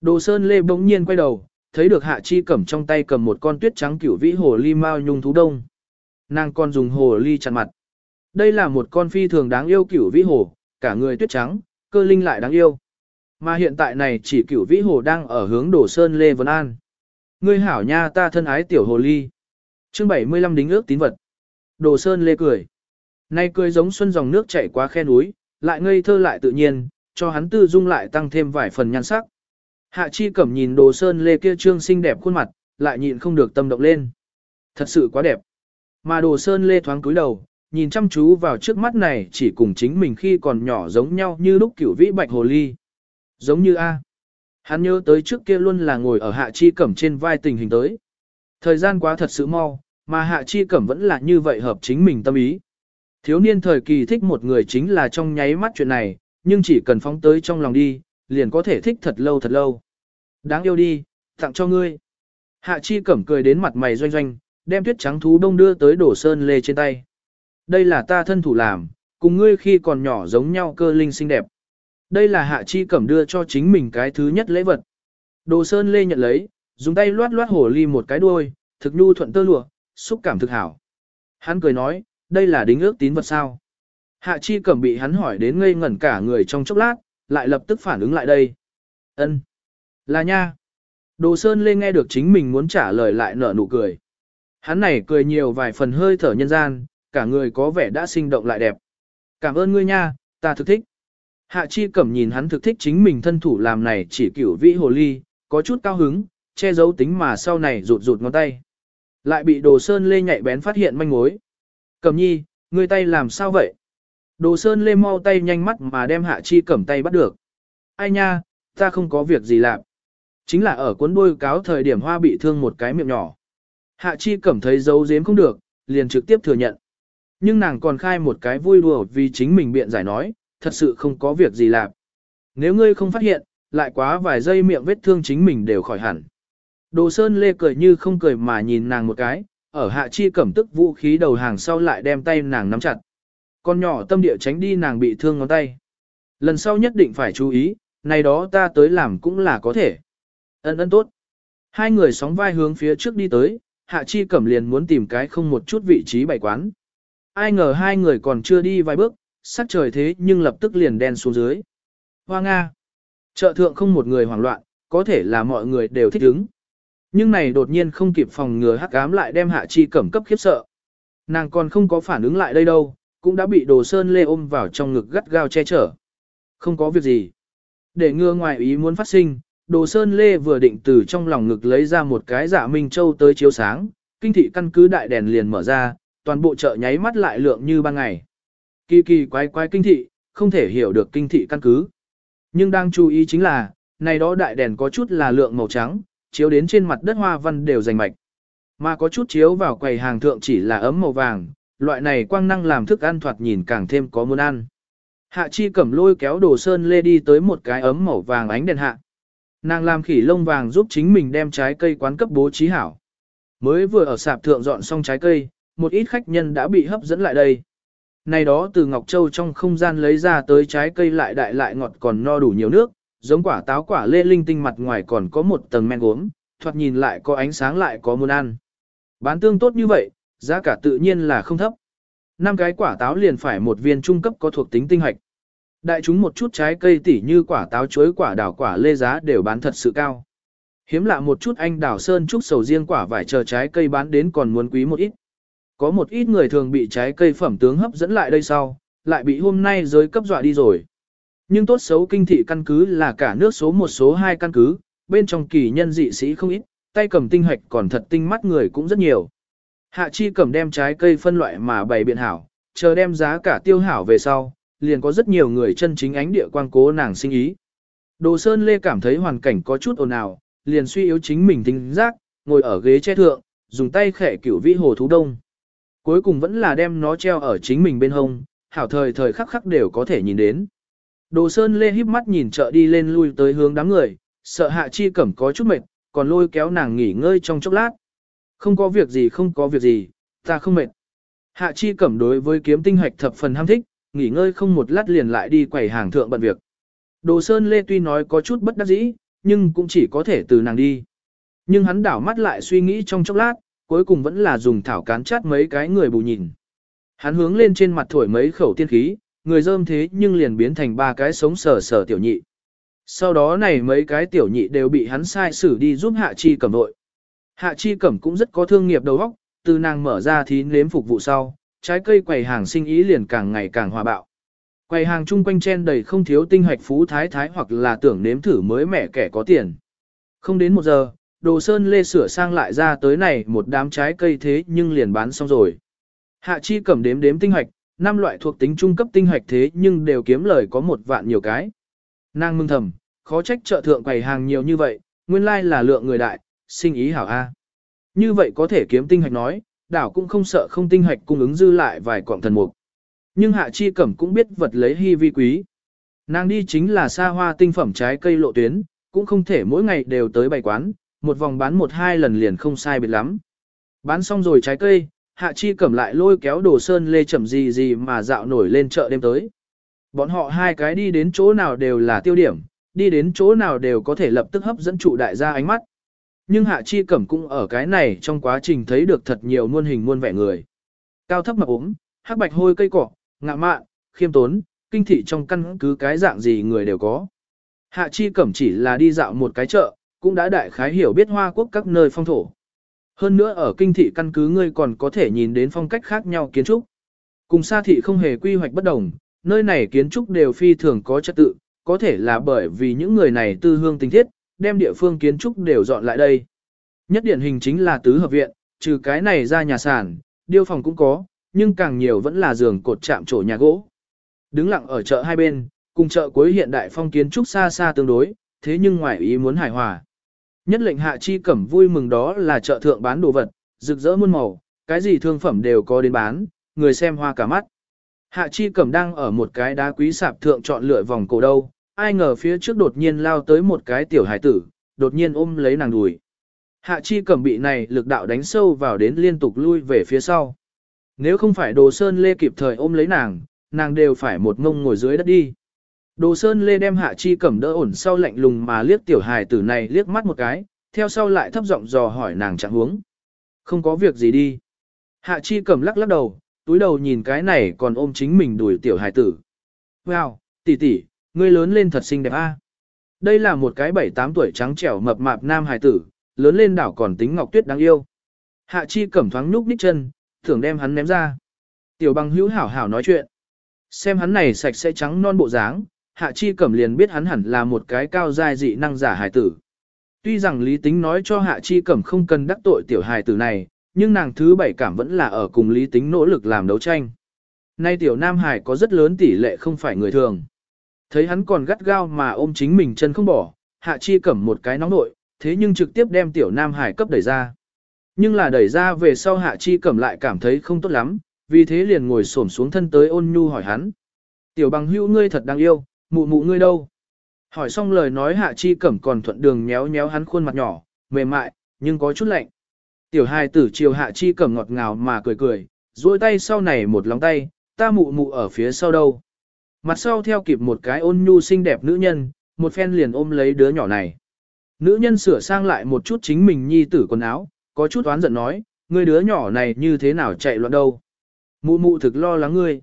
Đồ Sơn Lê bỗng nhiên quay đầu, thấy được Hạ Chi Cẩm trong tay cầm một con tuyết trắng cửu vĩ hồ ly mao nhung thú đông. Nàng con dùng hồ ly chặn mặt. Đây là một con phi thường đáng yêu cửu vĩ hồ, cả người tuyết trắng, cơ linh lại đáng yêu. Mà hiện tại này chỉ cửu vĩ hồ đang ở hướng Đồ Sơn Lê Vân An. Ngươi hảo nha ta thân ái tiểu hồ ly. Chương 75 đính ước tín vật. Đồ Sơn Lê cười. Nay cười giống xuân dòng nước chảy qua khe núi, lại ngây thơ lại tự nhiên, cho hắn tư dung lại tăng thêm vài phần nhan sắc. Hạ Chi Cẩm nhìn Đồ Sơn Lê kia trương xinh đẹp khuôn mặt, lại nhịn không được tâm động lên. Thật sự quá đẹp. Mà Đồ Sơn Lê thoáng cúi đầu, nhìn chăm chú vào trước mắt này chỉ cùng chính mình khi còn nhỏ giống nhau như lúc cửu vĩ bạch hồ ly. Giống như A. Hắn nhớ tới trước kia luôn là ngồi ở Hạ Chi Cẩm trên vai tình hình tới. Thời gian quá thật sự mau, mà Hạ Chi Cẩm vẫn là như vậy hợp chính mình tâm ý. Thiếu niên thời kỳ thích một người chính là trong nháy mắt chuyện này, nhưng chỉ cần phóng tới trong lòng đi, liền có thể thích thật lâu thật lâu. Đáng yêu đi, tặng cho ngươi. Hạ Chi Cẩm cười đến mặt mày doanh doanh, đem tuyết trắng thú đông đưa tới đổ sơn lê trên tay. Đây là ta thân thủ làm, cùng ngươi khi còn nhỏ giống nhau cơ linh xinh đẹp. Đây là Hạ Chi Cẩm đưa cho chính mình cái thứ nhất lễ vật. Đồ Sơn Lê nhận lấy, dùng tay loát loát hổ ly một cái đuôi, thực nhu thuận tơ lụa, xúc cảm thực hảo. Hắn cười nói, đây là đính ước tín vật sao. Hạ Chi Cẩm bị hắn hỏi đến ngây ngẩn cả người trong chốc lát, lại lập tức phản ứng lại đây. Ân, Là nha. Đồ Sơn Lê nghe được chính mình muốn trả lời lại nở nụ cười. Hắn này cười nhiều vài phần hơi thở nhân gian, cả người có vẻ đã sinh động lại đẹp. Cảm ơn ngươi nha, ta thực thích. Hạ Chi Cẩm nhìn hắn thực thích chính mình thân thủ làm này chỉ kiểu vĩ hồ ly, có chút cao hứng, che giấu tính mà sau này rụt rụt ngón tay. Lại bị Đồ Sơn Lê nhạy bén phát hiện manh mối. Cẩm nhi, ngươi tay làm sao vậy? Đồ Sơn Lê mau tay nhanh mắt mà đem Hạ Chi Cẩm tay bắt được. Ai nha, ta không có việc gì làm. Chính là ở cuốn đuôi cáo thời điểm hoa bị thương một cái miệng nhỏ. Hạ Chi Cẩm thấy giấu giếm không được, liền trực tiếp thừa nhận. Nhưng nàng còn khai một cái vui đùa vì chính mình biện giải nói, thật sự không có việc gì làm. Nếu ngươi không phát hiện, lại quá vài giây miệng vết thương chính mình đều khỏi hẳn. Đồ Sơn Lê cười như không cười mà nhìn nàng một cái, ở hạ chi cẩm tức vũ khí đầu hàng sau lại đem tay nàng nắm chặt. Con nhỏ tâm địa tránh đi nàng bị thương ngón tay. Lần sau nhất định phải chú ý, này đó ta tới làm cũng là có thể. ấn ấn tốt. Hai người sóng vai hướng phía trước đi tới, hạ chi cẩm liền muốn tìm cái không một chút vị trí bày quán. Ai ngờ hai người còn chưa đi vài bước, sắc trời thế nhưng lập tức liền đen xuống dưới. Hoa Nga. Chợ thượng không một người hoảng loạn, có thể là mọi người đều thích ứng. Nhưng này đột nhiên không kịp phòng ngừa hắc ám lại đem hạ chi cẩm cấp khiếp sợ. Nàng còn không có phản ứng lại đây đâu, cũng đã bị đồ sơn lê ôm vào trong ngực gắt gao che chở. Không có việc gì. Để ngừa ngoài ý muốn phát sinh, đồ sơn lê vừa định từ trong lòng ngực lấy ra một cái dạ minh châu tới chiếu sáng, kinh thị căn cứ đại đèn liền mở ra, toàn bộ chợ nháy mắt lại lượng như ban ngày. Kỳ kỳ quái quái kinh thị, không thể hiểu được kinh thị căn cứ. Nhưng đang chú ý chính là, này đó đại đèn có chút là lượng màu trắng, chiếu đến trên mặt đất hoa văn đều rành mạch. Mà có chút chiếu vào quầy hàng thượng chỉ là ấm màu vàng, loại này quang năng làm thức ăn thoạt nhìn càng thêm có muốn ăn. Hạ chi cẩm lôi kéo đồ sơn lê đi tới một cái ấm màu vàng ánh đèn hạ. Nàng làm khỉ lông vàng giúp chính mình đem trái cây quán cấp bố trí hảo. Mới vừa ở sạp thượng dọn xong trái cây, một ít khách nhân đã bị hấp dẫn lại đây. Này đó từ Ngọc Châu trong không gian lấy ra tới trái cây lại đại lại ngọt còn no đủ nhiều nước, giống quả táo quả lê linh tinh mặt ngoài còn có một tầng men gốm, thoạt nhìn lại có ánh sáng lại có muốn ăn. Bán tương tốt như vậy, giá cả tự nhiên là không thấp. Năm cái quả táo liền phải một viên trung cấp có thuộc tính tinh hạch Đại chúng một chút trái cây tỉ như quả táo chuối quả đào quả lê giá đều bán thật sự cao. Hiếm lạ một chút anh đào sơn trúc sầu riêng quả vải chờ trái cây bán đến còn muốn quý một ít. Có một ít người thường bị trái cây phẩm tướng hấp dẫn lại đây sau, lại bị hôm nay giới cấp dọa đi rồi. Nhưng tốt xấu kinh thị căn cứ là cả nước số một số hai căn cứ, bên trong kỳ nhân dị sĩ không ít, tay cầm tinh hoạch còn thật tinh mắt người cũng rất nhiều. Hạ chi cầm đem trái cây phân loại mà bày biện hảo, chờ đem giá cả tiêu hảo về sau, liền có rất nhiều người chân chính ánh địa quang cố nàng sinh ý. Đồ Sơn Lê cảm thấy hoàn cảnh có chút ồn ào, liền suy yếu chính mình tính giác, ngồi ở ghế che thượng, dùng tay khẽ cửu vĩ hồ thú đông. Cuối cùng vẫn là đem nó treo ở chính mình bên hông, hảo thời thời khắc khắc đều có thể nhìn đến. Đồ Sơn Lê híp mắt nhìn chợ đi lên lui tới hướng đám người, sợ hạ chi cẩm có chút mệt, còn lôi kéo nàng nghỉ ngơi trong chốc lát. Không có việc gì không có việc gì, ta không mệt. Hạ chi cẩm đối với kiếm tinh hoạch thập phần ham thích, nghỉ ngơi không một lát liền lại đi quầy hàng thượng bận việc. Đồ Sơn Lê tuy nói có chút bất đắc dĩ, nhưng cũng chỉ có thể từ nàng đi. Nhưng hắn đảo mắt lại suy nghĩ trong chốc lát, cuối cùng vẫn là dùng thảo cán chát mấy cái người bù nhìn. Hắn hướng lên trên mặt thổi mấy khẩu tiên khí, người dơm thế nhưng liền biến thành ba cái sống sờ sờ tiểu nhị. Sau đó này mấy cái tiểu nhị đều bị hắn sai xử đi giúp Hạ Chi Cẩm đội. Hạ Chi Cẩm cũng rất có thương nghiệp đầu óc, từ nàng mở ra thí nếm phục vụ sau, trái cây quầy hàng sinh ý liền càng ngày càng hòa bạo. Quầy hàng chung quanh chen đầy không thiếu tinh hoạch phú thái thái hoặc là tưởng nếm thử mới mẻ kẻ có tiền. Không đến một giờ, đồ sơn lê sửa sang lại ra tới này một đám trái cây thế nhưng liền bán xong rồi. Hạ chi cầm đếm đếm tinh hoạch, năm loại thuộc tính trung cấp tinh hoạch thế nhưng đều kiếm lời có một vạn nhiều cái. Nàng mừng thầm, khó trách chợ thượng quầy hàng nhiều như vậy, nguyên lai là lượng người đại, sinh ý hảo A. Như vậy có thể kiếm tinh hoạch nói, đảo cũng không sợ không tinh hoạch cung ứng dư lại vài quạng thần mục. Nhưng hạ chi cẩm cũng biết vật lấy hy vi quý. Nàng đi chính là xa hoa tinh phẩm trái cây lộ tuyến, cũng không thể mỗi ngày đều tới bày quán, một vòng bán một hai lần liền không sai biệt lắm. Bán xong rồi trái cây, hạ chi cẩm lại lôi kéo đồ sơn lê chậm gì gì mà dạo nổi lên chợ đêm tới. Bọn họ hai cái đi đến chỗ nào đều là tiêu điểm, đi đến chỗ nào đều có thể lập tức hấp dẫn trụ đại gia ánh mắt. Nhưng Hạ Chi Cẩm cũng ở cái này trong quá trình thấy được thật nhiều muôn hình muôn vẻ người. Cao thấp mập ốm, hắc bạch hôi cây cỏ, ngạ mạn, khiêm tốn, kinh thị trong căn cứ cái dạng gì người đều có. Hạ Chi Cẩm chỉ là đi dạo một cái chợ, cũng đã đại khái hiểu biết Hoa Quốc các nơi phong thổ. Hơn nữa ở kinh thị căn cứ ngươi còn có thể nhìn đến phong cách khác nhau kiến trúc. Cùng xa thị không hề quy hoạch bất đồng, nơi này kiến trúc đều phi thường có trật tự, có thể là bởi vì những người này tư hương tình thiết, đem địa phương kiến trúc đều dọn lại đây. Nhất điển hình chính là tứ hợp viện, trừ cái này ra nhà sản, điêu phòng cũng có, nhưng càng nhiều vẫn là giường cột chạm trổ nhà gỗ. Đứng lặng ở chợ hai bên, cùng chợ cuối hiện đại phong kiến trúc xa xa tương đối, thế nhưng ngoài ý muốn hài hòa. Nhất lệnh hạ chi cẩm vui mừng đó là chợ thượng bán đồ vật, rực rỡ muôn màu, cái gì thương phẩm đều có đến bán, người xem hoa cả mắt. Hạ chi cẩm đang ở một cái đá quý sạp thượng chọn lựa vòng cổ đâu, ai ngờ phía trước đột nhiên lao tới một cái tiểu hải tử, đột nhiên ôm lấy nàng đùi. Hạ chi cẩm bị này lực đạo đánh sâu vào đến liên tục lui về phía sau. Nếu không phải đồ sơn lê kịp thời ôm lấy nàng, nàng đều phải một ngông ngồi dưới đất đi. Đồ sơn lê đem hạ chi cẩm đỡ ổn sau lạnh lùng mà liếc tiểu hài tử này liếc mắt một cái, theo sau lại thấp giọng dò hỏi nàng trạng huống. Không có việc gì đi. Hạ chi cẩm lắc lắc đầu, túi đầu nhìn cái này còn ôm chính mình đuổi tiểu hài tử. Wow, tỷ tỷ, ngươi lớn lên thật xinh đẹp a. Đây là một cái bảy tám tuổi trắng trẻo mập mạp nam hài tử, lớn lên đảo còn tính ngọc tuyết đáng yêu. Hạ chi cẩm thoáng nhúc nhích chân, thưởng đem hắn ném ra. Tiểu bằng hữu hảo hảo nói chuyện. Xem hắn này sạch sẽ trắng non bộ dáng, hạ chi cẩm liền biết hắn hẳn là một cái cao giai dị năng giả hài tử. Tuy rằng lý tính nói cho hạ chi cẩm không cần đắc tội tiểu hài tử này, nhưng nàng thứ bảy cảm vẫn là ở cùng lý tính nỗ lực làm đấu tranh. Nay tiểu nam hải có rất lớn tỷ lệ không phải người thường. Thấy hắn còn gắt gao mà ôm chính mình chân không bỏ, hạ chi cẩm một cái nóng nội, thế nhưng trực tiếp đem tiểu nam hải cấp đẩy ra. Nhưng là đẩy ra về sau hạ chi cẩm lại cảm thấy không tốt lắm, vì thế liền ngồi xổm xuống thân tới ôn nhu hỏi hắn. Tiểu bằng hữu ngươi thật đáng yêu, mụ mụ ngươi đâu? Hỏi xong lời nói hạ chi cẩm còn thuận đường nhéo nhéo hắn khuôn mặt nhỏ, mềm mại, nhưng có chút lạnh. Tiểu hài tử chiều hạ chi cẩm ngọt ngào mà cười cười, duỗi tay sau này một lòng tay, ta mụ mụ ở phía sau đâu. Mặt sau theo kịp một cái ôn nhu xinh đẹp nữ nhân, một phen liền ôm lấy đứa nhỏ này. Nữ nhân sửa sang lại một chút chính mình nhi tử quần áo, có chút oán giận nói, ngươi đứa nhỏ này như thế nào chạy loạn đâu. Mụ mụ thực lo lắng ngươi.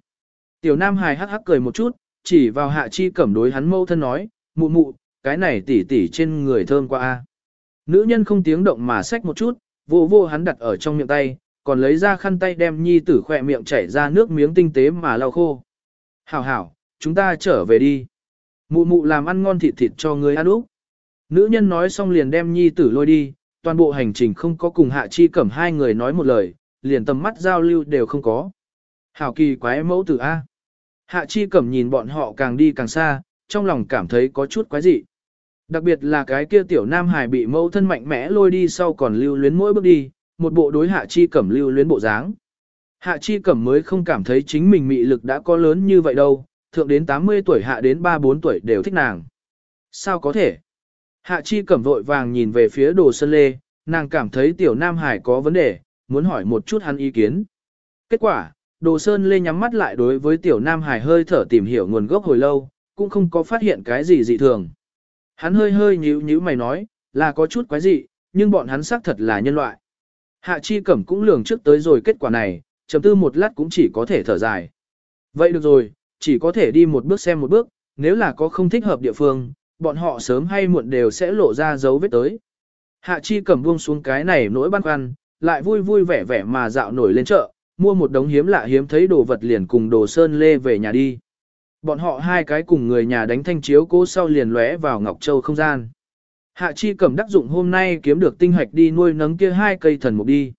Tiểu Nam hài hắc hắc cười một chút, chỉ vào hạ chi cẩm đối hắn mâu thân nói, mụ mụ, cái này tỉ tỉ trên người thơm qua a. Nữ nhân không tiếng động mà xách một chút, vô vô hắn đặt ở trong miệng tay, còn lấy ra khăn tay đem nhi tử khỏe miệng chảy ra nước miếng tinh tế mà lau khô. Hảo hảo, chúng ta trở về đi. Mụ mụ làm ăn ngon thịt thịt cho người ăn úc. Nữ nhân nói xong liền đem nhi tử lôi đi, toàn bộ hành trình không có cùng hạ chi cẩm hai người nói một lời, liền tầm mắt giao lưu đều không có. Hảo kỳ quái mẫu tử A. Hạ chi cẩm nhìn bọn họ càng đi càng xa, trong lòng cảm thấy có chút quái dị. Đặc biệt là cái kia tiểu nam hài bị mẫu thân mạnh mẽ lôi đi sau còn lưu luyến mỗi bước đi, một bộ đối hạ chi cẩm lưu luyến bộ dáng. Hạ chi cẩm mới không cảm thấy chính mình mị lực đã có lớn như vậy đâu, thượng đến 80 tuổi hạ đến 3-4 tuổi đều thích nàng. Sao có thể? Hạ chi cẩm vội vàng nhìn về phía đồ sơn lê, nàng cảm thấy tiểu nam hải có vấn đề, muốn hỏi một chút hắn ý kiến. Kết quả, Đồ Sơn Lê nhắm mắt lại đối với Tiểu Nam Hải hơi thở tìm hiểu nguồn gốc hồi lâu, cũng không có phát hiện cái gì dị thường. Hắn hơi hơi nhíu nhíu mày nói, là có chút quái dị, nhưng bọn hắn xác thật là nhân loại. Hạ Chi Cẩm cũng lường trước tới rồi kết quả này, trầm tư một lát cũng chỉ có thể thở dài. Vậy được rồi, chỉ có thể đi một bước xem một bước, nếu là có không thích hợp địa phương, bọn họ sớm hay muộn đều sẽ lộ ra dấu vết tới. Hạ Chi Cẩm buông xuống cái này nỗi băn khoăn, lại vui vui vẻ vẻ mà dạo nổi lên chợ, mua một đống hiếm lạ hiếm thấy đồ vật liền cùng đồ sơn lê về nhà đi. Bọn họ hai cái cùng người nhà đánh thanh chiếu cố sau liền lóe vào Ngọc Châu không gian. Hạ Chi Cẩm đắc dụng hôm nay kiếm được tinh hạch đi nuôi nấng kia hai cây thần mục đi.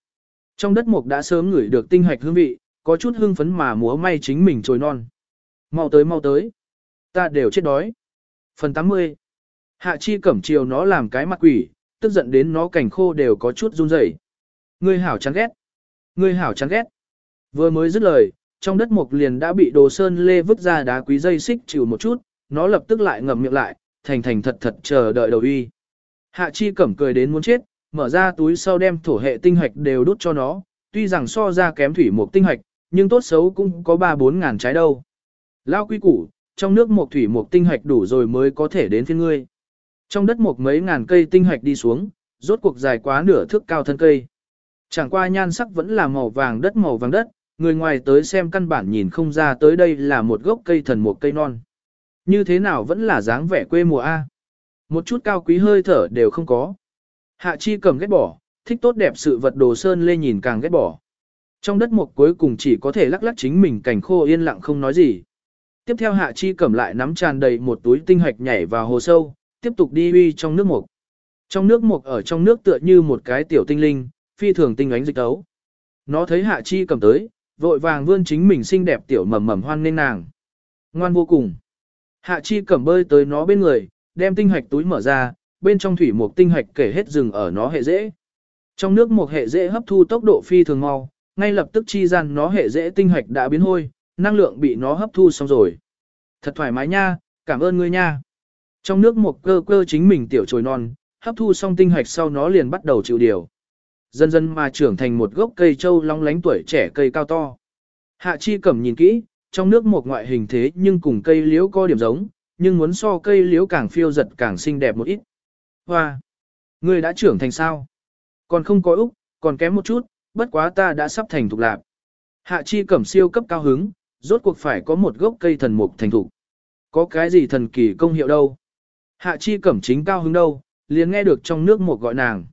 Trong đất mục đã sớm ngửi được tinh hạch hương vị, có chút hưng phấn mà múa may chính mình trồi non. Mau tới mau tới. Ta đều chết đói. Phần 80. Hạ Chi Cẩm chiều nó làm cái mặt quỷ, tức giận đến nó cảnh khô đều có chút run rẩy. Ngươi hảo chán ghét. Ngươi hảo chán ghét. Vừa mới dứt lời, trong đất mục liền đã bị đồ sơn lê vứt ra đá quý dây xích chịu một chút, nó lập tức lại ngậm miệng lại, thành thành thật thật chờ đợi đầu uy. Hạ chi cẩm cười đến muốn chết, mở ra túi sau đem thổ hệ tinh hạch đều đút cho nó, tuy rằng so ra kém thủy mục tinh hạch, nhưng tốt xấu cũng có 3-4 ngàn trái đâu. Lao quý củ, trong nước mục thủy mục tinh hạch đủ rồi mới có thể đến phiên ngươi. Trong đất mục mấy ngàn cây tinh hạch đi xuống, rốt cuộc dài quá nửa thước cao thân cây. Chẳng qua nhan sắc vẫn là màu vàng đất màu vàng đất, người ngoài tới xem căn bản nhìn không ra tới đây là một gốc cây thần một cây non. Như thế nào vẫn là dáng vẻ quê mùa A. Một chút cao quý hơi thở đều không có. Hạ chi cầm ghét bỏ, thích tốt đẹp sự vật đồ sơn lê nhìn càng ghét bỏ. Trong đất mục cuối cùng chỉ có thể lắc lắc chính mình cảnh khô yên lặng không nói gì. Tiếp theo hạ chi cầm lại nắm tràn đầy một túi tinh hạch nhảy vào hồ sâu, tiếp tục đi uy trong nước mục Trong nước mục ở trong nước tựa như một cái tiểu tinh linh, phi thường tinh ánh dịch tấu. Nó thấy hạ chi cầm tới, vội vàng vươn chính mình xinh đẹp tiểu mầm mầm hoan nên nàng. Ngoan vô cùng. Hạ chi cầm bơi tới nó bên người, đem tinh hạch túi mở ra, bên trong thủy một tinh hạch kể hết rừng ở nó hệ dễ. Trong nước một hệ dễ hấp thu tốc độ phi thường mau, ngay lập tức chi gian nó hệ dễ tinh hạch đã biến hôi, năng lượng bị nó hấp thu xong rồi. Thật thoải mái nha, cảm ơn ngươi nha. Trong nước một cơ cơ chính mình tiểu trồi non, hấp thu xong tinh hạch sau nó liền bắt đầu chịu điều. Dần dần mà trưởng thành một gốc cây châu long lánh tuổi trẻ cây cao to. Hạ chi cẩm nhìn kỹ, trong nước một ngoại hình thế nhưng cùng cây liễu có điểm giống, nhưng muốn so cây liễu càng phiêu giật càng xinh đẹp một ít. Hoa! Ngươi đã trưởng thành sao? Còn không có Úc, còn kém một chút, bất quá ta đã sắp thành thục lạc. Hạ chi cẩm siêu cấp cao hứng, rốt cuộc phải có một gốc cây thần mục thành thục. Có cái gì thần kỳ công hiệu đâu? Hạ chi cẩm chính cao hứng đâu, liền nghe được trong nước một gọi nàng.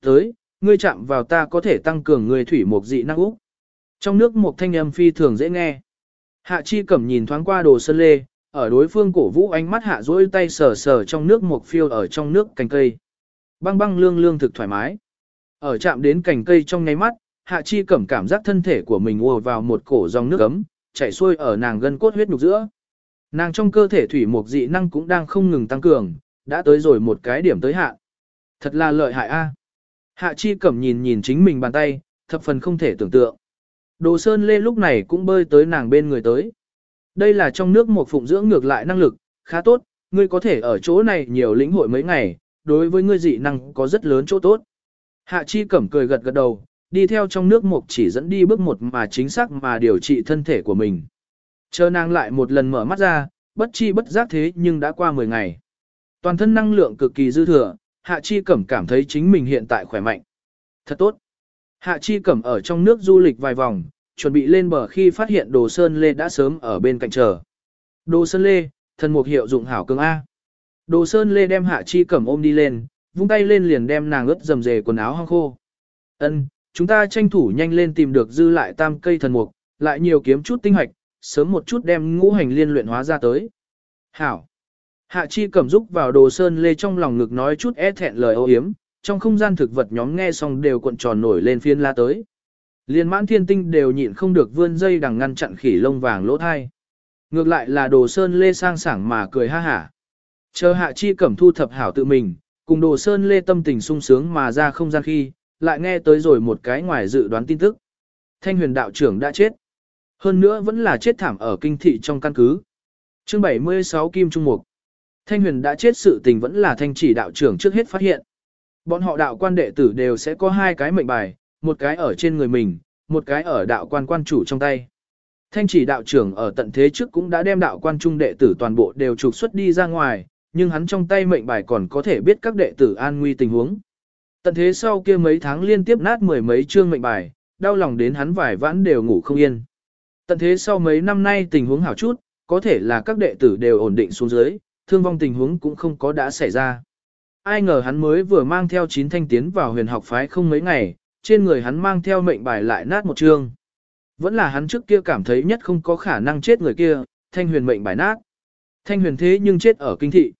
Tới, ngươi chạm vào ta có thể tăng cường người thủy mục dị năng Úc. Trong nước một thanh âm phi thường dễ nghe. Hạ chi cẩm nhìn thoáng qua đồ sơn lê, ở đối phương cổ vũ ánh mắt hạ dỗi tay sờ sờ trong nước một phiêu ở trong nước cành cây. Băng băng lương lương thực thoải mái. Ở chạm đến cành cây trong nháy mắt, hạ chi cẩm cảm giác thân thể của mình ùa vào một cổ dòng nước ấm, chảy xuôi ở nàng gân cốt huyết nhục giữa. Nàng trong cơ thể thủy mục dị năng cũng đang không ngừng tăng cường, đã tới rồi một cái điểm tới hạ. Thật là lợi hại a. Hạ chi cẩm nhìn nhìn chính mình bàn tay, thập phần không thể tưởng tượng. Đồ Sơn Lê lúc này cũng bơi tới nàng bên người tới. Đây là trong nước một phụng dưỡng ngược lại năng lực, khá tốt, ngươi có thể ở chỗ này nhiều lĩnh hội mấy ngày, đối với ngươi dị năng có rất lớn chỗ tốt. Hạ Chi Cẩm cười gật gật đầu, đi theo trong nước một chỉ dẫn đi bước một mà chính xác mà điều trị thân thể của mình. Chờ nàng lại một lần mở mắt ra, bất chi bất giác thế nhưng đã qua 10 ngày. Toàn thân năng lượng cực kỳ dư thừa, Hạ Chi Cẩm cảm thấy chính mình hiện tại khỏe mạnh. Thật tốt. Hạ Chi Cẩm ở trong nước du lịch vài vòng, chuẩn bị lên bờ khi phát hiện Đồ Sơn Lê đã sớm ở bên cạnh chờ. Đồ Sơn Lê, thần mục hiệu dụng hảo cường A. Đồ Sơn Lê đem Hạ Chi Cẩm ôm đi lên, vung tay lên liền đem nàng ướt dầm dề quần áo hong khô. Ân, chúng ta tranh thủ nhanh lên tìm được dư lại tam cây thần mục, lại nhiều kiếm chút tinh hoạch, sớm một chút đem ngũ hành liên luyện hóa ra tới. Hảo. Hạ Chi Cẩm giúp vào Đồ Sơn Lê trong lòng ngực nói chút e thẹn lời ô hiếm, trong không gian thực vật nhóm nghe xong đều cuộn tròn nổi lên phiên la tới. Liên mãn thiên tinh đều nhịn không được vươn dây đằng ngăn chặn khỉ lông vàng lỗ thai. Ngược lại là đồ sơn lê sang sảng mà cười ha hả. Chờ hạ chi cẩm thu thập hảo tự mình, cùng đồ sơn lê tâm tình sung sướng mà ra không gian khi, lại nghe tới rồi một cái ngoài dự đoán tin tức. Thanh huyền đạo trưởng đã chết. Hơn nữa vẫn là chết thảm ở kinh thị trong căn cứ. chương 76 Kim Trung Mục. Thanh huyền đã chết sự tình vẫn là thanh chỉ đạo trưởng trước hết phát hiện. Bọn họ đạo quan đệ tử đều sẽ có hai cái mệnh bài, một cái ở trên người mình, một cái ở đạo quan quan chủ trong tay. Thanh chỉ đạo trưởng ở tận thế trước cũng đã đem đạo quan trung đệ tử toàn bộ đều trục xuất đi ra ngoài, nhưng hắn trong tay mệnh bài còn có thể biết các đệ tử an nguy tình huống. Tận thế sau kia mấy tháng liên tiếp nát mười mấy chương mệnh bài, đau lòng đến hắn vài vãn đều ngủ không yên. Tận thế sau mấy năm nay tình huống hảo chút, có thể là các đệ tử đều ổn định xuống dưới, thương vong tình huống cũng không có đã xảy ra. Ai ngờ hắn mới vừa mang theo chín thanh tiến vào huyền học phái không mấy ngày, trên người hắn mang theo mệnh bài lại nát một chương. Vẫn là hắn trước kia cảm thấy nhất không có khả năng chết người kia, thanh huyền mệnh bài nát. Thanh huyền thế nhưng chết ở kinh thị.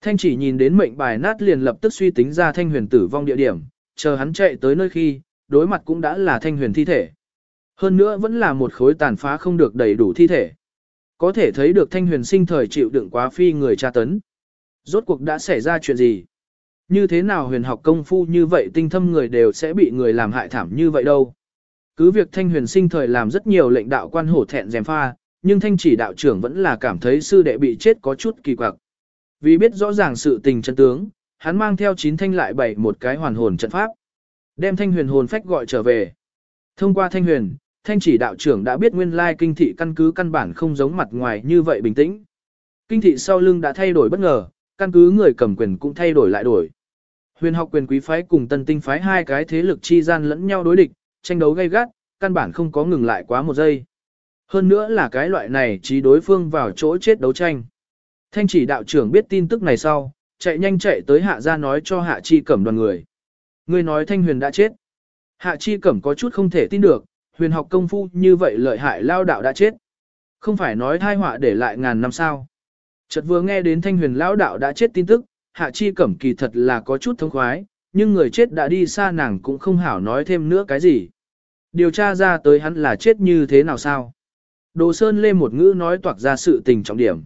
Thanh chỉ nhìn đến mệnh bài nát liền lập tức suy tính ra thanh huyền tử vong địa điểm, chờ hắn chạy tới nơi khi, đối mặt cũng đã là thanh huyền thi thể. Hơn nữa vẫn là một khối tàn phá không được đầy đủ thi thể. Có thể thấy được thanh huyền sinh thời chịu đựng quá phi người tra tấn. Rốt cuộc đã xảy ra chuyện gì? Như thế nào huyền học công phu như vậy tinh thâm người đều sẽ bị người làm hại thảm như vậy đâu? Cứ việc thanh huyền sinh thời làm rất nhiều lệnh đạo quan hổ thẹn dèm pha, nhưng thanh chỉ đạo trưởng vẫn là cảm thấy sư đệ bị chết có chút kỳ quặc. Vì biết rõ ràng sự tình chân tướng, hắn mang theo chín thanh lại bảy một cái hoàn hồn trận pháp. Đem thanh huyền hồn phách gọi trở về. Thông qua thanh huyền, thanh chỉ đạo trưởng đã biết nguyên lai kinh thị căn cứ căn bản không giống mặt ngoài như vậy bình tĩnh. Kinh thị sau lưng đã thay đổi bất ngờ, căn cứ người cầm quyền cũng thay đổi lại đổi. Huyền học quyền quý phái cùng tân tinh phái hai cái thế lực chi gian lẫn nhau đối địch, tranh đấu gay gắt, căn bản không có ngừng lại quá một giây. Hơn nữa là cái loại này trí đối phương vào chỗ chết đấu tranh. Thanh chỉ đạo trưởng biết tin tức này sau, chạy nhanh chạy tới hạ gia nói cho hạ chi cẩm đoàn người. Người nói thanh huyền đã chết. Hạ chi cẩm có chút không thể tin được, huyền học công phu như vậy lợi hại lao đạo đã chết. Không phải nói thai họa để lại ngàn năm sao. Chợt vừa nghe đến thanh huyền lao đạo đã chết tin tức, hạ chi cẩm kỳ thật là có chút thống khoái, nhưng người chết đã đi xa nàng cũng không hảo nói thêm nữa cái gì. Điều tra ra tới hắn là chết như thế nào sao? Đồ Sơn lê một ngữ nói toạc ra sự tình trọng điểm.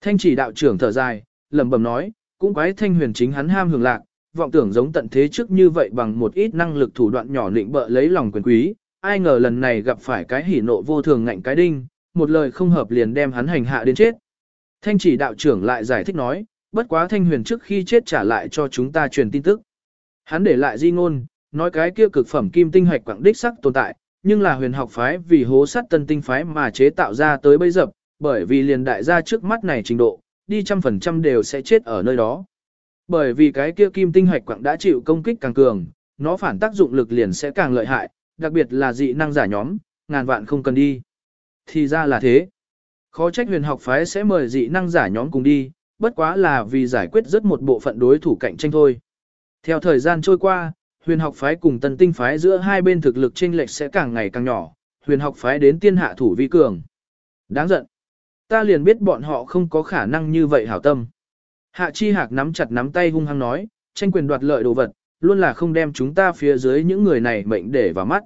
Thanh chỉ đạo trưởng thở dài, lẩm bẩm nói, cũng quái thanh huyền chính hắn ham hưởng lạc, vọng tưởng giống tận thế trước như vậy bằng một ít năng lực thủ đoạn nhỏ lĩnh bợ lấy lòng quyền quý, ai ngờ lần này gặp phải cái hỉ nộ vô thường ngạnh cái đinh, một lời không hợp liền đem hắn hành hạ đến chết. Thanh chỉ đạo trưởng lại giải thích nói, bất quá thanh huyền trước khi chết trả lại cho chúng ta truyền tin tức. Hắn để lại di ngôn, nói cái kia cực phẩm kim tinh hoạch quảng đích sắc tồn tại, nhưng là huyền học phái vì hố sắt tân tinh phái mà chế tạo ra tới bây giờ, bởi vì liền đại gia trước mắt này trình độ, đi trăm phần trăm đều sẽ chết ở nơi đó. Bởi vì cái kia kim tinh hoạch quảng đã chịu công kích càng cường, nó phản tác dụng lực liền sẽ càng lợi hại, đặc biệt là dị năng giả nhóm, ngàn vạn không cần đi. Thì ra là thế. Khó trách huyền học phái sẽ mời dị năng giả nhóm cùng đi, bất quá là vì giải quyết rất một bộ phận đối thủ cạnh tranh thôi. Theo thời gian trôi qua, huyền học phái cùng tần tinh phái giữa hai bên thực lực chênh lệch sẽ càng ngày càng nhỏ, huyền học phái đến tiên hạ thủ vi cường. Đáng giận. Ta liền biết bọn họ không có khả năng như vậy hảo tâm. Hạ chi hạc nắm chặt nắm tay hung hăng nói, tranh quyền đoạt lợi đồ vật, luôn là không đem chúng ta phía dưới những người này mệnh để vào mắt.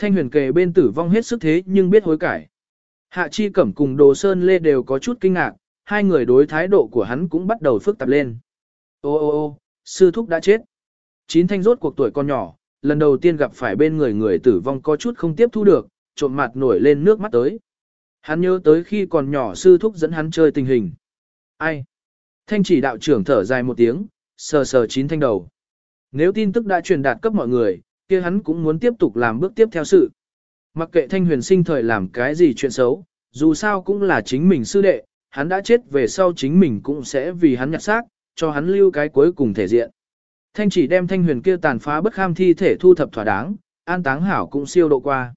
Thanh huyền kề bên tử vong hết sức thế nhưng biết hối cải. Hạ chi cẩm cùng đồ sơn lê đều có chút kinh ngạc, hai người đối thái độ của hắn cũng bắt đầu phức tạp lên. Ô ô ô, sư thúc đã chết. Chín thanh rốt cuộc tuổi con nhỏ, lần đầu tiên gặp phải bên người người tử vong có chút không tiếp thu được, trộm mặt nổi lên nước mắt tới. Hắn nhớ tới khi còn nhỏ sư thúc dẫn hắn chơi tình hình. Ai? Thanh chỉ đạo trưởng thở dài một tiếng, sờ sờ chín thanh đầu. Nếu tin tức đã truyền đạt cấp mọi người, kia hắn cũng muốn tiếp tục làm bước tiếp theo sự. Mặc kệ thanh huyền sinh thời làm cái gì chuyện xấu, dù sao cũng là chính mình sư đệ, hắn đã chết về sau chính mình cũng sẽ vì hắn nhặt xác, cho hắn lưu cái cuối cùng thể diện. Thanh chỉ đem thanh huyền kia tàn phá bất kham thi thể thu thập thỏa đáng, an táng hảo cũng siêu độ qua.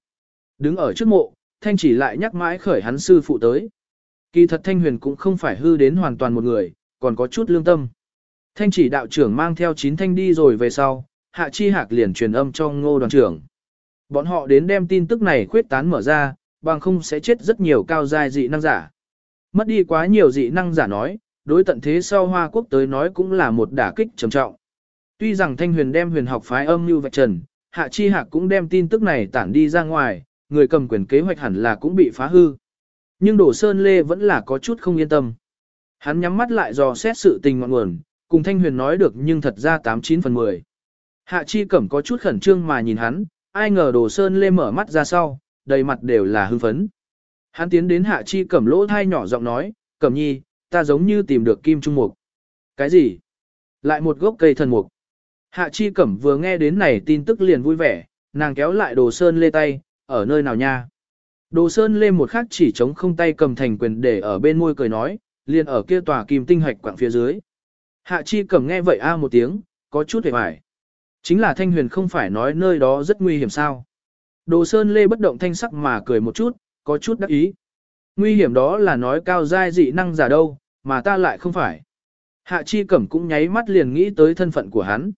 Đứng ở trước mộ, thanh chỉ lại nhắc mãi khởi hắn sư phụ tới. Kỳ thật thanh huyền cũng không phải hư đến hoàn toàn một người, còn có chút lương tâm. Thanh chỉ đạo trưởng mang theo chín thanh đi rồi về sau, hạ chi hạc liền truyền âm cho ngô đoàn trưởng. Bọn họ đến đem tin tức này khuyết tán mở ra, bằng không sẽ chết rất nhiều cao giai dị năng giả. Mất đi quá nhiều dị năng giả nói, đối tận thế sau Hoa Quốc tới nói cũng là một đả kích trầm trọng. Tuy rằng Thanh Huyền đem huyền học phái âm như vạch trần, Hạ Chi Hạc cũng đem tin tức này tản đi ra ngoài, người cầm quyền kế hoạch hẳn là cũng bị phá hư. Nhưng Đổ Sơn Lê vẫn là có chút không yên tâm. Hắn nhắm mắt lại dò xét sự tình ngọn nguồn, cùng Thanh Huyền nói được nhưng thật ra 89 phần 10. Hạ Chi Cẩm có chút khẩn trương mà nhìn hắn, ai ngờ Đồ Sơn Lê mở mắt ra sau, đầy mặt đều là hưng phấn. Hắn tiến đến Hạ Chi Cẩm lỗ thai nhỏ giọng nói, Cẩm nhi, ta giống như tìm được kim trung mục. Cái gì? Lại một gốc cây thần mục. Hạ Chi Cẩm vừa nghe đến này tin tức liền vui vẻ, nàng kéo lại đồ sơn lê tay, ở nơi nào nha. Đồ sơn lê một khắc chỉ chống không tay cầm thành quyền để ở bên môi cười nói, liền ở kia tòa kim tinh hạch quạng phía dưới. Hạ chi Cẩm nghe vậy a một tiếng, có chút hề hoài. Chính là thanh huyền không phải nói nơi đó rất nguy hiểm sao. Đồ sơn lê bất động thanh sắc mà cười một chút, có chút đắc ý. Nguy hiểm đó là nói cao giai dị năng giả đâu, mà ta lại không phải. Hạ chi cẩm cũng nháy mắt liền nghĩ tới thân phận của hắn.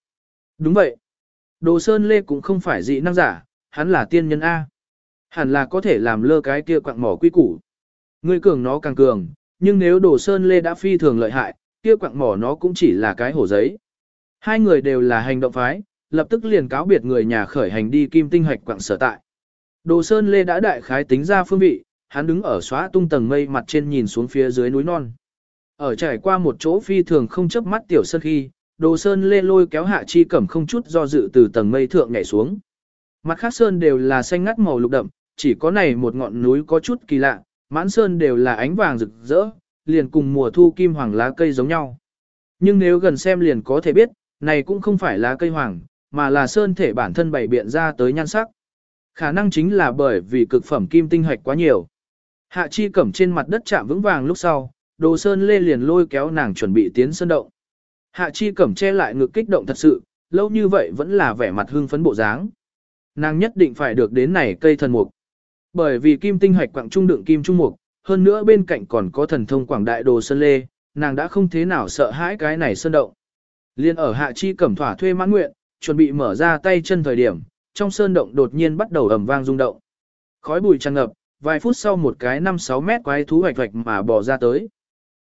Đúng vậy. Đồ Sơn Lê cũng không phải dị năng giả, hắn là tiên nhân A. Hẳn là có thể làm lơ cái kia quạng mỏ quy củ. Ngươi cường nó càng cường, nhưng nếu Đồ Sơn Lê đã phi thường lợi hại, kia quạng mỏ nó cũng chỉ là cái hổ giấy. Hai người đều là hành động phái, lập tức liền cáo biệt người nhà khởi hành đi kim tinh hoạch quạng sở tại. Đồ Sơn Lê đã đại khái tính ra phương vị, hắn đứng ở xóa tung tầng mây mặt trên nhìn xuống phía dưới núi non. Ở trải qua một chỗ phi thường không chớp mắt tiểu sơn khi, đồ sơn lê lôi kéo hạ chi cẩm không chút do dự từ tầng mây thượng nhảy xuống. Mặt khác sơn đều là xanh ngắt màu lục đậm, chỉ có này một ngọn núi có chút kỳ lạ, mãn sơn đều là ánh vàng rực rỡ, liền cùng mùa thu kim hoàng lá cây giống nhau. Nhưng nếu gần xem liền có thể biết, này cũng không phải lá cây hoàng, mà là sơn thể bản thân bày biện ra tới nhan sắc. Khả năng chính là bởi vì cực phẩm kim tinh hoạch quá nhiều. Hạ chi cẩm trên mặt đất chạm vững vàng lúc sau, đồ sơn lê liền lôi kéo nàng chuẩn bị tiến sơn động. Hạ chi cẩm che lại ngực kích động thật sự, lâu như vậy vẫn là vẻ mặt hưng phấn bộ dáng. Nàng nhất định phải được đến này cây thần mục. Bởi vì kim tinh hoạch quặng trung đựng kim trung mục, hơn nữa bên cạnh còn có thần thông quảng đại đồ sơn lê, nàng đã không thế nào sợ hãi cái này sơn động. Liên ở hạ chi cẩm thỏa thuê mãn nguyện, chuẩn bị mở ra tay chân thời điểm, trong sơn động đột nhiên bắt đầu ầm vang rung động. Khói bụi tràn ngập, vài phút sau một cái 5-6 mét quái thú hoạch hoạch mà bò ra tới.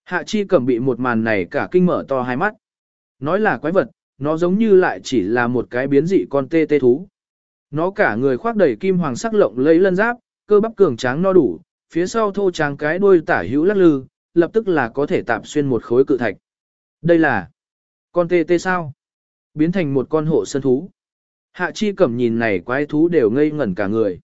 Hạ chi cẩm bị một màn này cả kinh mở to hai mắt. Nói là quái vật, nó giống như lại chỉ là một cái biến dị con tê tê thú. Nó cả người khoác đầy kim hoàng sắc lộng lấy lân giáp, cơ bắp cường tráng no đủ, phía sau thô tráng cái đuôi tả hữu lắc lư, lập tức là có thể tạm xuyên một khối cự thạch. Đây là con tê tê sao? Biến thành một con hộ sân thú. Hạ chi cẩm nhìn này quái thú đều ngây ngẩn cả người.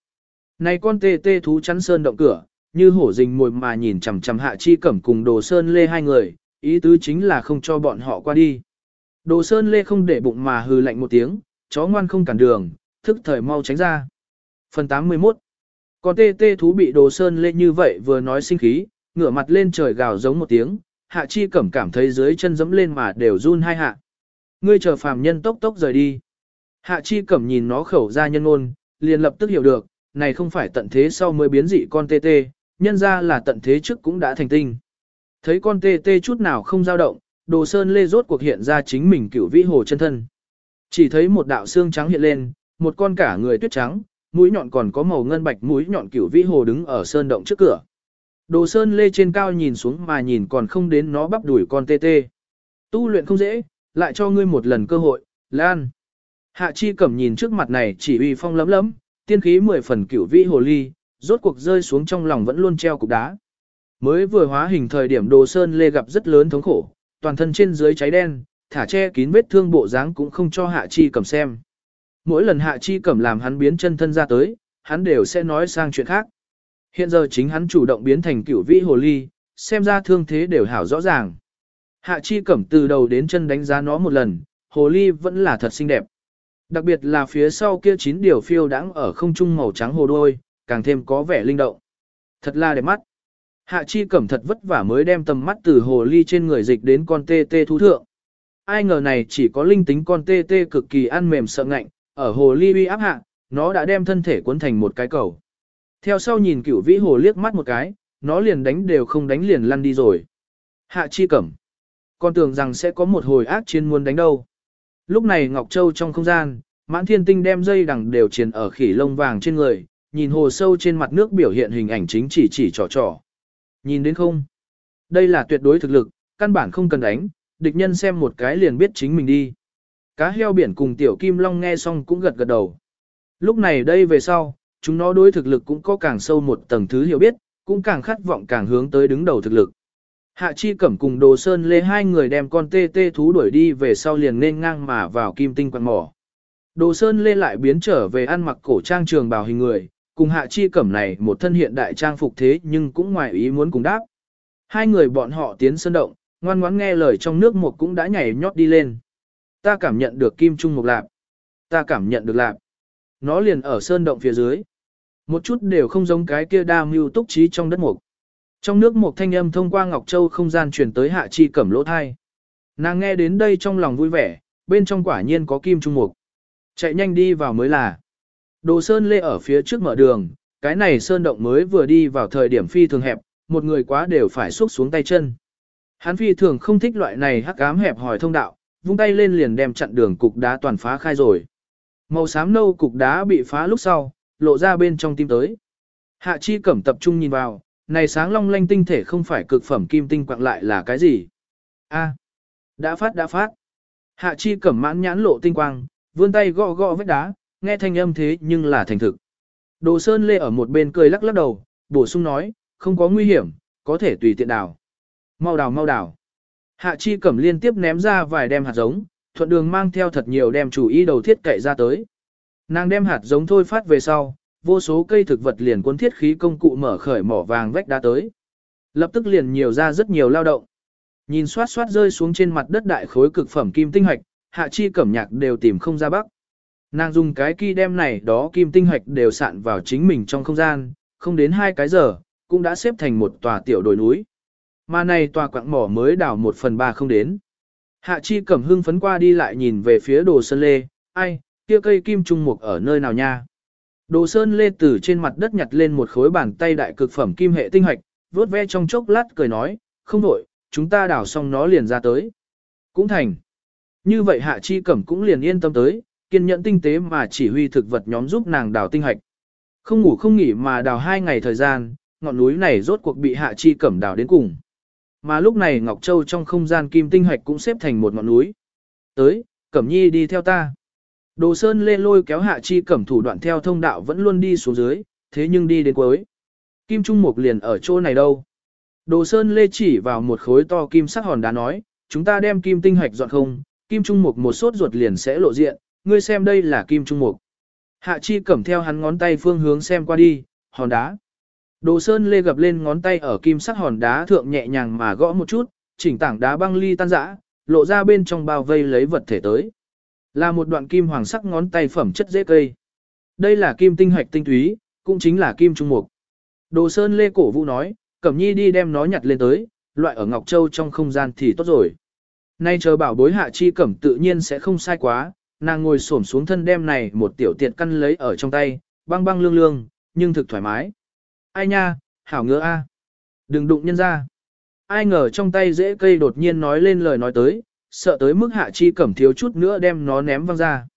Này con tê tê thú chắn sơn động cửa, như hổ rình mồi mà nhìn chằm chằm hạ chi cẩm cùng đồ sơn lê hai người, ý tứ chính là không cho bọn họ qua đi. Đồ sơn lê không để bụng mà hừ lạnh một tiếng, chó ngoan không cản đường, thức thời mau tránh ra. Phần 81 Con tê tê thú bị đồ sơn lê như vậy vừa nói sinh khí, ngửa mặt lên trời gào giống một tiếng, hạ chi cẩm cảm thấy dưới chân dẫm lên mà đều run hai hạ. Ngươi chờ phàm nhân tốc tốc rời đi. Hạ chi cẩm nhìn nó khẩu ra nhân ngôn, liền lập tức hiểu được, này không phải tận thế sau mới biến dị con tê tê, nhân ra là tận thế trước cũng đã thành tinh. Thấy con tê tê chút nào không dao động, đồ sơn lê rốt cuộc hiện ra chính mình cửu vĩ hồ chân thân. Chỉ thấy một đạo xương trắng hiện lên, một con cả người tuyết trắng, mũi nhọn còn có màu ngân bạch mũi nhọn cửu vĩ hồ đứng ở sơn động trước cửa. Đồ sơn lê trên cao nhìn xuống mà nhìn còn không đến nó bắp đuổi con tê tê. Tu luyện không dễ, lại cho ngươi một lần cơ hội, Lan. Hạ chi cẩm nhìn trước mặt này chỉ uy phong lấm lấm, tiên khí mười phần cửu vĩ hồ ly, rốt cuộc rơi xuống trong lòng vẫn luôn treo cục đá. Mới vừa hóa hình thời điểm đồ sơn lê gặp rất lớn thống khổ, toàn thân trên dưới cháy đen, thả che kín vết thương bộ dáng cũng không cho hạ chi Cẩm xem. Mỗi lần hạ chi Cẩm làm hắn biến chân thân ra tới, hắn đều sẽ nói sang chuyện khác. Hiện giờ chính hắn chủ động biến thành cửu vĩ hồ ly, xem ra thương thế đều hảo rõ ràng. Hạ chi cẩm từ đầu đến chân đánh giá nó một lần, hồ ly vẫn là thật xinh đẹp. Đặc biệt là phía sau kia chín điều phiêu đãng ở không trung màu trắng hồ đôi, càng thêm có vẻ linh động. Thật là đẹp mắt. Hạ chi cẩm thật vất vả mới đem tầm mắt từ hồ ly trên người dịch đến con tê tê thú thượng. Ai ngờ này chỉ có linh tính con tê tê cực kỳ ăn mềm sợ ngạnh, ở hồ ly uy áp hạ, nó đã đem thân thể cuốn thành một cái cầu. Theo sau nhìn cửu vĩ hồ liếc mắt một cái, nó liền đánh đều không đánh liền lăn đi rồi. Hạ chi cẩm. Con tưởng rằng sẽ có một hồi ác chiến muốn đánh đâu. Lúc này Ngọc Châu trong không gian, mãn thiên tinh đem dây đằng đều triền ở khỉ lông vàng trên người, nhìn hồ sâu trên mặt nước biểu hiện hình ảnh chính chỉ chỉ trò trò. Nhìn đến không? Đây là tuyệt đối thực lực, căn bản không cần đánh, địch nhân xem một cái liền biết chính mình đi. Cá heo biển cùng tiểu kim long nghe xong cũng gật gật đầu. Lúc này đây về sau, chúng nó đối thực lực cũng có càng sâu một tầng thứ hiểu biết, cũng càng khát vọng càng hướng tới đứng đầu thực lực. Hạ Chi Cẩm cùng Đồ Sơn Lê hai người đem con tê tê thú đuổi đi về sau liền nên ngang mà vào kim tinh quan mỏ. Đồ Sơn Lê lại biến trở về ăn mặc cổ trang trường bào hình người, cùng Hạ Chi Cẩm này một thân hiện đại trang phục thế nhưng cũng ngoài ý muốn cùng đáp. Hai người bọn họ tiến sơn động, ngoan ngoãn nghe lời trong nước một cũng đã nhảy nhót đi lên. Ta cảm nhận được kim trung Mục lạp. Ta cảm nhận được lạp. nó liền ở sơn động phía dưới. Một chút đều không giống cái kia đa mưu túc trí trong đất mục. Trong nước một thanh âm thông qua Ngọc Châu không gian truyền tới hạ chi cẩm lỗ thai. Nàng nghe đến đây trong lòng vui vẻ, bên trong quả nhiên có kim trung mục. Chạy nhanh đi vào mới là. Đồ sơn lê ở phía trước mở đường, cái này sơn động mới vừa đi vào thời điểm phi thường hẹp, một người quá đều phải xúc xuống tay chân. Hắn phi thường không thích loại này hắc ám hẹp hỏi thông đạo, vung tay lên liền đem chặn đường cục đá toàn phá khai rồi. Màu xám nâu cục đá bị phá lúc sau, lộ ra bên trong tim tới. Hạ chi cẩm tập trung nhìn vào, này sáng long lanh tinh thể không phải cực phẩm kim tinh quạng lại là cái gì? A, đã phát đã phát. Hạ chi cẩm mãn nhãn lộ tinh quang, vươn tay gõ gõ vết đá, nghe thanh âm thế nhưng là thành thực. Đồ Sơn Lê ở một bên cười lắc lắc đầu, bổ sung nói, không có nguy hiểm, có thể tùy tiện đào. Mau đào mau đào. Hạ chi cẩm liên tiếp ném ra vài đem hạt giống, thuận đường mang theo thật nhiều đem chủ ý đầu thiết cậy ra tới. Nàng đem hạt giống thôi phát về sau, vô số cây thực vật liền cuốn thiết khí công cụ mở khởi mỏ vàng vách đá tới. Lập tức liền nhiều ra rất nhiều lao động. Nhìn xoát xoát rơi xuống trên mặt đất đại khối cực phẩm kim tinh hạch, hạ chi cẩm nhạc đều tìm không ra bắc. Nàng dùng cái kỳ đem này đó kim tinh hạch đều sạn vào chính mình trong không gian, không đến hai cái giờ, cũng đã xếp thành một tòa tiểu đồi núi. Mà này tòa quạng mỏ mới đào một phần ba không đến. Hạ chi cẩm hưng phấn qua đi lại nhìn về phía đồ sơn lê, ai, kia cây kim trung mục ở nơi nào nha. Đồ sơn lê từ trên mặt đất nhặt lên một khối bàn tay đại cực phẩm kim hệ tinh hạch, vớt ve trong chốc lát cười nói, không đổi, chúng ta đào xong nó liền ra tới. Cũng thành. Như vậy hạ chi cẩm cũng liền yên tâm tới, kiên nhẫn tinh tế mà chỉ huy thực vật nhóm giúp nàng đào tinh hạch. Không ngủ không nghỉ mà đào hai ngày thời gian, ngọn núi này rốt cuộc bị hạ chi cẩm đào đến cùng. Mà lúc này Ngọc Châu trong không gian kim tinh hạch cũng xếp thành một ngọn núi. Tới, Cẩm Nhi đi theo ta. Đồ Sơn lê lôi kéo hạ chi cẩm thủ đoạn theo thông đạo vẫn luôn đi xuống dưới, thế nhưng đi đến cuối. Kim Trung Mục liền ở chỗ này đâu. Đồ Sơn lê chỉ vào một khối to kim sắc hòn đá nói, chúng ta đem kim tinh hạch dọn không, kim trung mục một sốt ruột liền sẽ lộ diện, ngươi xem đây là kim trung mục. Hạ chi cẩm theo hắn ngón tay phương hướng xem qua đi, hòn đá. Đồ Sơn lê gập lên ngón tay ở kim sắc hòn đá thượng nhẹ nhàng mà gõ một chút, chỉnh tảng đá băng ly tan rã, lộ ra bên trong bao vây lấy vật thể tới. Là một đoạn kim hoàng sắc ngón tay phẩm chất dễ cây. Đây là kim tinh hạch tinh túy, cũng chính là kim trung mục. Đồ Sơn lê cổ vũ nói, Cẩm Nhi đi đem nó nhặt lên tới, loại ở Ngọc Châu trong không gian thì tốt rồi. Nay chờ bảo bối hạ chi cẩm tự nhiên sẽ không sai quá, nàng ngồi xổm xuống thân đem này một tiểu tiện căn lấy ở trong tay, băng băng lương lương, nhưng thực thoải mái. Ai nha, hảo ngứa a, Đừng đụng nhân ra. Ai ngờ trong tay dễ cây đột nhiên nói lên lời nói tới, sợ tới mức hạ chi cẩm thiếu chút nữa đem nó ném văng ra.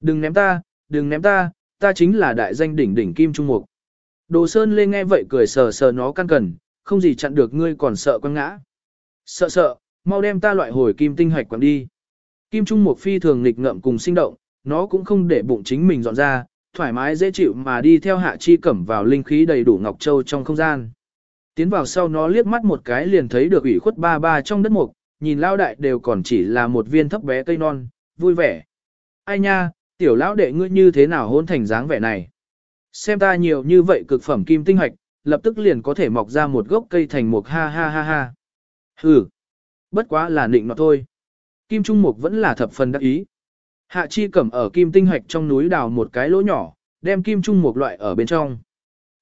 Đừng ném ta, đừng ném ta, ta chính là đại danh đỉnh đỉnh kim trung mục. Đồ Sơn Lê nghe vậy cười sờ sờ nó căn cần, không gì chặn được ngươi còn sợ quăng ngã. Sợ sợ, mau đem ta loại hồi kim tinh hoạch quăng đi. Kim Trung Mục phi thường nghịch ngợm cùng sinh động, nó cũng không để bụng chính mình dọn ra, thoải mái dễ chịu mà đi theo hạ chi cẩm vào linh khí đầy đủ ngọc châu trong không gian. Tiến vào sau nó liếc mắt một cái liền thấy được ủy khuất ba ba trong đất mục, nhìn lao đại đều còn chỉ là một viên thấp bé cây non, vui vẻ. Ai nha, tiểu lão đệ ngươi như thế nào hôn thành dáng vẻ này. Xem ta nhiều như vậy cực phẩm kim tinh hoạch, lập tức liền có thể mọc ra một gốc cây thành một ha ha ha ha. Hừ, bất quá là nịnh nó thôi. Kim Trung Mục vẫn là thập phần đắc ý. Hạ Chi Cẩm ở kim tinh hoạch trong núi đào một cái lỗ nhỏ, đem kim trung mục loại ở bên trong.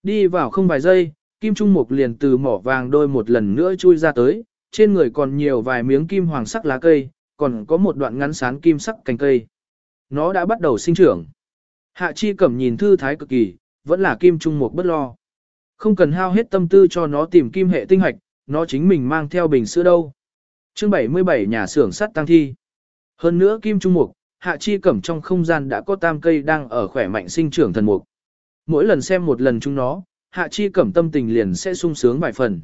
Đi vào không vài giây, kim trung mục liền từ mỏ vàng đôi một lần nữa chui ra tới, trên người còn nhiều vài miếng kim hoàng sắc lá cây, còn có một đoạn ngắn sán kim sắc cành cây. Nó đã bắt đầu sinh trưởng. Hạ Chi Cẩm nhìn thư thái cực kỳ, vẫn là kim trung mục bất lo. Không cần hao hết tâm tư cho nó tìm kim hệ tinh hạch, nó chính mình mang theo bình sữa đâu. Chương 77 nhà xưởng sắt tăng thi. Hơn nữa kim trung mục, hạ chi cẩm trong không gian đã có tam cây đang ở khỏe mạnh sinh trưởng thần mục. Mỗi lần xem một lần chúng nó, hạ chi cẩm tâm tình liền sẽ sung sướng vài phần.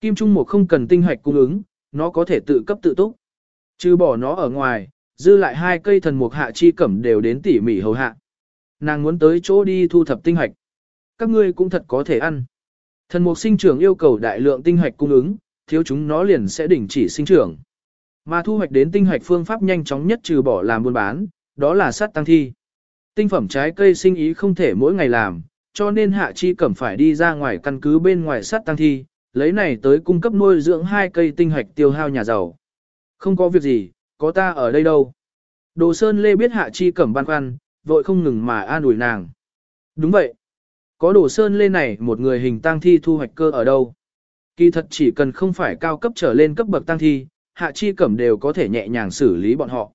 Kim trung mục không cần tinh hạch cung ứng, nó có thể tự cấp tự túc. Trừ bỏ nó ở ngoài, dư lại hai cây thần mục hạ chi cẩm đều đến tỉ mỉ hầu hạ. Nàng muốn tới chỗ đi thu thập tinh hạch. Các ngươi cũng thật có thể ăn. Thần mục sinh trưởng yêu cầu đại lượng tinh hạch cung ứng, thiếu chúng nó liền sẽ đình chỉ sinh trưởng. Mà thu hoạch đến tinh hạch phương pháp nhanh chóng nhất trừ bỏ làm buôn bán, đó là sát tăng thi. Tinh phẩm trái cây sinh ý không thể mỗi ngày làm, cho nên hạ chi cẩm phải đi ra ngoài căn cứ bên ngoài sát tăng thi, lấy này tới cung cấp nuôi dưỡng hai cây tinh hạch tiêu hao nhà giàu. Không có việc gì, có ta ở đây đâu. Đồ Sơn Lê biết hạ chi cẩm băn khoăn, vội không ngừng mà an ủi nàng. Đúng vậy. Có đồ sơn lê này một người hình tang thi thu hoạch cơ ở đâu. Kỳ thật chỉ cần không phải cao cấp trở lên cấp bậc tang thi, hạ chi cẩm đều có thể nhẹ nhàng xử lý bọn họ.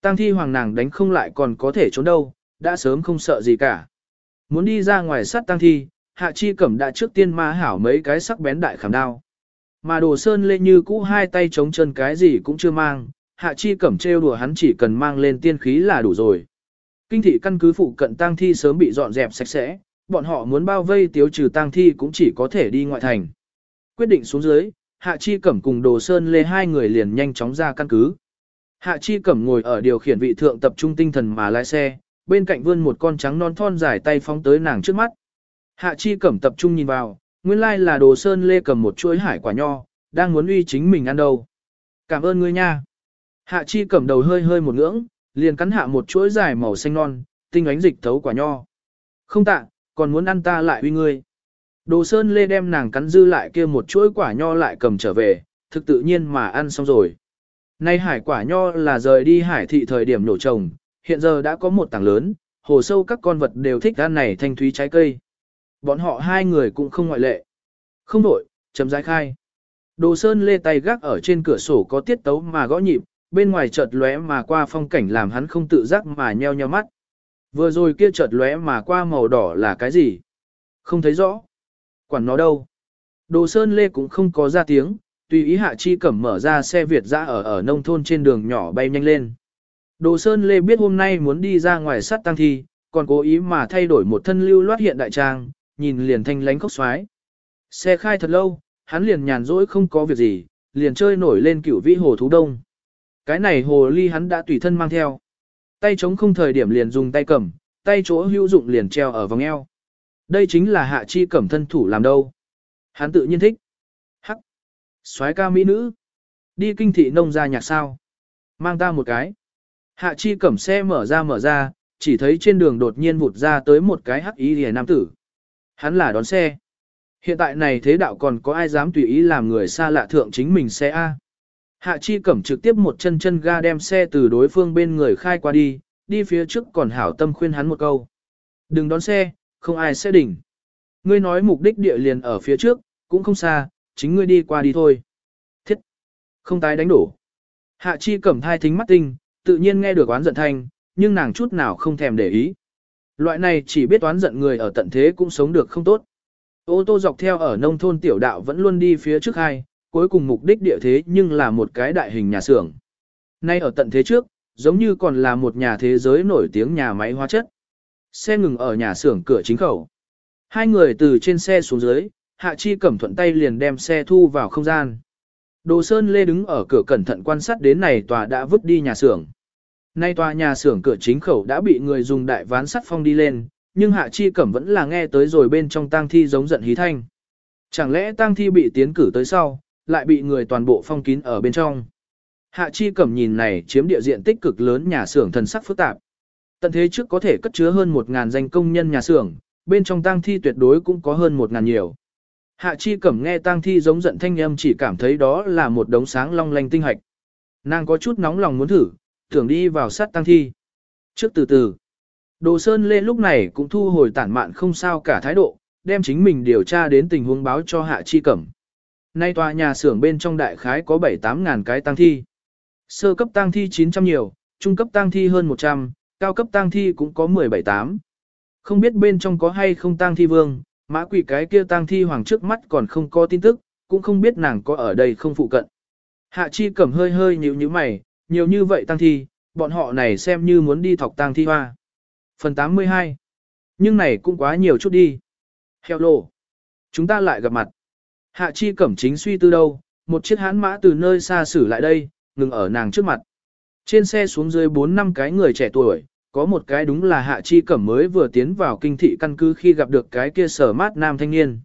Tang thi hoàng nàng đánh không lại còn có thể trốn đâu, đã sớm không sợ gì cả. Muốn đi ra ngoài sát tang thi, hạ chi cẩm đã trước tiên ma hảo mấy cái sắc bén đại khảm đao. Mà đồ sơn lê như cũ hai tay chống chân cái gì cũng chưa mang, hạ chi cẩm trêu đùa hắn chỉ cần mang lên tiên khí là đủ rồi. Kinh thị căn cứ phụ cận tang thi sớm bị dọn dẹp sạch sẽ, bọn họ muốn bao vây tiêu trừ tang thi cũng chỉ có thể đi ngoại thành. Quyết định xuống dưới, Hạ Chi Cẩm cùng Đồ Sơn Lê hai người liền nhanh chóng ra căn cứ. Hạ Chi Cẩm ngồi ở điều khiển vị thượng tập trung tinh thần mà lái xe, bên cạnh vươn một con trắng non thon dài tay phóng tới nàng trước mắt. Hạ Chi Cẩm tập trung nhìn vào, nguyên lai là Đồ Sơn Lê cầm một chuỗi hải quả nho, đang muốn uy chính mình ăn đâu. Cảm ơn ngươi nha. Hạ Chi Cẩm đầu hơi hơi một ngưỡng, liền cắn hạ một chuỗi dài màu xanh non, tinh ánh dịch thấu quả nho. Không tạ, còn muốn ăn ta lại uy ngươi. Đồ Sơn Lê đem nàng cắn dư lại kia một chuỗi quả nho lại cầm trở về, thực tự nhiên mà ăn xong rồi. Nay hải quả nho là rời đi hải thị thời điểm nổ trồng, hiện giờ đã có một tảng lớn, hồ sâu các con vật đều thích ăn này thanh thúy trái cây. Bọn họ hai người cũng không ngoại lệ. Không đổi, chấm giải khai. Đồ Sơn Lê tay gác ở trên cửa sổ có tiết tấu mà gõ nhịp, bên ngoài chợt lóe mà qua phong cảnh làm hắn không tự giác mà nheo nheo mắt. Vừa rồi kia chợt lóe mà qua màu đỏ là cái gì? Không thấy rõ. Quản nó đâu. Đồ Sơn Lê cũng không có ra tiếng, tùy ý Hạ Chi Cẩm mở ra xe Việt ra ở ở nông thôn trên đường nhỏ bay nhanh lên. Đồ Sơn Lê biết hôm nay muốn đi ra ngoài sắt tăng thi, còn cố ý mà thay đổi một thân lưu loát hiện đại trang, nhìn liền thanh lánh khóc xoái. Xe khai thật lâu, hắn liền nhàn rỗi không có việc gì, liền chơi nổi lên cửu vĩ hồ thú đông. Cái này hồ ly hắn đã tùy thân mang theo. Tay chống không thời điểm liền dùng tay cầm, tay chỗ hữu dụng liền treo ở vòng eo. Đây chính là hạ chi cẩm thân thủ làm đâu. Hắn tự nhiên thích. Hắc. soái ca mỹ nữ. Đi kinh thị nông ra nhạc sao. Mang ta một cái. Hạ chi cẩm xe mở ra mở ra, chỉ thấy trên đường đột nhiên vụt ra tới một cái hắc ý rìa nam tử. Hắn là đón xe. Hiện tại này thế đạo còn có ai dám tùy ý làm người xa lạ thượng chính mình xe A. Hạ chi cẩm trực tiếp một chân chân ga đem xe từ đối phương bên người khai qua đi, đi phía trước còn hảo tâm khuyên hắn một câu. Đừng đón xe, không ai sẽ đỉnh. Ngươi nói mục đích địa liền ở phía trước, cũng không xa, chính ngươi đi qua đi thôi. Thiết! Không tái đánh đổ. Hạ chi cẩm thai thính mắt tinh, tự nhiên nghe được oán giận thanh, nhưng nàng chút nào không thèm để ý. Loại này chỉ biết oán giận người ở tận thế cũng sống được không tốt. Ô tô dọc theo ở nông thôn tiểu đạo vẫn luôn đi phía trước hai, cuối cùng mục đích địa thế nhưng là một cái đại hình nhà xưởng. Nay ở tận thế trước, giống như còn là một nhà thế giới nổi tiếng nhà máy hóa chất. Xe ngừng ở nhà xưởng cửa chính khẩu. Hai người từ trên xe xuống dưới, Hạ Chi cẩm thuận tay liền đem xe thu vào không gian. Đồ Sơn Lê đứng ở cửa cẩn thận quan sát đến này tòa đã vứt đi nhà xưởng. Nay tòa nhà xưởng cửa chính khẩu đã bị người dùng đại ván sắt phong đi lên, nhưng Hạ Chi Cẩm vẫn là nghe tới rồi bên trong tang thi giống giận hí thanh. Chẳng lẽ tang thi bị tiến cử tới sau, lại bị người toàn bộ phong kín ở bên trong. Hạ Chi Cẩm nhìn này chiếm địa diện tích cực lớn nhà xưởng thần sắc phức tạp. Tận thế trước có thể cất chứa hơn một ngàn danh công nhân nhà xưởng, bên trong tang thi tuyệt đối cũng có hơn một ngàn nhiều. Hạ Chi Cẩm nghe tang thi giống giận thanh âm chỉ cảm thấy đó là một đống sáng long lanh tinh hạch. Nàng có chút nóng lòng muốn thử, tưởng đi vào sát tang thi. Trước từ từ, Đồ Sơn Lê lúc này cũng thu hồi tản mạn không sao cả thái độ, đem chính mình điều tra đến tình huống báo cho Hạ Chi Cẩm. Nay tòa nhà xưởng bên trong đại khái có 7-8 ngàn cái tang thi. Sơ cấp tang thi 900 nhiều, trung cấp tang thi hơn 100, cao cấp tang thi cũng có 17-8. Không biết bên trong có hay không tang thi vương, mã quỷ cái kia tang thi hoàng trước mắt còn không có tin tức, cũng không biết nàng có ở đây không phụ cận. Hạ chi cẩm hơi hơi nhíu nhíu mày, nhiều như vậy tăng thi, bọn họ này xem như muốn đi thọc tăng thi hoa. Phần 82 Nhưng này cũng quá nhiều chút đi. Heo. Chúng ta lại gặp mặt. Hạ chi cẩm chính suy tư đâu, một chiếc hán mã từ nơi xa xử lại đây, ngừng ở nàng trước mặt. Trên xe xuống dưới 4 năm cái người trẻ tuổi, có một cái đúng là Hạ Chi Cẩm mới vừa tiến vào kinh thị căn cứ khi gặp được cái kia sở mát nam thanh niên.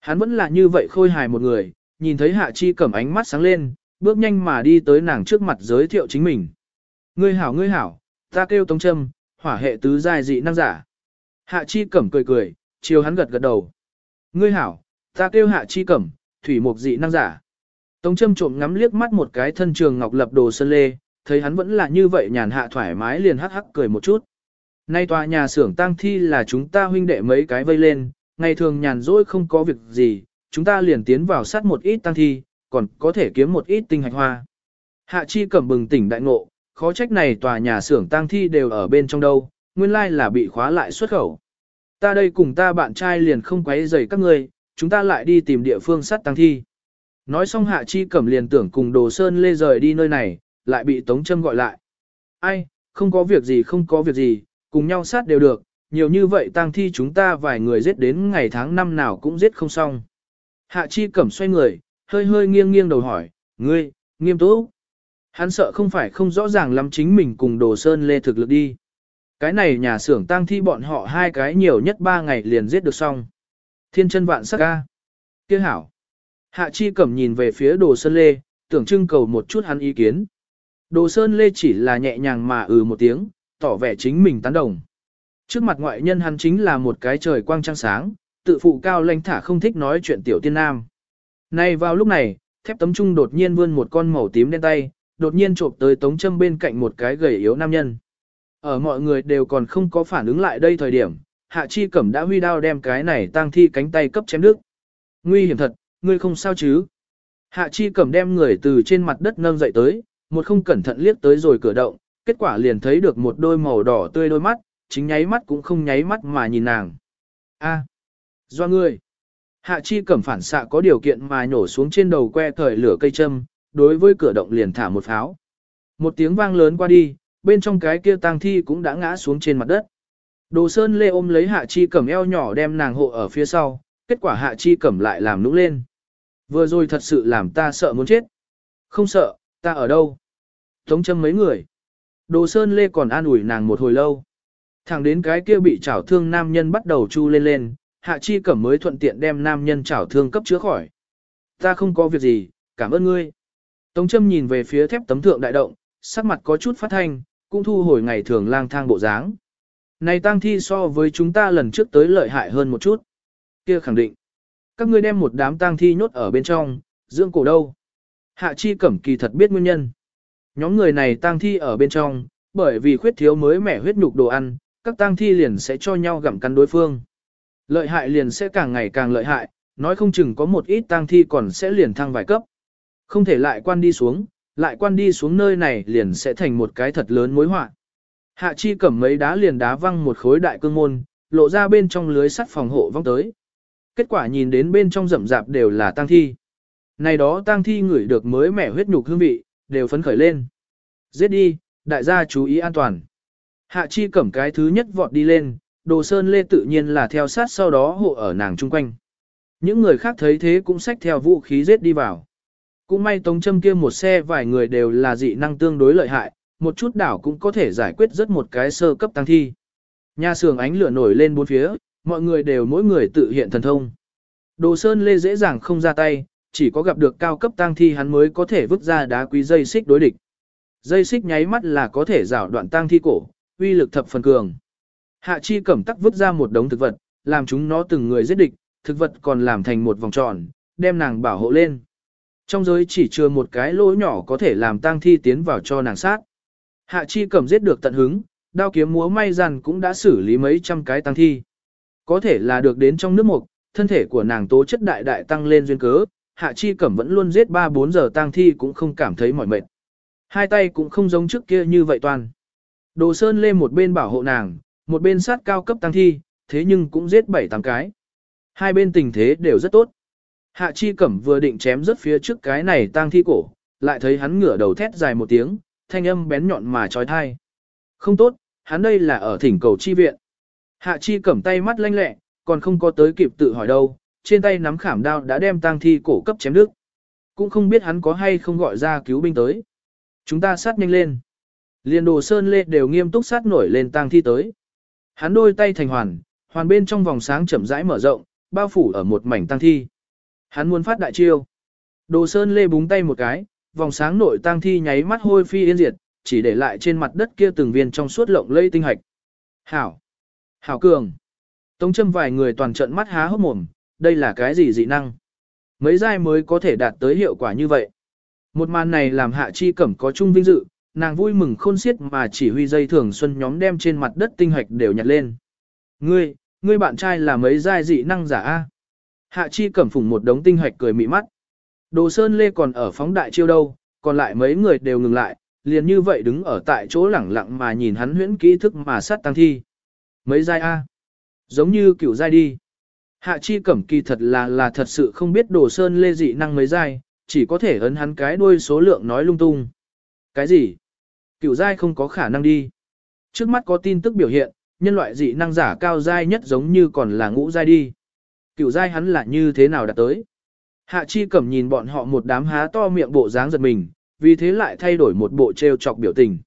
Hắn vẫn là như vậy khôi hài một người, nhìn thấy Hạ Chi Cẩm ánh mắt sáng lên, bước nhanh mà đi tới nàng trước mặt giới thiệu chính mình. Ngươi hảo ngươi hảo, ta kêu Tống Trâm, hỏa hệ tứ giai dị năng giả. Hạ Chi Cẩm cười cười, chiều hắn gật gật đầu. Ngươi hảo, ta kêu Hạ Chi Cẩm, thủy mục dị năng giả. Tống Trâm trộm ngắm liếc mắt một cái thân trường ngọc lập đồ sơn lê, thấy hắn vẫn là như vậy nhàn hạ thoải mái liền hắc hắc cười một chút. Nay tòa nhà xưởng tang thi là chúng ta huynh đệ mấy cái vây lên, ngày thường nhàn rỗi không có việc gì, chúng ta liền tiến vào sát một ít tang thi, còn có thể kiếm một ít tinh hạch hoa. Hạ chi cẩm bừng tỉnh đại ngộ, khó trách này tòa nhà xưởng tang thi đều ở bên trong đâu, nguyên lai là bị khóa lại xuất khẩu. Ta đây cùng ta bạn trai liền không quấy rầy các ngươi, chúng ta lại đi tìm địa phương sát tang thi. Nói xong Hạ Chi Cẩm liền tưởng cùng Đồ Sơn Lê rời đi nơi này, lại bị Tống Trâm gọi lại. Ai, không có việc gì không có việc gì, cùng nhau sát đều được, nhiều như vậy tang thi chúng ta vài người giết đến ngày tháng năm nào cũng giết không xong. Hạ Chi Cẩm xoay người, hơi hơi nghiêng nghiêng đầu hỏi, ngươi, nghiêm túc. Hắn sợ không phải không rõ ràng lắm chính mình cùng Đồ Sơn Lê thực lực đi. Cái này nhà xưởng tang thi bọn họ hai cái nhiều nhất ba ngày liền giết được xong. Thiên chân vạn sắc ca. Kia hảo. Hạ Chi Cẩm nhìn về phía Đồ Sơn Lê, tưởng trưng cầu một chút hắn ý kiến. Đồ Sơn Lê chỉ là nhẹ nhàng mà ừ một tiếng, tỏ vẻ chính mình tán đồng. Trước mặt ngoại nhân hắn chính là một cái trời quang trăng sáng, tự phụ cao lãnh thả không thích nói chuyện tiểu tiên nam này vào lúc này, thép tấm trung đột nhiên vươn một con màu tím đen tay, đột nhiên chộp tới tống châm bên cạnh một cái gầy yếu nam nhân. Ở mọi người đều còn không có phản ứng lại đây thời điểm, Hạ Chi Cẩm đã huy đao đem cái này tang thi cánh tay cấp chém nước Nguy hiểm thật, ngươi không sao chứ? Hạ Chi Cẩm đem người từ trên mặt đất nâng dậy tới, một không cẩn thận liếc tới rồi cửa động, kết quả liền thấy được một đôi màu đỏ tươi đôi mắt, chính nháy mắt cũng không nháy mắt mà nhìn nàng. A, do ngươi. Hạ Chi Cẩm phản xạ có điều kiện mà nhổ xuống trên đầu que thời lửa cây châm, đối với cửa động liền thả một pháo. Một tiếng vang lớn qua đi, bên trong cái kia tang thi cũng đã ngã xuống trên mặt đất. Đồ Sơn Lê ôm lấy Hạ Chi Cẩm eo nhỏ đem nàng hộ ở phía sau, kết quả Hạ Chi Cẩm lại làm nũng lên. Vừa rồi thật sự làm ta sợ muốn chết. Không sợ, ta ở đâu? Tống châm mấy người. Đồ Sơn Lê còn an ủi nàng một hồi lâu. Thẳng đến cái kia bị chảo thương nam nhân bắt đầu chu lên lên, Hạ Chi Cẩm mới thuận tiện đem nam nhân chảo thương cấp chữa khỏi. Ta không có việc gì, cảm ơn ngươi. Tống châm nhìn về phía thép tấm thượng đại động, sắc mặt có chút phát thanh, cũng thu hồi ngày thường lang thang bộ dáng. Này tang thi so với chúng ta lần trước tới lợi hại hơn một chút. Kia khẳng định. Các ngươi đem một đám tang thi nhốt ở bên trong, dưỡng cổ đâu. Hạ chi cẩm kỳ thật biết nguyên nhân. Nhóm người này tang thi ở bên trong, bởi vì khuyết thiếu mới mẻ huyết nhục đồ ăn, các tang thi liền sẽ cho nhau gặm cắn đối phương. Lợi hại liền sẽ càng ngày càng lợi hại, nói không chừng có một ít tang thi còn sẽ liền thăng vài cấp. Không thể lại quan đi xuống, lại quan đi xuống nơi này liền sẽ thành một cái thật lớn mối họa. Hạ chi cầm mấy đá liền đá văng một khối đại cương môn, lộ ra bên trong lưới sắt phòng hộ vong tới. Kết quả nhìn đến bên trong rậm rạp đều là tang thi. Này đó tang thi ngửi được mới mẻ huyết nhục hương vị, đều phấn khởi lên. Giết đi, đại gia chú ý an toàn. Hạ chi cẩm cái thứ nhất vọt đi lên, đồ sơn lê tự nhiên là theo sát sau đó hộ ở nàng chung quanh. Những người khác thấy thế cũng xách theo vũ khí giết đi vào. Cũng may tống châm kia một xe vài người đều là dị năng tương đối lợi hại, một chút đảo cũng có thể giải quyết rất một cái sơ cấp tăng thi. Nhà xưởng ánh lửa nổi lên bốn phía, mọi người đều mỗi người tự hiện thần thông. Đồ Sơn Lê dễ dàng không ra tay, chỉ có gặp được cao cấp tăng thi hắn mới có thể vứt ra đá quý dây xích đối địch. Dây xích nháy mắt là có thể rào đoạn tăng thi cổ, uy lực thập phần cường. Hạ chi cẩm tắc vứt ra một đống thực vật, làm chúng nó từng người giết địch, thực vật còn làm thành một vòng tròn, đem nàng bảo hộ lên. Trong giới chỉ chưa một cái lỗ nhỏ có thể làm tang thi tiến vào cho nàng sát. Hạ chi cẩm giết được tận hứng, đao kiếm múa may rằng cũng đã xử lý mấy trăm cái tang thi. Có thể là được đến trong nước mục, thân thể của nàng tố chất đại đại tăng lên duyên cớ, hạ chi cẩm vẫn luôn giết 3-4 giờ tang thi cũng không cảm thấy mỏi mệt. Hai tay cũng không giống trước kia như vậy toàn. Đồ sơn lên một bên bảo hộ nàng, một bên sát cao cấp tăng thi, thế nhưng cũng giết 7-8 cái. Hai bên tình thế đều rất tốt. Hạ chi cẩm vừa định chém rất phía trước cái này tang thi cổ, lại thấy hắn ngửa đầu thét dài một tiếng, thanh âm bén nhọn mà trói thai. Không tốt, hắn đây là ở thỉnh cầu chi viện. Hạ chi cẩm tay mắt lanh lẹ, còn không có tới kịp tự hỏi đâu, trên tay nắm khảm đao đã đem tang thi cổ cấp chém đứt. Cũng không biết hắn có hay không gọi ra cứu binh tới. Chúng ta sát nhanh lên. Liên đồ sơn lê đều nghiêm túc sát nổi lên tang thi tới. Hắn đôi tay thành hoàn, hoàn bên trong vòng sáng chậm rãi mở rộng, bao phủ ở một mảnh tang thi. Hắn muốn phát đại chiêu. Đồ Sơn Lê búng tay một cái, vòng sáng nội tang thi nháy mắt hôi phi yên diệt, chỉ để lại trên mặt đất kia từng viên trong suốt lộng lây tinh hạch. Hảo! Hảo cường! Tống châm vài người toàn trận mắt há hốc mồm, đây là cái gì dị năng? Mấy giai mới có thể đạt tới hiệu quả như vậy. Một màn này làm hạ chi cẩm có chung vinh dự, nàng vui mừng khôn xiết mà chỉ huy dây thường xuân nhóm đem trên mặt đất tinh hạch đều nhặt lên. Ngươi, ngươi bạn trai là mấy giai dị năng giả a? Hạ chi cẩm phủng một đống tinh hạch cười mị mắt. Đồ Sơn Lê còn ở phóng đại chiêu đâu, còn lại mấy người đều ngừng lại, liền như vậy đứng ở tại chỗ lẳng lặng mà nhìn hắn huyễn kỹ thức mà sát tăng thi. Mấy giai A. Giống như kiểu giai đi. Hạ chi cẩm kỳ thật là là thật sự không biết đồ sơn lê dị năng mấy giai, chỉ có thể ấn hắn cái đuôi số lượng nói lung tung. Cái gì? Cửu giai không có khả năng đi. Trước mắt có tin tức biểu hiện, nhân loại dị năng giả cao giai nhất giống như còn là ngũ giai đi. Cửu giai hắn là như thế nào đạt tới? Hạ chi cẩm nhìn bọn họ một đám há to miệng bộ dáng giật mình, vì thế lại thay đổi một bộ trêu chọc biểu tình.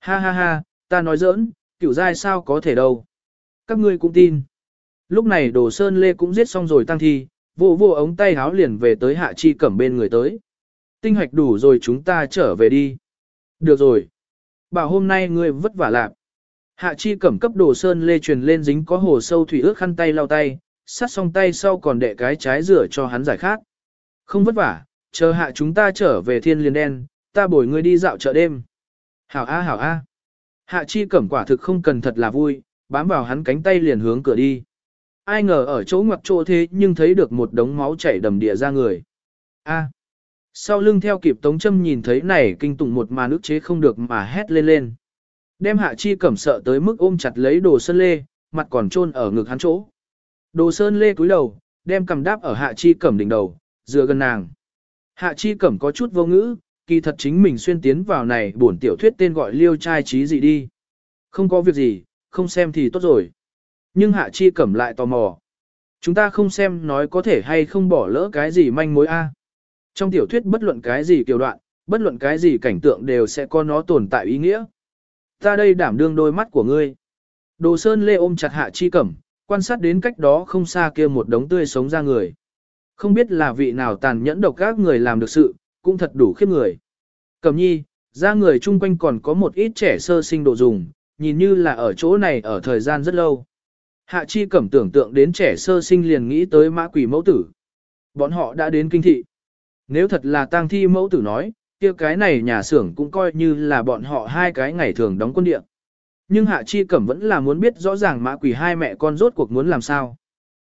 Ha ha ha, ta nói giỡn, cửu giai sao có thể đâu. Các ngươi cũng tin. Lúc này đồ sơn lê cũng giết xong rồi tăng thi, vô vô ống tay háo liền về tới hạ chi cẩm bên người tới. Tinh hoạch đủ rồi chúng ta trở về đi. Được rồi. Bảo hôm nay ngươi vất vả lạc. Hạ chi cẩm cấp đồ sơn lê truyền lên dính có hồ sâu thủy ước khăn tay lau tay, sát xong tay sau còn đệ cái trái rửa cho hắn giải khát. Không vất vả, chờ hạ chúng ta trở về thiên liền đen, ta bồi ngươi đi dạo chợ đêm. Hảo a hảo a. Hạ chi cẩm quả thực không cần thật là vui, bám vào hắn cánh tay liền hướng cửa đi. Ai ngờ ở chỗ ngoặc chỗ thế nhưng thấy được một đống máu chảy đầm địa ra người. A. Sau lưng theo kịp tống châm nhìn thấy này kinh tủng một mà nước chế không được mà hét lên lên. Đem hạ chi cẩm sợ tới mức ôm chặt lấy đồ sơn lê, mặt còn trôn ở ngực hắn chỗ. Đồ sơn lê cúi đầu, đem cầm đáp ở hạ chi cẩm đỉnh đầu, dựa gần nàng. Hạ chi cẩm có chút vô ngữ, kỳ thật chính mình xuyên tiến vào này bổn tiểu thuyết tên gọi liêu trai trí gì đi. Không có việc gì, không xem thì tốt rồi. Nhưng hạ chi cẩm lại tò mò. Chúng ta không xem nói có thể hay không bỏ lỡ cái gì manh mối a. Trong tiểu thuyết bất luận cái gì kiều đoạn, bất luận cái gì cảnh tượng đều sẽ có nó tồn tại ý nghĩa. Ta đây đảm đương đôi mắt của ngươi. Đồ Sơn Lê ôm chặt hạ chi cẩm, quan sát đến cách đó không xa kia một đống tươi sống ra người. Không biết là vị nào tàn nhẫn độc các người làm được sự, cũng thật đủ khiếp người. Cẩm nhi, ra người chung quanh còn có một ít trẻ sơ sinh đồ dùng, nhìn như là ở chỗ này ở thời gian rất lâu. Hạ chi cẩm tưởng tượng đến trẻ sơ sinh liền nghĩ tới mã quỷ mẫu tử. Bọn họ đã đến kinh thị. Nếu thật là tang thi mẫu tử nói, kia cái này nhà xưởng cũng coi như là bọn họ hai cái ngày thường đóng quân địa. Nhưng Hạ Chi Cẩm vẫn là muốn biết rõ ràng mã quỷ hai mẹ con rốt cuộc muốn làm sao.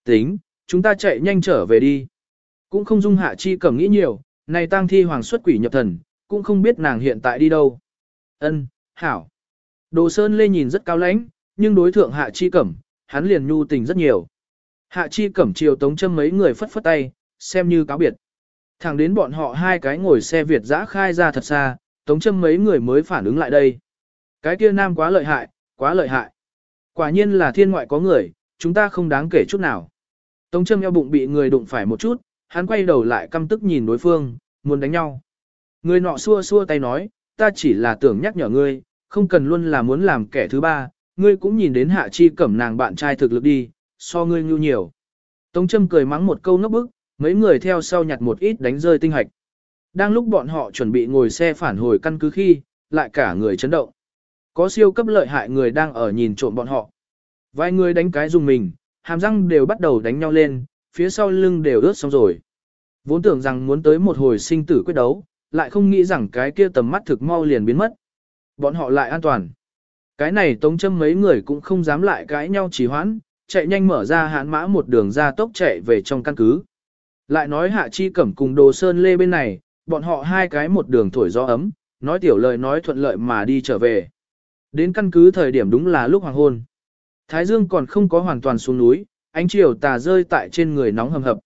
Tính, chúng ta chạy nhanh trở về đi. Cũng không dung Hạ Chi Cẩm nghĩ nhiều, này tang thi hoàng xuất quỷ nhập thần, cũng không biết nàng hiện tại đi đâu. Ân, hảo. Đồ Sơn Lê nhìn rất cao lãnh, nhưng đối thượng Hạ Chi Cẩm, hắn liền nhu tình rất nhiều. Hạ Chi Cẩm chiều tống châm mấy người phất phất tay, xem như cáo biệt. Thẳng đến bọn họ hai cái ngồi xe Việt dã khai ra thật xa, tống châm mấy người mới phản ứng lại đây. Cái kia nam quá lợi hại, quá lợi hại. Quả nhiên là thiên ngoại có người, chúng ta không đáng kể chút nào. Tống châm eo bụng bị người đụng phải một chút, hắn quay đầu lại căm tức nhìn đối phương, muốn đánh nhau. Người nọ xua xua tay nói, ta chỉ là tưởng nhắc nhở ngươi, không cần luôn là muốn làm kẻ thứ ba, ngươi cũng nhìn đến hạ chi cẩm nàng bạn trai thực lực đi, so ngươi nhu nhiều. Tống trâm cười mắng một câu ngốc bức, mấy người theo sau nhặt một ít đánh rơi tinh hạch. Đang lúc bọn họ chuẩn bị ngồi xe phản hồi căn cứ khi, lại cả người chấn động. Có siêu cấp lợi hại người đang ở nhìn trộm bọn họ. Vài người đánh cái dùng mình, hàm răng đều bắt đầu đánh nhau lên, phía sau lưng đều ướt xong rồi. Vốn tưởng rằng muốn tới một hồi sinh tử quyết đấu, lại không nghĩ rằng cái kia tầm mắt thực mau liền biến mất. Bọn họ lại an toàn. Cái này tống châm mấy người cũng không dám lại cãi nhau trì hoãn, chạy nhanh mở ra hãn mã một đường ra tốc chạy về trong căn cứ. Lại nói hạ chi cẩm cùng đồ sơn lê bên này, bọn họ hai cái một đường thổi gió ấm, nói tiểu lời nói thuận lợi mà đi trở về. Đến căn cứ thời điểm đúng là lúc hoàng hôn. Thái dương còn không có hoàn toàn xuống núi, ánh chiều tà rơi tại trên người nóng hầm hập.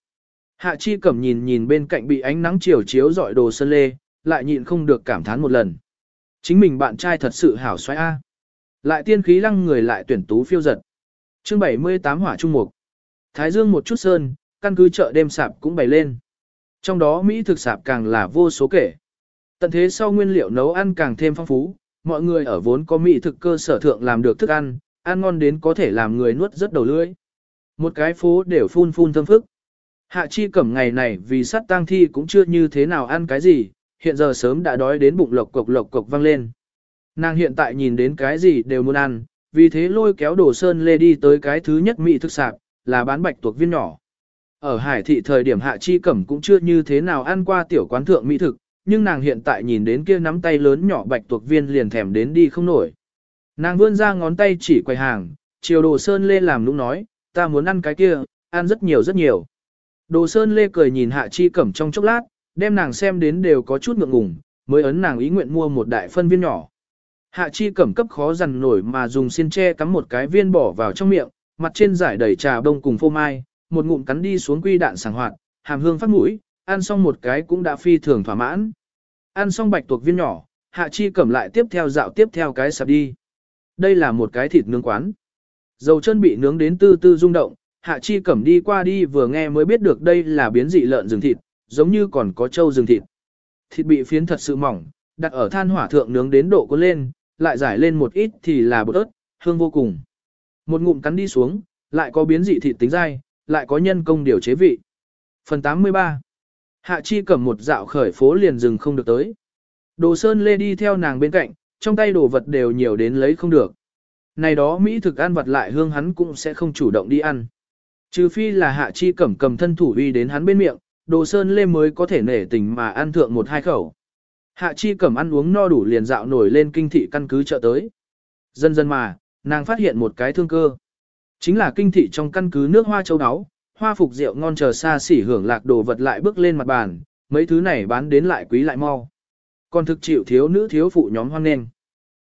Hạ chi cẩm nhìn nhìn bên cạnh bị ánh nắng chiều chiếu dọi đồ sơn lê, lại nhịn không được cảm thán một lần. Chính mình bạn trai thật sự hảo xoay A. Lại tiên khí lăng người lại tuyển tú phiêu giật. chương 78 hỏa trung mục. Thái dương một chút sơn, căn cứ chợ đêm sạp cũng bày lên. Trong đó Mỹ thực sạp càng là vô số kể. Tận thế sau nguyên liệu nấu ăn càng thêm phong phú, mọi người ở vốn có Mỹ thực cơ sở thượng làm được thức ăn, ăn ngon đến có thể làm người nuốt rất đầu lưỡi. Một cái phố đều phun phun thơm phức. Hạ chi cẩm ngày này vì sát tang thi cũng chưa như thế nào ăn cái gì, hiện giờ sớm đã đói đến bụng lộc cộc lộc cộc vang lên. Nàng hiện tại nhìn đến cái gì đều muốn ăn, vì thế lôi kéo đồ sơn lê đi tới cái thứ nhất mỹ thực sạp, là bán bạch tuộc viên nhỏ. Ở hải thị thời điểm hạ chi cẩm cũng chưa như thế nào ăn qua tiểu quán thượng mỹ thực, nhưng nàng hiện tại nhìn đến kia nắm tay lớn nhỏ bạch tuộc viên liền thèm đến đi không nổi. Nàng vươn ra ngón tay chỉ quầy hàng, chiều đồ sơn lê làm nũng nói, ta muốn ăn cái kia, ăn rất nhiều rất nhiều. Đồ sơn lê cười nhìn hạ chi cẩm trong chốc lát, đem nàng xem đến đều có chút ngượng ngùng, mới ấn nàng ý nguyện mua một đại phân viên nhỏ. Hạ chi cẩm cấp khó dằn nổi mà dùng xiên tre cắm một cái viên bỏ vào trong miệng, mặt trên giải đầy trà đông cùng phô mai, một ngụm cắn đi xuống quy đạn sảng hoạt, hàm hương phát mũi, ăn xong một cái cũng đã phi thường thỏa mãn. Ăn xong bạch tuộc viên nhỏ, hạ chi cẩm lại tiếp theo dạo tiếp theo cái sạp đi. Đây là một cái thịt nướng quán. Dầu chân bị nướng đến tư tư rung động, hạ chi cẩm đi qua đi vừa nghe mới biết được đây là biến dị lợn rừng thịt, giống như còn có trâu rừng thịt. Thịt bị phiến thật sự mỏng, đặt ở than hỏa thượng nướng đến độ có lên, lại giải lên một ít thì là bột ớt, hương vô cùng. Một ngụm cắn đi xuống, lại có biến dị thịt tính dai, lại có nhân công điều chế vị. Phần 83 Hạ Chi cầm một dạo khởi phố liền dừng không được tới. Đồ Sơn Lê đi theo nàng bên cạnh, trong tay đồ vật đều nhiều đến lấy không được. Này đó Mỹ thực ăn vật lại hương hắn cũng sẽ không chủ động đi ăn. Trừ phi là Hạ Chi cẩm cầm thân thủ uy đến hắn bên miệng, Đồ Sơn Lê mới có thể nể tình mà ăn thượng một hai khẩu. Hạ Chi cẩm ăn uống no đủ liền dạo nổi lên kinh thị căn cứ chợ tới. Dần dần mà, nàng phát hiện một cái thương cơ. Chính là kinh thị trong căn cứ nước hoa châu đáo, hoa phục rượu ngon chờ xa xỉ hưởng lạc đồ vật lại bước lên mặt bàn, mấy thứ này bán đến lại quý lại mau. Còn thực chịu thiếu nữ thiếu phụ nhóm hoang nghênh.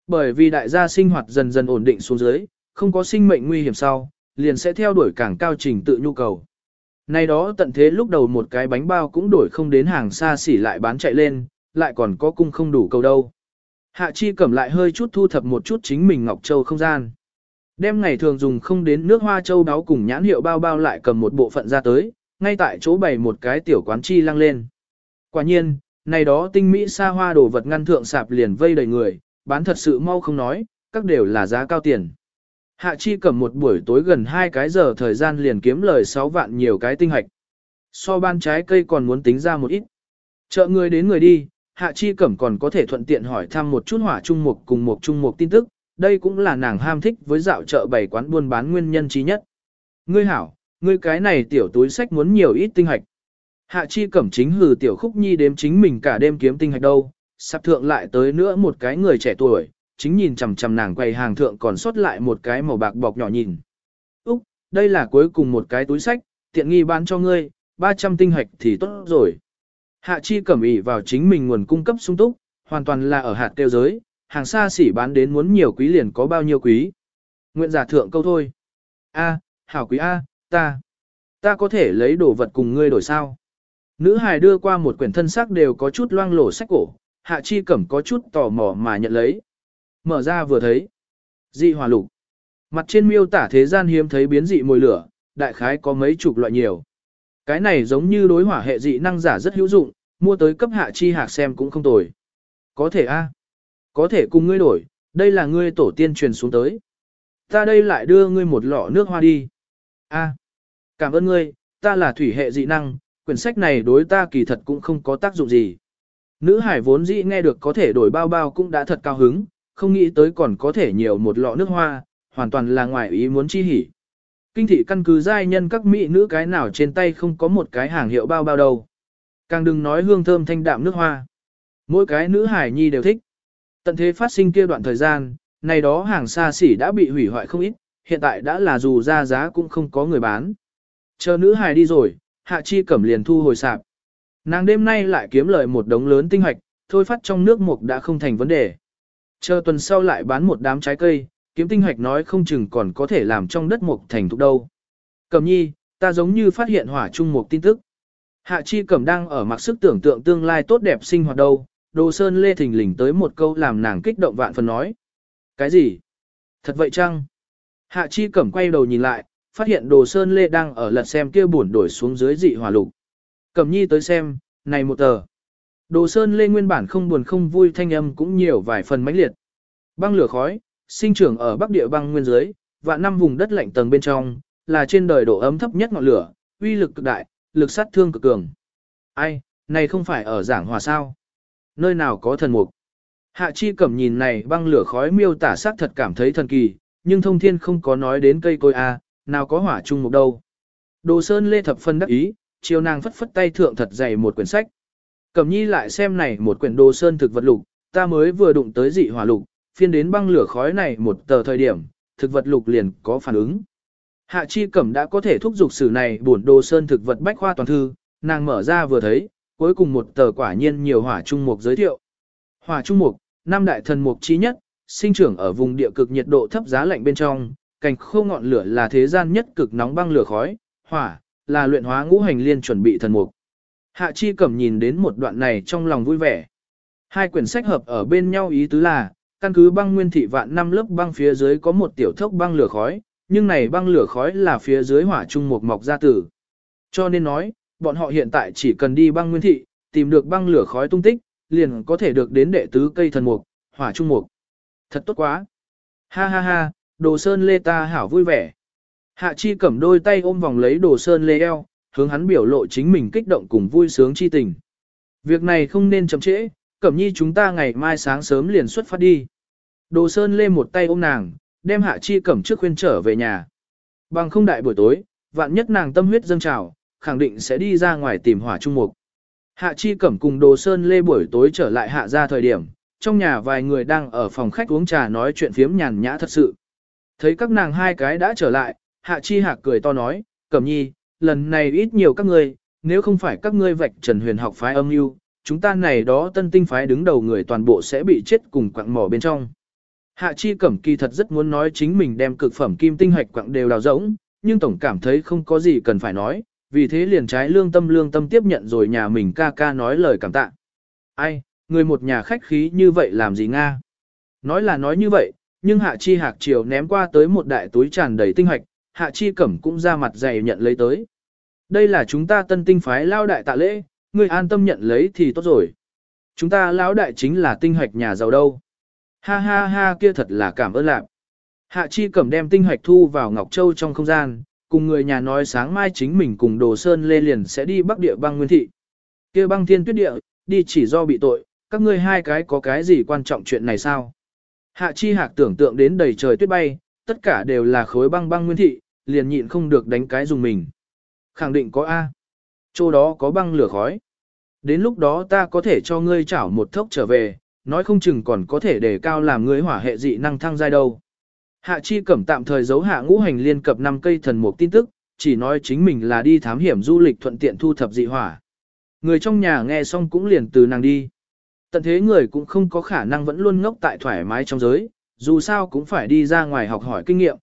Bởi vì đại gia sinh hoạt dần dần ổn định xuống dưới, không có sinh mệnh nguy hiểm sau, liền sẽ theo đuổi càng cao trình tự nhu cầu. Nay đó tận thế lúc đầu một cái bánh bao cũng đổi không đến hàng xa xỉ lại bán chạy lên, lại còn có cung không đủ cầu đâu. Hạ Chi cầm lại hơi chút thu thập một chút chính mình Ngọc Châu không gian. Đem ngày thường dùng không đến nước hoa châu đáo cùng nhãn hiệu bao bao lại cầm một bộ phận ra tới, ngay tại chỗ bày một cái tiểu quán chi lăng lên. Quả nhiên, này đó tinh mỹ xa hoa đồ vật ngăn thượng sạp liền vây đầy người, bán thật sự mau không nói, các đều là giá cao tiền. Hạ chi cầm một buổi tối gần 2 cái giờ thời gian liền kiếm lời 6 vạn nhiều cái tinh hạch. So ban trái cây còn muốn tính ra một ít. Chợ người đến người đi, Hạ Chi Cẩm còn có thể thuận tiện hỏi thăm một chút hỏa trung mục cùng một trung mục tin tức, đây cũng là nàng ham thích với dạo chợ bày quán buôn bán nguyên nhân trí nhất. Ngươi hảo, ngươi cái này tiểu túi sách muốn nhiều ít tinh hạch. Hạ Chi Cẩm chính hừ tiểu khúc nhi đếm chính mình cả đêm kiếm tinh hạch đâu, sắp thượng lại tới nữa một cái người trẻ tuổi, chính nhìn chằm chằm nàng quầy hàng thượng còn sót lại một cái màu bạc bọc nhỏ nhìn. Úc, đây là cuối cùng một cái túi sách, tiện nghi bán cho ngươi, 300 tinh hạch thì tốt rồi. Hạ chi cẩm ý vào chính mình nguồn cung cấp sung túc, hoàn toàn là ở hạt tiêu giới, hàng xa xỉ bán đến muốn nhiều quý liền có bao nhiêu quý. Nguyện giả thượng câu thôi. A, hảo quý A, ta, ta có thể lấy đồ vật cùng ngươi đổi sao. Nữ hài đưa qua một quyển thân sắc đều có chút loang lổ sách cổ, hạ chi cẩm có chút tò mò mà nhận lấy. Mở ra vừa thấy. Dị hòa lục. Mặt trên miêu tả thế gian hiếm thấy biến dị mùi lửa, đại khái có mấy chục loại nhiều. Cái này giống như đối hỏa hệ dị năng giả rất hữu dụng, mua tới cấp hạ chi hạc xem cũng không tồi. Có thể a, có thể cùng ngươi đổi, đây là ngươi tổ tiên truyền xuống tới. Ta đây lại đưa ngươi một lọ nước hoa đi. a, Cảm ơn ngươi, ta là thủy hệ dị năng, quyển sách này đối ta kỳ thật cũng không có tác dụng gì. Nữ hải vốn dĩ nghe được có thể đổi bao bao cũng đã thật cao hứng, không nghĩ tới còn có thể nhiều một lọ nước hoa, hoàn toàn là ngoài ý muốn chi hỉ. Kinh thị căn cứ giai nhân các mỹ nữ cái nào trên tay không có một cái hàng hiệu bao bao đâu. Càng đừng nói hương thơm thanh đạm nước hoa. Mỗi cái nữ hải nhi đều thích. Tận thế phát sinh kia đoạn thời gian, này đó hàng xa xỉ đã bị hủy hoại không ít, hiện tại đã là dù ra giá cũng không có người bán. Chờ nữ hài đi rồi, hạ chi cẩm liền thu hồi sạp. Nàng đêm nay lại kiếm lời một đống lớn tinh hoạch, thôi phát trong nước mục đã không thành vấn đề. Chờ tuần sau lại bán một đám trái cây, kiếm tinh hoạch nói không chừng còn có thể làm trong đất mục thành thục đâu. Cẩm nhi, ta giống như phát hiện hỏa trung mục tin tức. Hạ chi cẩm đang ở mặc sức tưởng tượng tương lai tốt đẹp sinh hoạt đâu, đồ sơn lê thình lình tới một câu làm nàng kích động vạn phần nói. Cái gì? Thật vậy chăng? Hạ chi cẩm quay đầu nhìn lại, phát hiện đồ sơn lê đang ở lật xem kia buồn đổi xuống dưới dị hỏa lục. Cẩm nhi tới xem, này một tờ. Đồ sơn lê nguyên bản không buồn không vui thanh âm cũng nhiều vài phần mãnh liệt. Băng lửa khói, sinh trưởng ở bắc địa băng nguyên dưới, và năm vùng đất lạnh tầng bên trong, là trên đời độ ấm thấp nhất ngọn lửa, uy lực cực đại, lực sát thương cực cường. Ai, này không phải ở giảng hòa sao? Nơi nào có thần mục? Hạ chi cẩm nhìn này băng lửa khói miêu tả sắc thật cảm thấy thần kỳ, nhưng thông thiên không có nói đến cây cối a, nào có hỏa trung mục đâu. Đồ sơn lê thập phân đắc ý, chiều nàng phất phất tay thượng thật dày một quyển sách. Cẩm nhi lại xem này một quyển đồ sơn thực vật lục, ta mới vừa đụng tới dị hỏa lục, phiên đến băng lửa khói này một tờ thời điểm, thực vật lục liền có phản ứng. Hạ chi cẩm đã có thể thúc giục sử này bổn đồ sơn thực vật bách khoa toàn thư, nàng mở ra vừa thấy, cuối cùng một tờ quả nhiên nhiều hỏa trung mục giới thiệu. Hỏa trung mục, năm đại thần mục chí nhất, sinh trưởng ở vùng địa cực nhiệt độ thấp giá lạnh bên trong, cành khô ngọn lửa là thế gian nhất cực nóng băng lửa khói, hỏa là luyện hóa ngũ hành liên chuẩn bị thần mục. Hạ Chi Cẩm nhìn đến một đoạn này trong lòng vui vẻ. Hai quyển sách hợp ở bên nhau ý tứ là, căn cứ băng nguyên thị vạn năm lớp băng phía dưới có một tiểu thốc băng lửa khói, nhưng này băng lửa khói là phía dưới hỏa trung mục mọc ra tử. Cho nên nói, bọn họ hiện tại chỉ cần đi băng nguyên thị, tìm được băng lửa khói tung tích, liền có thể được đến đệ tứ cây thần mục, hỏa trung mục. Thật tốt quá. Ha ha ha, đồ sơn lê ta hảo vui vẻ. Hạ chi cầm đôi tay ôm vòng lấy đồ sơn lê eo, hướng hắn biểu lộ chính mình kích động cùng vui sướng chi tình. Việc này không nên chậm trễ, cẩm nhi chúng ta ngày mai sáng sớm liền xuất phát đi. Đồ sơn lê một tay ôm nàng, đem hạ chi cẩm trước khuyên trở về nhà. Bằng không đại buổi tối, vạn nhất nàng tâm huyết dâng trào, khẳng định sẽ đi ra ngoài tìm hỏa trung mục. Hạ chi cẩm cùng đồ sơn lê buổi tối trở lại hạ ra thời điểm, trong nhà vài người đang ở phòng khách uống trà nói chuyện phiếm nhàn nhã thật sự. Thấy các nàng hai cái đã trở lại, hạ chi hạc cười to nói, cẩm nhi, lần này ít nhiều các ngươi, nếu không phải các ngươi vạch trần huyền học phái âm mưu chúng ta này đó tân tinh phái đứng đầu người toàn bộ sẽ bị chết cùng quặng mỏ bên trong. Hạ chi cẩm kỳ thật rất muốn nói chính mình đem cực phẩm kim tinh hạch quặng đều đào rỗng, nhưng tổng cảm thấy không có gì cần phải nói, vì thế liền trái lương tâm lương tâm tiếp nhận rồi nhà mình ca ca nói lời cảm tạ. Ai, người một nhà khách khí như vậy làm gì Nga? Nói là nói như vậy, nhưng hạ chi hạc chiều ném qua tới một đại túi tràn đầy tinh hoạch, hạ chi cẩm cũng ra mặt dày nhận lấy tới. Đây là chúng ta tân tinh phái lao đại tạ lễ, người an tâm nhận lấy thì tốt rồi. Chúng ta lão đại chính là tinh hoạch nhà giàu đâu. Ha ha ha kia thật là cảm ơn lạc. Hạ chi cẩm đem tinh hoạch thu vào Ngọc Châu trong không gian, cùng người nhà nói sáng mai chính mình cùng Đồ Sơn Lê liền sẽ đi bắc địa băng nguyên thị. kia băng thiên tuyết địa, đi chỉ do bị tội, các ngươi hai cái có cái gì quan trọng chuyện này sao? Hạ chi hạc tưởng tượng đến đầy trời tuyết bay, tất cả đều là khối băng băng nguyên thị, liền nhịn không được đánh cái dùng mình. Khẳng định có A. Chỗ đó có băng lửa khói. Đến lúc đó ta có thể cho ngươi chảo một thốc trở về, nói không chừng còn có thể để cao làm ngươi hỏa hệ dị năng thăng giai đâu. Hạ chi cẩm tạm thời giấu hạ ngũ hành liên cập 5 cây thần mục tin tức, chỉ nói chính mình là đi thám hiểm du lịch thuận tiện thu thập dị hỏa. Người trong nhà nghe xong cũng liền từ nàng đi. Tận thế người cũng không có khả năng vẫn luôn ngốc tại thoải mái trong giới, dù sao cũng phải đi ra ngoài học hỏi kinh nghiệm.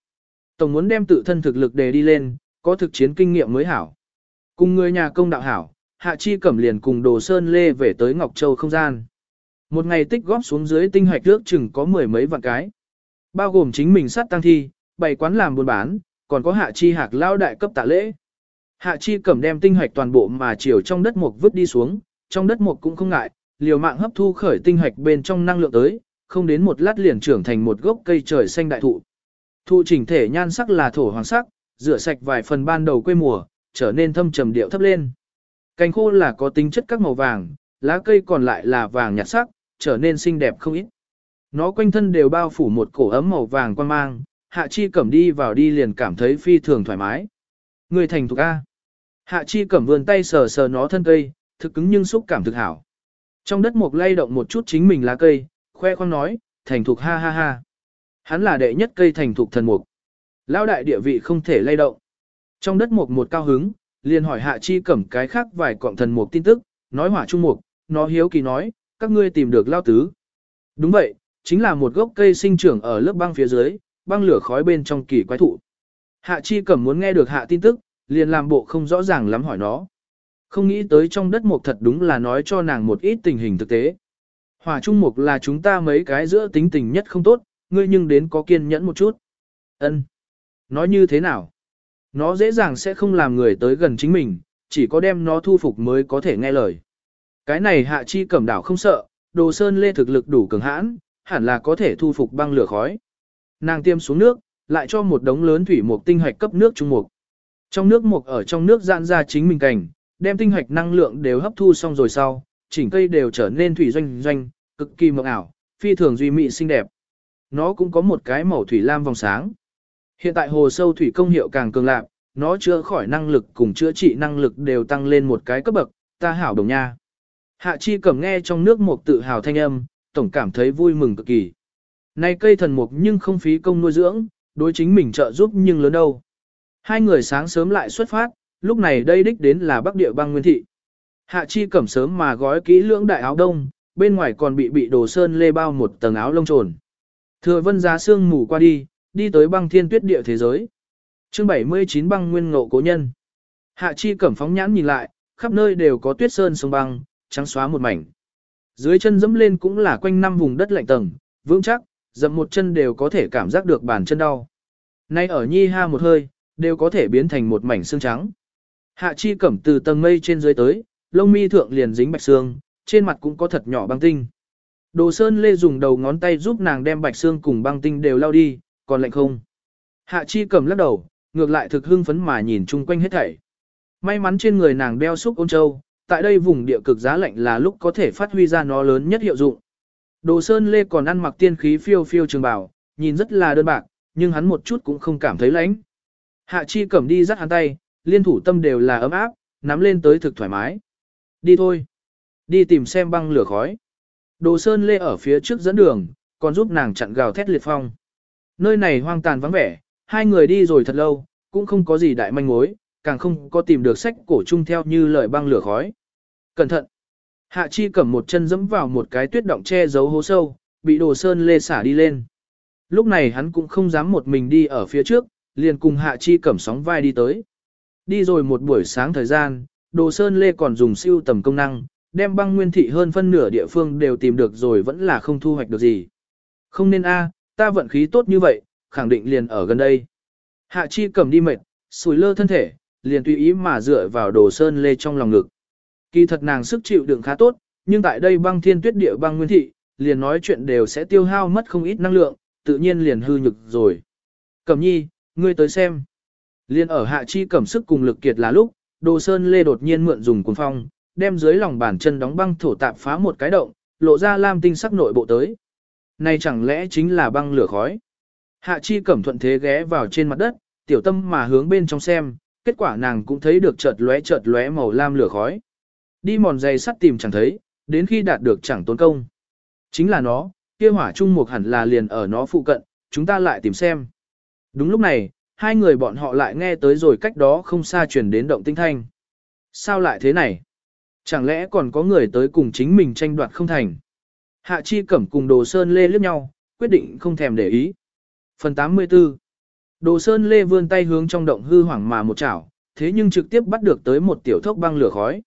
Tổng muốn đem tự thân thực lực đề đi lên, có thực chiến kinh nghiệm mới hảo. Cùng người nhà công đạo hảo, Hạ Chi Cẩm liền cùng Đồ Sơn Lê về tới Ngọc Châu không gian. Một ngày tích góp xuống dưới tinh hoạch nước chừng có mười mấy vạn cái. Bao gồm chính mình sát tăng thi, bày quán làm buôn bán, còn có Hạ Chi Hạc lao đại cấp tạ lễ. Hạ Chi Cẩm đem tinh hoạch toàn bộ mà chiều trong đất mục vứt đi xuống, trong đất mục cũng không ngại, liều mạng hấp thu khởi tinh hoạch bên trong năng lượng tới, không đến một lát liền trưởng thành một gốc cây trời xanh đại thụ. Thụ chỉnh thể nhan sắc là thổ hoàng sắc, rửa sạch vài phần ban đầu quê mùa, trở nên thâm trầm điệu thấp lên. Cành khô là có tính chất các màu vàng, lá cây còn lại là vàng nhạt sắc, trở nên xinh đẹp không ít. Nó quanh thân đều bao phủ một cổ ấm màu vàng quan mang, hạ chi cẩm đi vào đi liền cảm thấy phi thường thoải mái. Người thành thục A. Hạ chi cẩm vươn tay sờ sờ nó thân cây, thực cứng nhưng xúc cảm thực hảo. Trong đất mục lay động một chút chính mình lá cây, khoe khoang nói, thành thục ha ha ha. Hắn là đệ nhất cây thành thục thần mục. Lão đại địa vị không thể lay động. Trong đất mục một cao hứng, liền hỏi hạ chi cẩm cái khác vài cọng thần mục tin tức, nói hỏa trung mục, nó hiếu kỳ nói, các ngươi tìm được lao tứ. Đúng vậy, chính là một gốc cây sinh trưởng ở lớp băng phía dưới, băng lửa khói bên trong kỳ quái thụ. Hạ chi cẩm muốn nghe được hạ tin tức, liền làm bộ không rõ ràng lắm hỏi nó. Không nghĩ tới trong đất mục thật đúng là nói cho nàng một ít tình hình thực tế. Hỏa trung mục là chúng ta mấy cái giữa tính tình nhất không tốt, ngươi nhưng đến có kiên nhẫn một chút. Ân. Nói như thế nào? Nó dễ dàng sẽ không làm người tới gần chính mình, chỉ có đem nó thu phục mới có thể nghe lời. Cái này hạ chi cẩm đảo không sợ, đồ sơn lê thực lực đủ cường hãn, hẳn là có thể thu phục băng lửa khói. Nàng tiêm xuống nước, lại cho một đống lớn thủy mục tinh hạch cấp nước trung mục. Trong nước mục ở trong nước giãn ra chính mình cảnh, đem tinh hạch năng lượng đều hấp thu xong rồi sau, chỉnh cây đều trở nên thủy doanh doanh, cực kỳ mộng ảo, phi thường duy mỹ xinh đẹp. Nó cũng có một cái màu thủy lam vòng sáng. Hiện tại hồ sâu thủy công hiệu càng cường lạc, nó chữa khỏi năng lực cùng chữa trị năng lực đều tăng lên một cái cấp bậc, ta hảo đồng nha. Hạ chi cầm nghe trong nước một tự hào thanh âm, tổng cảm thấy vui mừng cực kỳ. nay cây thần mục nhưng không phí công nuôi dưỡng, đối chính mình trợ giúp nhưng lớn đâu. Hai người sáng sớm lại xuất phát, lúc này đây đích đến là Bắc Địa băng Nguyên Thị. Hạ chi cẩm sớm mà gói kỹ lưỡng đại áo đông, bên ngoài còn bị bị đồ sơn lê bao một tầng áo lông trồn. Thừa vân giá sương mù qua đi, đi tới băng thiên tuyết địa thế giới. chương 79 băng nguyên ngộ cố nhân. Hạ chi cẩm phóng nhãn nhìn lại, khắp nơi đều có tuyết sơn sông băng, trắng xóa một mảnh. Dưới chân dẫm lên cũng là quanh năm vùng đất lạnh tầng, vững chắc, dậm một chân đều có thể cảm giác được bàn chân đau. Nay ở nhi ha một hơi, đều có thể biến thành một mảnh xương trắng. Hạ chi cẩm từ tầng mây trên dưới tới, lông mi thượng liền dính bạch xương, trên mặt cũng có thật nhỏ băng tinh. Đồ Sơn Lê dùng đầu ngón tay giúp nàng đem bạch xương cùng băng tinh đều lao đi, còn lạnh không. Hạ chi cẩm lắc đầu, ngược lại thực hưng phấn mà nhìn chung quanh hết thảy. May mắn trên người nàng đeo xúc ôn châu, tại đây vùng địa cực giá lạnh là lúc có thể phát huy ra nó lớn nhất hiệu dụng. Đồ Sơn Lê còn ăn mặc tiên khí phiêu phiêu trường bào, nhìn rất là đơn bạc, nhưng hắn một chút cũng không cảm thấy lạnh. Hạ chi cầm đi dắt hắn tay, liên thủ tâm đều là ấm áp, nắm lên tới thực thoải mái. Đi thôi. Đi tìm xem băng lửa khói. Đồ Sơn Lê ở phía trước dẫn đường, còn giúp nàng chặn gào thét liệt phong. Nơi này hoang tàn vắng vẻ, hai người đi rồi thật lâu, cũng không có gì đại manh mối, càng không có tìm được sách cổ chung theo như lời băng lửa khói. Cẩn thận! Hạ Chi cầm một chân dẫm vào một cái tuyết động che giấu hố sâu, bị Đồ Sơn Lê xả đi lên. Lúc này hắn cũng không dám một mình đi ở phía trước, liền cùng Hạ Chi cầm sóng vai đi tới. Đi rồi một buổi sáng thời gian, Đồ Sơn Lê còn dùng siêu tầm công năng, đem băng nguyên thị hơn phân nửa địa phương đều tìm được rồi vẫn là không thu hoạch được gì. Không nên a, ta vận khí tốt như vậy, khẳng định liền ở gần đây. Hạ chi cầm đi mệt, sùi lơ thân thể, liền tùy ý mà dựa vào đồ sơn lê trong lòng ngực. Kỳ thật nàng sức chịu đựng khá tốt, nhưng tại đây băng thiên tuyết địa băng nguyên thị, liền nói chuyện đều sẽ tiêu hao mất không ít năng lượng, tự nhiên liền hư nhực rồi. Cẩm nhi, ngươi tới xem. Liên ở hạ chi cẩm sức cùng lực kiệt là lúc, đồ sơn lê đột nhiên mượn dùng cuốn phong, đem dưới lòng bàn chân đóng băng thổ tạp phá một cái động, lộ ra lam tinh sắc nội bộ tới. Này chẳng lẽ chính là băng lửa khói? Hạ chi cẩm thuận thế ghé vào trên mặt đất, tiểu tâm mà hướng bên trong xem, kết quả nàng cũng thấy được chợt lóe chợt lóe màu lam lửa khói. Đi mòn dày sắt tìm chẳng thấy, đến khi đạt được chẳng tốn công. Chính là nó, kia hỏa trung mục hẳn là liền ở nó phụ cận, chúng ta lại tìm xem. Đúng lúc này, hai người bọn họ lại nghe tới rồi cách đó không xa truyền đến động tinh thanh. Sao lại thế này? Chẳng lẽ còn có người tới cùng chính mình tranh đoạt không thành? Hạ Chi Cẩm cùng Đồ Sơn Lê liếc nhau, quyết định không thèm để ý. Phần 84 Đồ Sơn Lê vươn tay hướng trong động hư hoảng mà một chảo, thế nhưng trực tiếp bắt được tới một tiểu thốc băng lửa khói.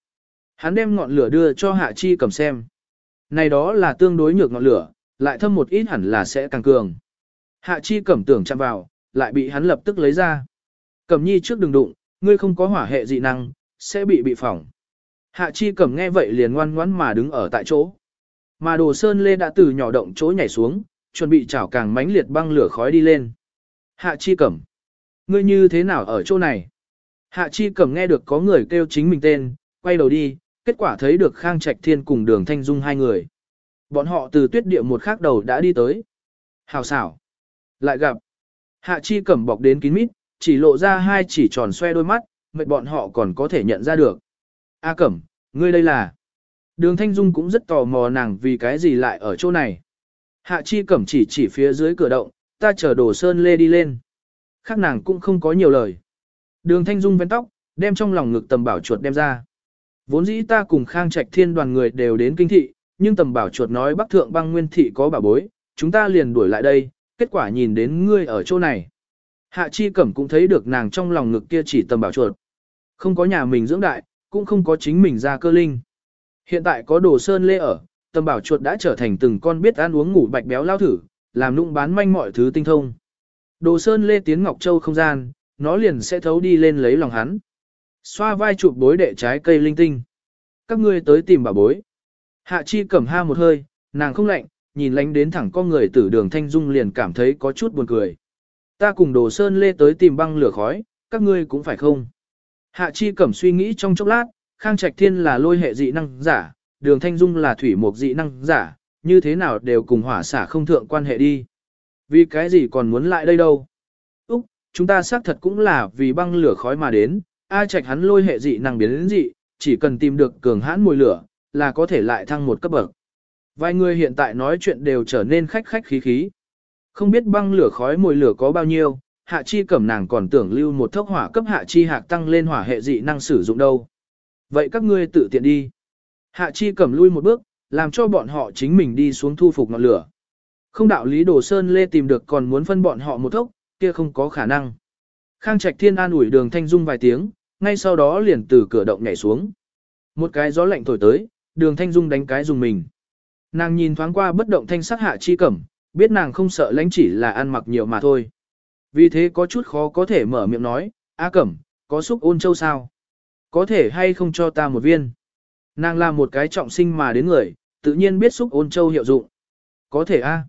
Hắn đem ngọn lửa đưa cho Hạ Chi cầm xem. Này đó là tương đối nhược ngọn lửa, lại thâm một ít hẳn là sẽ càng cường. Hạ Chi Cẩm tưởng chạm vào, lại bị hắn lập tức lấy ra. Cẩm nhi trước đừng đụng, ngươi không có hỏa hệ dị năng, sẽ bị bị phỏng. Hạ chi cẩm nghe vậy liền ngoan ngoãn mà đứng ở tại chỗ. Mà đồ sơn lê đã từ nhỏ động chỗ nhảy xuống, chuẩn bị chảo càng mãnh liệt băng lửa khói đi lên. Hạ chi cẩm. Ngươi như thế nào ở chỗ này? Hạ chi cẩm nghe được có người kêu chính mình tên, quay đầu đi, kết quả thấy được Khang Trạch Thiên cùng đường Thanh Dung hai người. Bọn họ từ tuyết địa một khác đầu đã đi tới. Hào xảo. Lại gặp. Hạ chi cẩm bọc đến kín mít, chỉ lộ ra hai chỉ tròn xoe đôi mắt, mệt bọn họ còn có thể nhận ra được. A Cẩm, ngươi đây là... Đường Thanh Dung cũng rất tò mò nàng vì cái gì lại ở chỗ này. Hạ Chi Cẩm chỉ chỉ phía dưới cửa động, ta chờ đổ sơn lê đi lên. Khác nàng cũng không có nhiều lời. Đường Thanh Dung vén tóc, đem trong lòng ngực tầm bảo chuột đem ra. Vốn dĩ ta cùng Khang Trạch Thiên đoàn người đều đến kinh thị, nhưng tầm bảo chuột nói Bắc Thượng băng nguyên thị có bảo bối, chúng ta liền đuổi lại đây, kết quả nhìn đến ngươi ở chỗ này. Hạ Chi Cẩm cũng thấy được nàng trong lòng ngực kia chỉ tầm bảo chuột. Không có nhà mình dưỡng đại, cũng không có chính mình ra cơ linh. Hiện tại có đồ sơn lê ở, tầm bảo chuột đã trở thành từng con biết ăn uống ngủ bạch béo lao thử, làm nụng bán manh mọi thứ tinh thông. Đồ sơn lê tiến Ngọc Châu không gian, nó liền sẽ thấu đi lên lấy lòng hắn. Xoa vai chụp bối đệ trái cây linh tinh. Các ngươi tới tìm bà bối. Hạ chi cầm ha một hơi, nàng không lạnh, nhìn lánh đến thẳng con người tử đường thanh dung liền cảm thấy có chút buồn cười. Ta cùng đồ sơn lê tới tìm băng lửa khói, các ngươi cũng phải không? Hạ chi cẩm suy nghĩ trong chốc lát, Khang Trạch Thiên là lôi hệ dị năng giả, đường Thanh Dung là thủy mục dị năng giả, như thế nào đều cùng hỏa xả không thượng quan hệ đi. Vì cái gì còn muốn lại đây đâu? Úc, chúng ta xác thật cũng là vì băng lửa khói mà đến, A Trạch hắn lôi hệ dị năng biến đến dị, chỉ cần tìm được cường hãn mùi lửa, là có thể lại thăng một cấp bậc. Vài người hiện tại nói chuyện đều trở nên khách khách khí khí. Không biết băng lửa khói mùi lửa có bao nhiêu, hạ chi cẩm nàng còn tưởng lưu một thốc hỏa cấp hạ chi hạc tăng lên hỏa hệ dị năng sử dụng đâu. Vậy các ngươi tự tiện đi. Hạ chi cẩm lui một bước, làm cho bọn họ chính mình đi xuống thu phục ngọn lửa. Không đạo lý đồ sơn lê tìm được còn muốn phân bọn họ một thốc, kia không có khả năng. Khang Trạch Thiên an ủi đường thanh dung vài tiếng, ngay sau đó liền từ cửa động nhảy xuống. Một cái gió lạnh thổi tới, đường thanh dung đánh cái dùng mình. Nàng nhìn thoáng qua bất động thanh sắc hạ chi cẩm, biết nàng không sợ lãnh chỉ là ăn mặc nhiều mà thôi. Vì thế có chút khó có thể mở miệng nói, A cẩm, có xúc ôn châu sao? Có thể hay không cho ta một viên? Nàng là một cái trọng sinh mà đến người, tự nhiên biết xúc ôn châu hiệu dụng. Có thể A.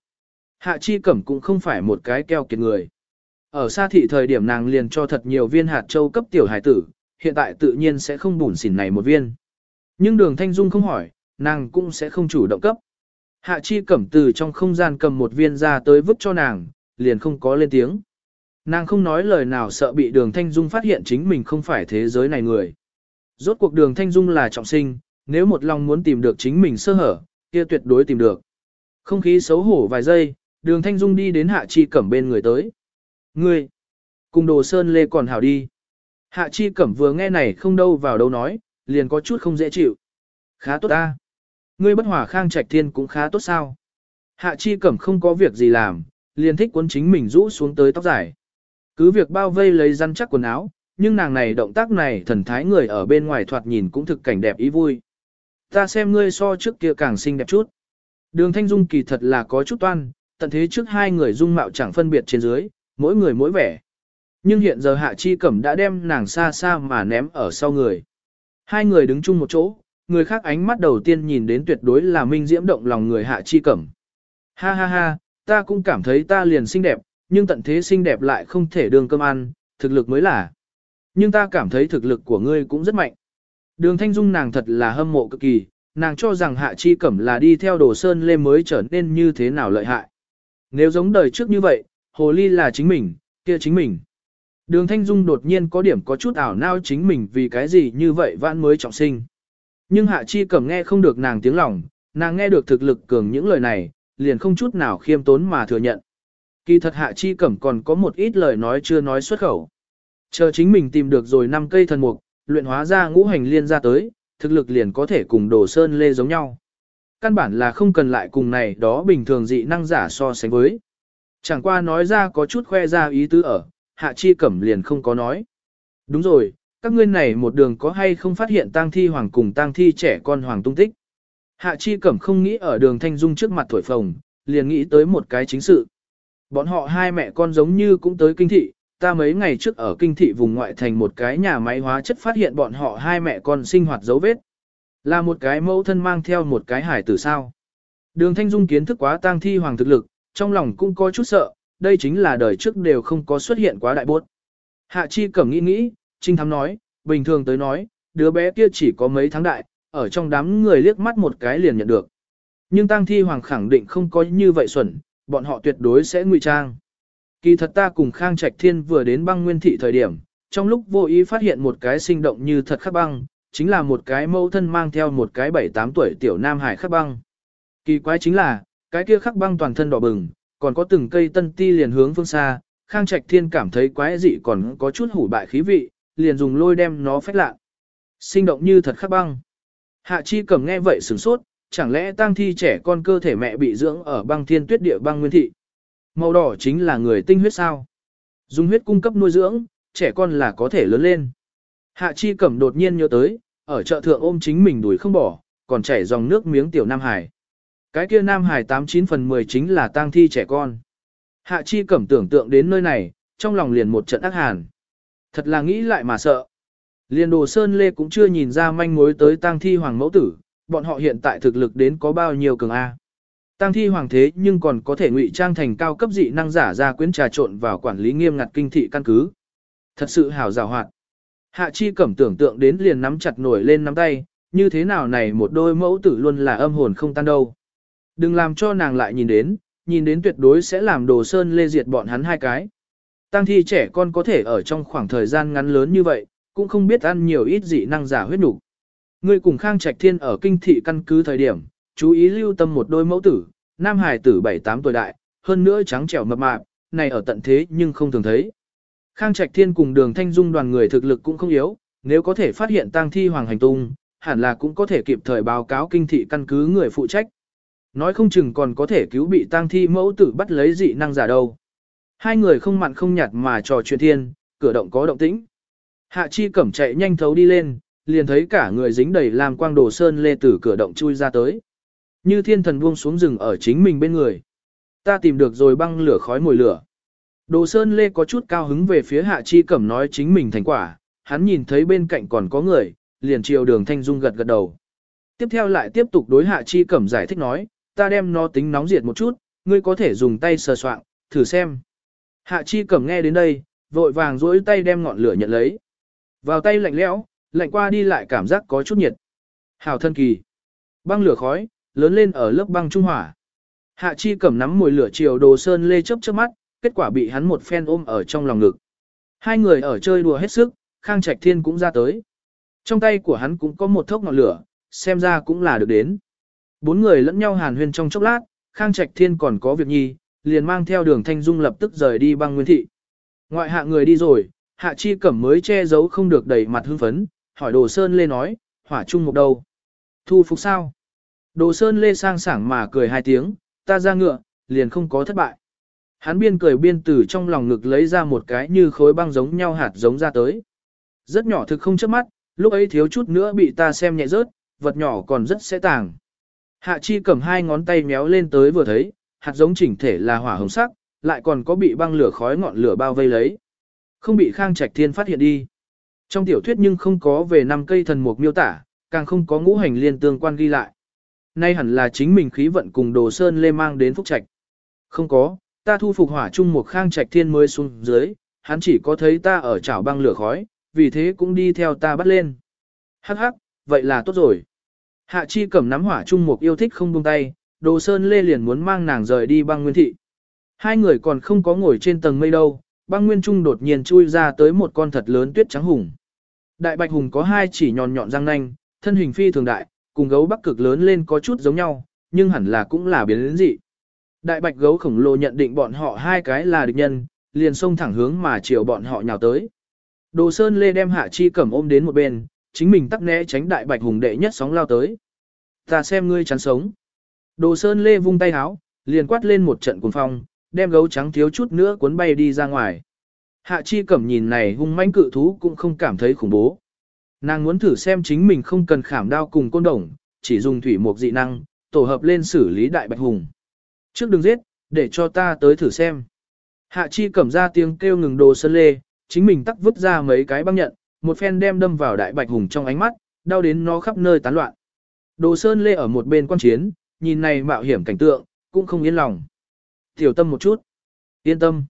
Hạ chi cẩm cũng không phải một cái keo kiệt người. Ở xa thị thời điểm nàng liền cho thật nhiều viên hạt châu cấp tiểu hải tử, hiện tại tự nhiên sẽ không bùn xỉn này một viên. Nhưng đường thanh dung không hỏi, nàng cũng sẽ không chủ động cấp. Hạ chi cẩm từ trong không gian cầm một viên ra tới vứt cho nàng, liền không có lên tiếng. Nàng không nói lời nào sợ bị đường thanh dung phát hiện chính mình không phải thế giới này người. Rốt cuộc đường thanh dung là trọng sinh, nếu một lòng muốn tìm được chính mình sơ hở, kia tuyệt đối tìm được. Không khí xấu hổ vài giây, đường thanh dung đi đến hạ chi cẩm bên người tới. Ngươi, cùng đồ sơn lê còn hảo đi. Hạ chi cẩm vừa nghe này không đâu vào đâu nói, liền có chút không dễ chịu. Khá tốt ta. Ngươi bất hòa khang trạch thiên cũng khá tốt sao. Hạ chi cẩm không có việc gì làm, liền thích cuốn chính mình rũ xuống tới tóc dài. Cứ việc bao vây lấy răn chắc quần áo, nhưng nàng này động tác này thần thái người ở bên ngoài thoạt nhìn cũng thực cảnh đẹp ý vui. Ta xem ngươi so trước kia càng xinh đẹp chút. Đường Thanh Dung kỳ thật là có chút toan, tận thế trước hai người dung mạo chẳng phân biệt trên dưới, mỗi người mỗi vẻ. Nhưng hiện giờ Hạ Chi Cẩm đã đem nàng xa xa mà ném ở sau người. Hai người đứng chung một chỗ, người khác ánh mắt đầu tiên nhìn đến tuyệt đối là minh diễm động lòng người Hạ Chi Cẩm. Ha ha ha, ta cũng cảm thấy ta liền xinh đẹp, nhưng tận thế xinh đẹp lại không thể đường cơm ăn, thực lực mới là. Nhưng ta cảm thấy thực lực của ngươi cũng rất mạnh. Đường Thanh Dung nàng thật là hâm mộ cực kỳ, nàng cho rằng Hạ Chi Cẩm là đi theo đồ sơn lê mới trở nên như thế nào lợi hại. Nếu giống đời trước như vậy, hồ ly là chính mình, kia chính mình. Đường Thanh Dung đột nhiên có điểm có chút ảo nao chính mình vì cái gì như vậy vãn mới trọng sinh. Nhưng Hạ Chi Cẩm nghe không được nàng tiếng lòng, nàng nghe được thực lực cường những lời này, liền không chút nào khiêm tốn mà thừa nhận. Kỳ thật Hạ Chi Cẩm còn có một ít lời nói chưa nói xuất khẩu. Chờ chính mình tìm được rồi năm cây thần mục, luyện hóa ra ngũ hành liên ra tới, thực lực liền có thể cùng đồ sơn lê giống nhau. Căn bản là không cần lại cùng này đó bình thường dị năng giả so sánh với. Chẳng qua nói ra có chút khoe ra ý tứ ở, hạ chi cẩm liền không có nói. Đúng rồi, các ngươi này một đường có hay không phát hiện tang thi hoàng cùng tang thi trẻ con hoàng tung tích. Hạ chi cẩm không nghĩ ở đường thanh dung trước mặt thổi phồng, liền nghĩ tới một cái chính sự. Bọn họ hai mẹ con giống như cũng tới kinh thị, ta mấy ngày trước ở kinh thị vùng ngoại thành một cái nhà máy hóa chất phát hiện bọn họ hai mẹ con sinh hoạt dấu vết. Là một cái mẫu thân mang theo một cái hải tử sao. Đường Thanh Dung kiến thức quá tang thi hoàng thực lực, trong lòng cũng có chút sợ, đây chính là đời trước đều không có xuất hiện quá đại bốt. Hạ Chi Cẩm nghĩ nghĩ, Trinh Thắm nói, bình thường tới nói, đứa bé kia chỉ có mấy tháng đại, ở trong đám người liếc mắt một cái liền nhận được. Nhưng tang thi hoàng khẳng định không có như vậy xuẩn, bọn họ tuyệt đối sẽ ngụy trang. Kỳ thật ta cùng Khang Trạch Thiên vừa đến băng nguyên thị thời điểm, trong lúc vô ý phát hiện một cái sinh động như thật khắc băng, chính là một cái mẫu thân mang theo một cái 7-8 tuổi tiểu nam hải khắc băng. Kỳ quái chính là, cái kia khắc băng toàn thân đỏ bừng, còn có từng cây tân ti liền hướng phương xa, Khang Trạch Thiên cảm thấy quái dị còn có chút hủ bại khí vị, liền dùng lôi đem nó phách lạ. Sinh động như thật khắc băng. Hạ Chi cầm nghe vậy sửng sốt, chẳng lẽ tang thi trẻ con cơ thể mẹ bị dưỡng ở băng thiên tuyết địa băng nguyên thị. Màu đỏ chính là người tinh huyết sao. Dùng huyết cung cấp nuôi dưỡng, trẻ con là có thể lớn lên. Hạ Chi Cẩm đột nhiên nhớ tới, ở chợ thượng ôm chính mình đuổi không bỏ, còn chảy dòng nước miếng tiểu Nam Hải. Cái kia Nam Hải 89 phần 10 chính là tang thi trẻ con. Hạ Chi Cẩm tưởng tượng đến nơi này, trong lòng liền một trận ác hàn. Thật là nghĩ lại mà sợ. Liên đồ Sơn Lê cũng chưa nhìn ra manh mối tới tang thi hoàng mẫu tử, bọn họ hiện tại thực lực đến có bao nhiêu cường A. Tăng thi hoàng thế nhưng còn có thể ngụy trang thành cao cấp dị năng giả ra quyến trà trộn vào quản lý nghiêm ngặt kinh thị căn cứ. Thật sự hảo rào hoạt. Hạ chi cẩm tưởng tượng đến liền nắm chặt nổi lên nắm tay, như thế nào này một đôi mẫu tử luôn là âm hồn không tan đâu. Đừng làm cho nàng lại nhìn đến, nhìn đến tuyệt đối sẽ làm đồ sơn lê diệt bọn hắn hai cái. Tăng thi trẻ con có thể ở trong khoảng thời gian ngắn lớn như vậy, cũng không biết ăn nhiều ít dị năng giả huyết nục. Ngươi cùng Khang Trạch Thiên ở kinh thị căn cứ thời điểm, chú ý lưu tâm một đôi mẫu tử, nam hài tử 7-8 tuổi đại, hơn nữa trắng trẻo mập mạp, này ở tận thế nhưng không thường thấy. Khang Trạch Thiên cùng Đường Thanh Dung đoàn người thực lực cũng không yếu, nếu có thể phát hiện tang thi hoàng hành tung, hẳn là cũng có thể kịp thời báo cáo kinh thị căn cứ người phụ trách. Nói không chừng còn có thể cứu bị tang thi mẫu tử bắt lấy dị năng giả đâu. Hai người không mặn không nhạt mà trò chuyện thiên, cửa động có động tĩnh. Hạ Chi Cẩm chạy nhanh thấu đi lên, liền thấy cả người dính đầy làm quang đồ sơn lê tử cửa động chui ra tới. Như thiên thần buông xuống rừng ở chính mình bên người. Ta tìm được rồi băng lửa khói mồi lửa. Đồ sơn lê có chút cao hứng về phía Hạ Chi Cẩm nói chính mình thành quả, hắn nhìn thấy bên cạnh còn có người, liền chiều đường thanh dung gật gật đầu. Tiếp theo lại tiếp tục đối Hạ Chi Cẩm giải thích nói, ta đem nó tính nóng diệt một chút, ngươi có thể dùng tay sờ soạng, thử xem. Hạ Chi Cẩm nghe đến đây, vội vàng duỗi tay đem ngọn lửa nhận lấy. Vào tay lạnh lẽo, lạnh qua đi lại cảm giác có chút nhiệt. Hào thân kỳ. Băng lửa khói, lớn lên ở lớp băng trung hỏa. Hạ Chi Cẩm nắm mùi lửa chiều đồ sơn lê chớp chớp mắt, kết quả bị hắn một phen ôm ở trong lòng ngực. Hai người ở chơi đùa hết sức, Khang Trạch Thiên cũng ra tới. Trong tay của hắn cũng có một thốc ngọn lửa, xem ra cũng là được đến. Bốn người lẫn nhau hàn huyên trong chốc lát, Khang Trạch Thiên còn có việc nhi, liền mang theo đường Thanh Dung lập tức rời đi băng nguyên thị. Ngoại hạ người đi rồi, hạ chi cẩm mới che giấu không được đầy mặt hưng phấn, hỏi Đồ Sơn Lê nói, hỏa chung một đầu. Thu phục sao? Đồ Sơn Lê sang sảng mà cười hai tiếng, ta ra ngựa, liền không có thất bại. Hắn biên cười biên từ trong lòng ngực lấy ra một cái như khối băng giống nhau hạt giống ra tới. Rất nhỏ thực không chớp mắt, lúc ấy thiếu chút nữa bị ta xem nhẹ rớt, vật nhỏ còn rất sẽ tàng. Hạ chi cầm hai ngón tay méo lên tới vừa thấy, hạt giống chỉnh thể là hỏa hồng sắc, lại còn có bị băng lửa khói ngọn lửa bao vây lấy. Không bị Khang Trạch Thiên phát hiện đi. Trong tiểu thuyết nhưng không có về năm cây thần mục miêu tả, càng không có ngũ hành liên tương quan ghi lại. Nay hẳn là chính mình khí vận cùng đồ sơn lê mang đến phúc trạch. Không có, ta thu phục hỏa chung một Khang Trạch Thiên mới xuống dưới, hắn chỉ có thấy ta ở chảo băng lửa khói, vì thế cũng đi theo ta bắt lên. Hắc hắc, vậy là tốt rồi. Hạ chi cầm nắm hỏa chung một yêu thích không buông tay, đồ sơn lê liền muốn mang nàng rời đi băng nguyên thị. Hai người còn không có ngồi trên tầng mây đâu, băng nguyên trung đột nhiên chui ra tới một con thật lớn tuyết trắng hùng. Đại bạch hùng có hai chỉ nhọn nhọn răng nanh, thân hình phi thường đại, cùng gấu bắc cực lớn lên có chút giống nhau, nhưng hẳn là cũng là biến dị. Đại bạch gấu khổng lồ nhận định bọn họ hai cái là địch nhân, liền xông thẳng hướng mà chiều bọn họ nhào tới. Đồ Sơn Lê đem Hạ Chi Cẩm ôm đến một bên, chính mình tắc né tránh đại bạch hùng đệ nhất sóng lao tới. Ta xem ngươi chán sống. Đồ Sơn Lê vung tay háo, liền quát lên một trận cuồng phong, đem gấu trắng thiếu chút nữa cuốn bay đi ra ngoài. Hạ Chi Cẩm nhìn này hung mãnh cự thú cũng không cảm thấy khủng bố. Nàng muốn thử xem chính mình không cần khảm đao cùng côn đồng, chỉ dùng thủy mục dị năng, tổ hợp lên xử lý đại bạch hùng. Trước đừng giết, để cho ta tới thử xem. Hạ Chi Cẩm ra tiếng kêu ngừng đồ sơn lê, chính mình tắc vứt ra mấy cái băng nhận, một phen đem đâm vào đại bạch hùng trong ánh mắt, đau đến nó khắp nơi tán loạn. Đồ Sơn Lê ở một bên quan chiến, nhìn này mạo hiểm cảnh tượng, cũng không yên lòng. Tiểu tâm một chút. Yên tâm.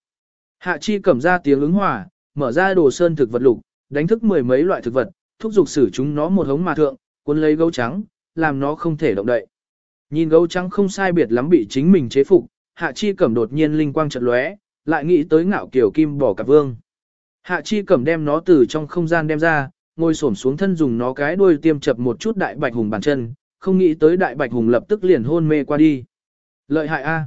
Hạ Chi cầm ra tiếng ứng hòa, mở ra Đồ Sơn thực vật lục, đánh thức mười mấy loại thực vật, thúc giục xử chúng nó một hống mà thượng, cuốn lấy gấu trắng, làm nó không thể động đậy. Nhìn gấu trắng không sai biệt lắm bị chính mình chế phục, Hạ Chi Cẩm đột nhiên linh quang chợt lóe, lại nghĩ tới ngạo kiểu kim bỏ cả vương. Hạ chi cẩm đem nó từ trong không gian đem ra, ngồi xổm xuống thân dùng nó cái đuôi tiêm chập một chút đại bạch hùng bàn chân, không nghĩ tới đại bạch hùng lập tức liền hôn mê qua đi. Lợi hại A.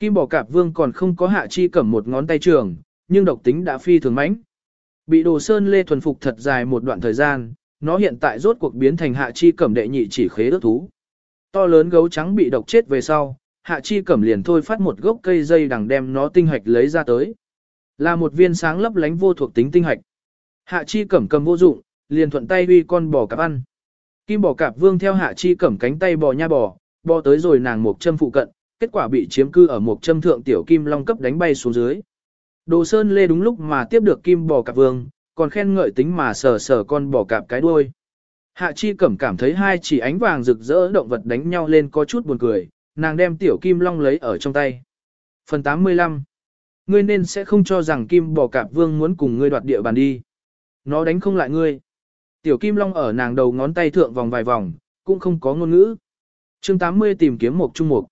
Kim bỏ cạp vương còn không có hạ chi cẩm một ngón tay trường, nhưng độc tính đã phi thường mãnh. Bị đồ sơn lê thuần phục thật dài một đoạn thời gian, nó hiện tại rốt cuộc biến thành hạ chi cẩm đệ nhị chỉ khế ước thú. To lớn gấu trắng bị độc chết về sau, hạ chi cẩm liền thôi phát một gốc cây dây đằng đem nó tinh hoạch lấy ra tới. Là một viên sáng lấp lánh vô thuộc tính tinh hạch. Hạ chi cẩm cầm vô dụng, liền thuận tay uy con bò cạp ăn. Kim bò cạp vương theo hạ chi cẩm cánh tay bò nha bò, bò tới rồi nàng một châm phụ cận, kết quả bị chiếm cư ở một châm thượng tiểu kim long cấp đánh bay xuống dưới. Đồ sơn lê đúng lúc mà tiếp được kim bò cạp vương, còn khen ngợi tính mà sờ sờ con bò cạp cái đuôi. Hạ chi cẩm cảm thấy hai chỉ ánh vàng rực rỡ động vật đánh nhau lên có chút buồn cười, nàng đem tiểu kim long lấy ở trong tay. Phần 85 ngươi nên sẽ không cho rằng kim bò cạp vương muốn cùng ngươi đoạt địa bàn đi. Nó đánh không lại ngươi. Tiểu kim long ở nàng đầu ngón tay thượng vòng vài vòng, cũng không có ngôn ngữ. chương 80 tìm kiếm một trung mục.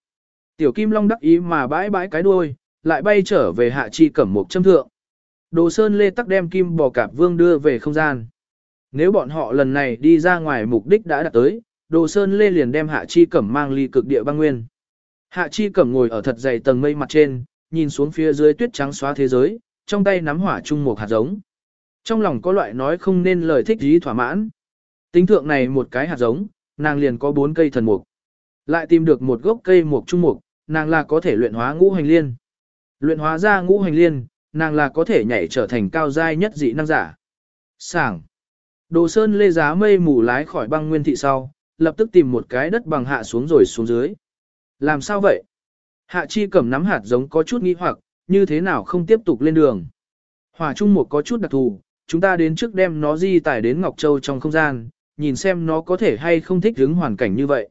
Tiểu kim long đắc ý mà bãi bãi cái đuôi, lại bay trở về hạ chi cẩm một châm thượng. Đồ sơn lê tắc đem kim bò cạp vương đưa về không gian. Nếu bọn họ lần này đi ra ngoài mục đích đã đạt tới, Đồ Sơn Lê liền đem Hạ Chi Cẩm mang ly cực địa băng nguyên. Hạ Chi Cẩm ngồi ở thật dày tầng mây mặt trên, nhìn xuống phía dưới tuyết trắng xóa thế giới, trong tay nắm hỏa chung một hạt giống. Trong lòng có loại nói không nên lời thích ý thỏa mãn. Tính thượng này một cái hạt giống, nàng liền có bốn cây thần mục. Lại tìm được một gốc cây mục trung mục, nàng là có thể luyện hóa ngũ hành liên. Luyện hóa ra ngũ hành liên, nàng là có thể nhảy trở thành cao giai nhất dị năng giả. Sảng. Đồ Sơn lê giá mây mù lái khỏi băng nguyên thị sau, lập tức tìm một cái đất bằng hạ xuống rồi xuống dưới. Làm sao vậy? Hạ chi cầm nắm hạt giống có chút nghi hoặc, như thế nào không tiếp tục lên đường. Hỏa trung một có chút đặc thù, chúng ta đến trước đem nó di tải đến Ngọc Châu trong không gian, nhìn xem nó có thể hay không thích ứng hoàn cảnh như vậy.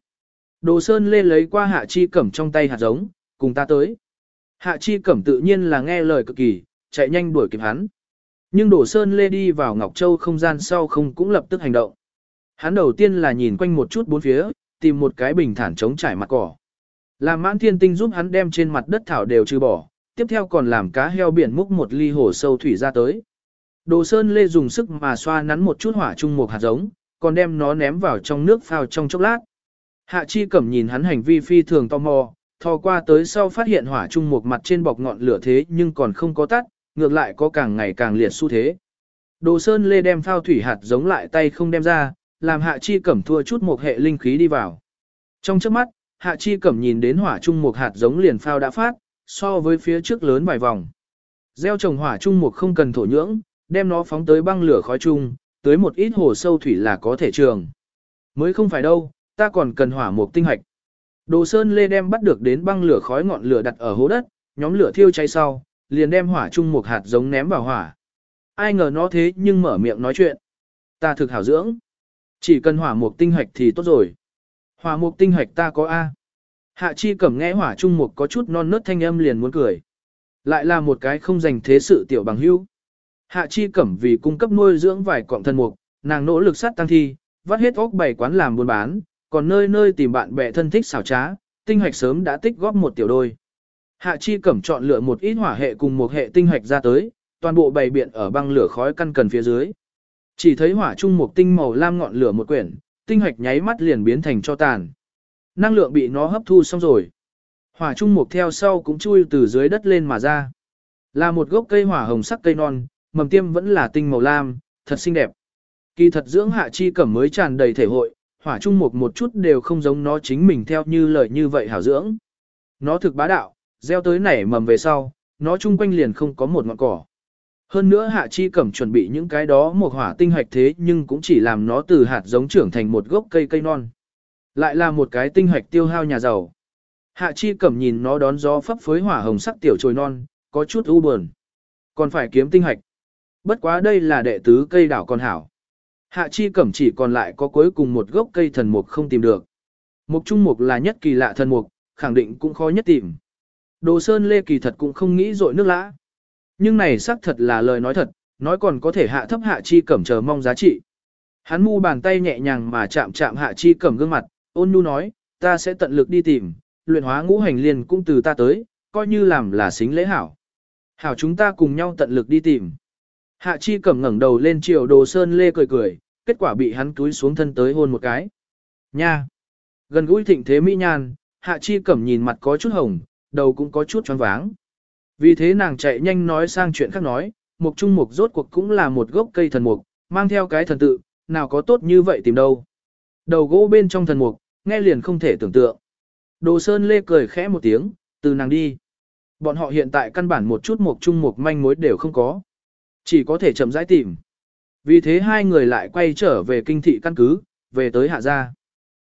Đồ Sơn Lê lấy qua Hạ Chi Cẩm trong tay hạt giống, cùng ta tới. Hạ Chi Cẩm tự nhiên là nghe lời cực kỳ, chạy nhanh đuổi kịp hắn. Nhưng Đổ Sơn Lê đi vào Ngọc Châu không gian sau không cũng lập tức hành động. Hắn đầu tiên là nhìn quanh một chút bốn phía, tìm một cái bình thản chống trải mặt cỏ. Làm mãn thiên tinh giúp hắn đem trên mặt đất thảo đều trừ bỏ, tiếp theo còn làm cá heo biển múc một ly hồ sâu thủy ra tới. Đồ Sơn Lê dùng sức mà xoa nắn một chút hỏa trung một hạt giống, còn đem nó ném vào trong nước phao trong chốc lát. Hạ Chi Cẩm nhìn hắn hành vi phi thường tò mò, thò qua tới sau phát hiện hỏa trung một mặt trên bọc ngọn lửa thế nhưng còn không có tắt, ngược lại có càng ngày càng liệt xu thế. Đồ Sơn Lê đem phao thủy hạt giống lại tay không đem ra, làm Hạ Chi Cẩm thua chút một hệ linh khí đi vào. Trong trước mắt, Hạ Chi Cẩm nhìn đến hỏa trung một hạt giống liền phao đã phát, so với phía trước lớn vài vòng. Gieo trồng hỏa trung một không cần thổ nhưỡng, đem nó phóng tới băng lửa khói chung, tới một ít hồ sâu thủy là có thể trường. Mới không phải đâu, ta còn cần hỏa mục tinh hạch. Đồ Sơn Lê đem bắt được đến băng lửa khói ngọn lửa đặt ở hố đất, nhóm lửa thiêu cháy sau, liền đem hỏa chung một hạt giống ném vào hỏa. Ai ngờ nó thế nhưng mở miệng nói chuyện. Ta thực hảo dưỡng. Chỉ cần hỏa mục tinh hạch thì tốt rồi. Hỏa mục tinh hạch ta có A. Hạ chi cẩm nghe hỏa trung mục có chút non nớt thanh âm liền muốn cười. Lại là một cái không dành thế sự tiểu bằng hữu. Hạ chi cẩm vì cung cấp nuôi dưỡng vài cọng thân mục, nàng nỗ lực sát tăng thi, vắt hết óc bảy quán làm buôn bán, còn nơi nơi tìm bạn bè thân thích xảo trá, tinh hoạch sớm đã tích góp một tiểu đôi. Hạ chi cẩm chọn lựa một ít hỏa hệ cùng một hệ tinh hoạch ra tới, toàn bộ bày biện ở băng lửa khói căn cần phía dưới. Chỉ thấy hỏa trung một tinh màu lam ngọn lửa một quyển, tinh hoạch nháy mắt liền biến thành cho tàn. Năng lượng bị nó hấp thu xong rồi. Hỏa trung mục theo sau cũng chui từ dưới đất lên mà ra. Là một gốc cây hỏa hồng sắc cây non, mầm tiêm vẫn là tinh màu lam, thật xinh đẹp. Kỳ thật dưỡng hạ chi cẩm mới tràn đầy thể hội, hỏa trung mục một chút đều không giống nó chính mình theo như lời như vậy hảo dưỡng. Nó thực bá đạo, gieo tới nảy mầm về sau, nó chung quanh liền không có một ngọn cỏ. Hơn nữa hạ chi cẩm chuẩn bị những cái đó một hỏa tinh hoạch thế nhưng cũng chỉ làm nó từ hạt giống trưởng thành một gốc cây cây non. Lại là một cái tinh hoạch tiêu hao nhà giàu. Hạ chi cẩm nhìn nó đón gió phấp phới hỏa hồng sắc tiểu trồi non, có chút u buồn. Còn phải kiếm tinh hoạch. Bất quá đây là đệ tứ cây đảo con hảo. Hạ chi cẩm chỉ còn lại có cuối cùng một gốc cây thần mục không tìm được. Mục trung mục là nhất kỳ lạ thần mục, khẳng định cũng khó nhất tìm. Đồ Sơn Lê kỳ thật cũng không nghĩ dội nước lã. Nhưng này xác thật là lời nói thật, nói còn có thể hạ thấp hạ chi cẩm chờ mong giá trị. Hắn mu bàn tay nhẹ nhàng mà chạm chạm hạ chi cẩm gương mặt, ôn nhu nói, ta sẽ tận lực đi tìm, luyện hóa ngũ hành liên cũng từ ta tới, coi như làm là xính lễ hảo. Hảo chúng ta cùng nhau tận lực đi tìm. Hạ chi cẩm ngẩng đầu lên chiều đồ sơn lê cười cười, kết quả bị hắn túi xuống thân tới hôn một cái. Nha! Gần gũi thịnh thế mỹ nhan, hạ chi cẩm nhìn mặt có chút hồng, đầu cũng có chút choáng váng. Vì thế nàng chạy nhanh nói sang chuyện khác nói, mục trung mục rốt cuộc cũng là một gốc cây thần mục, mang theo cái thần tự, nào có tốt như vậy tìm đâu. Đầu gỗ bên trong thần mục, nghe liền không thể tưởng tượng. Đồ Sơn Lê cười khẽ một tiếng, từ nàng đi. Bọn họ hiện tại căn bản một chút mục trung mục manh mối đều không có. Chỉ có thể chậm rãi tìm. Vì thế hai người lại quay trở về kinh thị căn cứ, về tới hạ gia.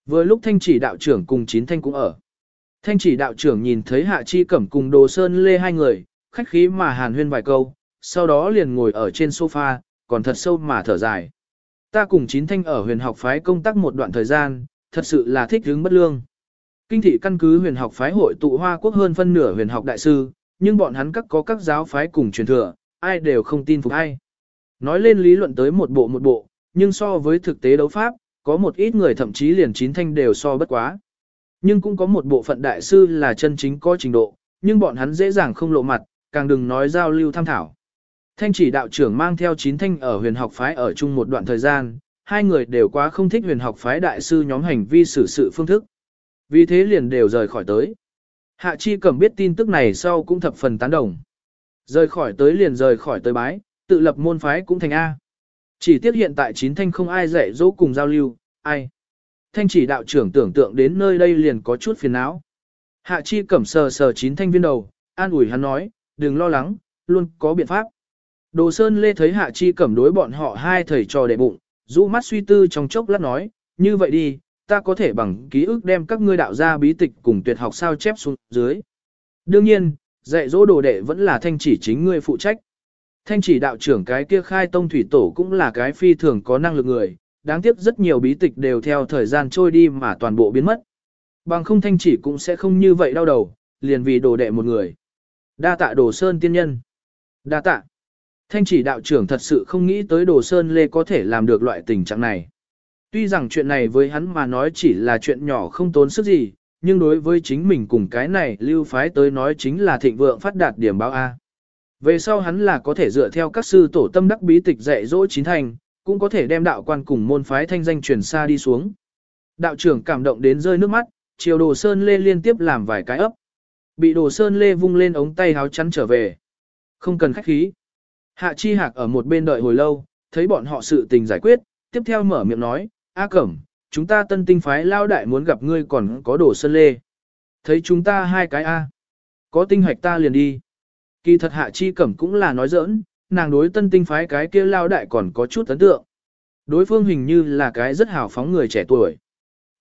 Vừa lúc thanh chỉ đạo trưởng cùng chín thanh cũng ở. Thanh chỉ đạo trưởng nhìn thấy hạ chi cẩm cùng đồ sơn lê hai người, khách khí mà hàn huyên vài câu, sau đó liền ngồi ở trên sofa, còn thật sâu mà thở dài. Ta cùng chín thanh ở huyền học phái công tác một đoạn thời gian, thật sự là thích hướng bất lương. Kinh thị căn cứ huyền học phái hội tụ hoa quốc hơn phân nửa huyền học đại sư, nhưng bọn hắn các có các giáo phái cùng truyền thừa, ai đều không tin phục ai. Nói lên lý luận tới một bộ một bộ, nhưng so với thực tế đấu pháp, có một ít người thậm chí liền chín thanh đều so bất quá. Nhưng cũng có một bộ phận đại sư là chân chính có trình độ, nhưng bọn hắn dễ dàng không lộ mặt, càng đừng nói giao lưu tham thảo. Thanh chỉ đạo trưởng mang theo chín thanh ở huyền học phái ở chung một đoạn thời gian, hai người đều quá không thích huyền học phái đại sư nhóm hành vi xử sự phương thức. Vì thế liền đều rời khỏi tới. Hạ Chi Cẩm biết tin tức này sau cũng thập phần tán đồng. Rời khỏi tới liền rời khỏi tới bái, tự lập môn phái cũng thành A. Chỉ tiếc hiện tại chín thanh không ai dạy dỗ cùng giao lưu, ai. Thanh chỉ đạo trưởng tưởng tượng đến nơi đây liền có chút phiền não. Hạ Chi Cẩm sờ sờ chín thanh viên đầu, an ủi hắn nói, đừng lo lắng, luôn có biện pháp. Đồ Sơn Lê thấy Hạ Chi Cẩm đối bọn họ hai thầy trò đệ bụng, rũ mắt suy tư trong chốc lát nói, như vậy đi, ta có thể bằng ký ức đem các ngươi đạo gia bí tịch cùng tuyệt học sao chép xuống dưới. Đương nhiên, dạy dỗ đồ đệ vẫn là thanh chỉ chính ngươi phụ trách. Thanh chỉ đạo trưởng cái kia khai tông thủy tổ cũng là cái phi thường có năng lực người, đáng tiếc rất nhiều bí tịch đều theo thời gian trôi đi mà toàn bộ biến mất. Bằng không thanh chỉ cũng sẽ không như vậy đau đầu, liền vì đồ đệ một người. Đa tạ đồ sơn tiên nhân. Đa tạ. Thanh chỉ đạo trưởng thật sự không nghĩ tới đồ sơn lê có thể làm được loại tình trạng này. Tuy rằng chuyện này với hắn mà nói chỉ là chuyện nhỏ không tốn sức gì, nhưng đối với chính mình cùng cái này lưu phái tới nói chính là thịnh vượng phát đạt điểm báo A. Về sau hắn là có thể dựa theo các sư tổ tâm đắc bí tịch dạy dỗ chín thành, cũng có thể đem đạo quan cùng môn phái thanh danh truyền xa đi xuống. Đạo trưởng cảm động đến rơi nước mắt, chiều đồ sơn lê liên tiếp làm vài cái ấp. Bị đồ sơn lê vung lên ống tay háo chắn trở về. Không cần khách khí. Hạ chi hạc ở một bên đợi hồi lâu, thấy bọn họ sự tình giải quyết, tiếp theo mở miệng nói, A Cẩm, chúng ta tân tinh phái lao đại muốn gặp ngươi còn có đồ sơn lê. Thấy chúng ta hai cái A. Có tinh hoạch ta liền đi. Kỳ thật hạ chi cẩm cũng là nói giỡn, nàng đối tân tinh phái cái kia lao đại còn có chút ấn tượng. Đối phương hình như là cái rất hào phóng người trẻ tuổi.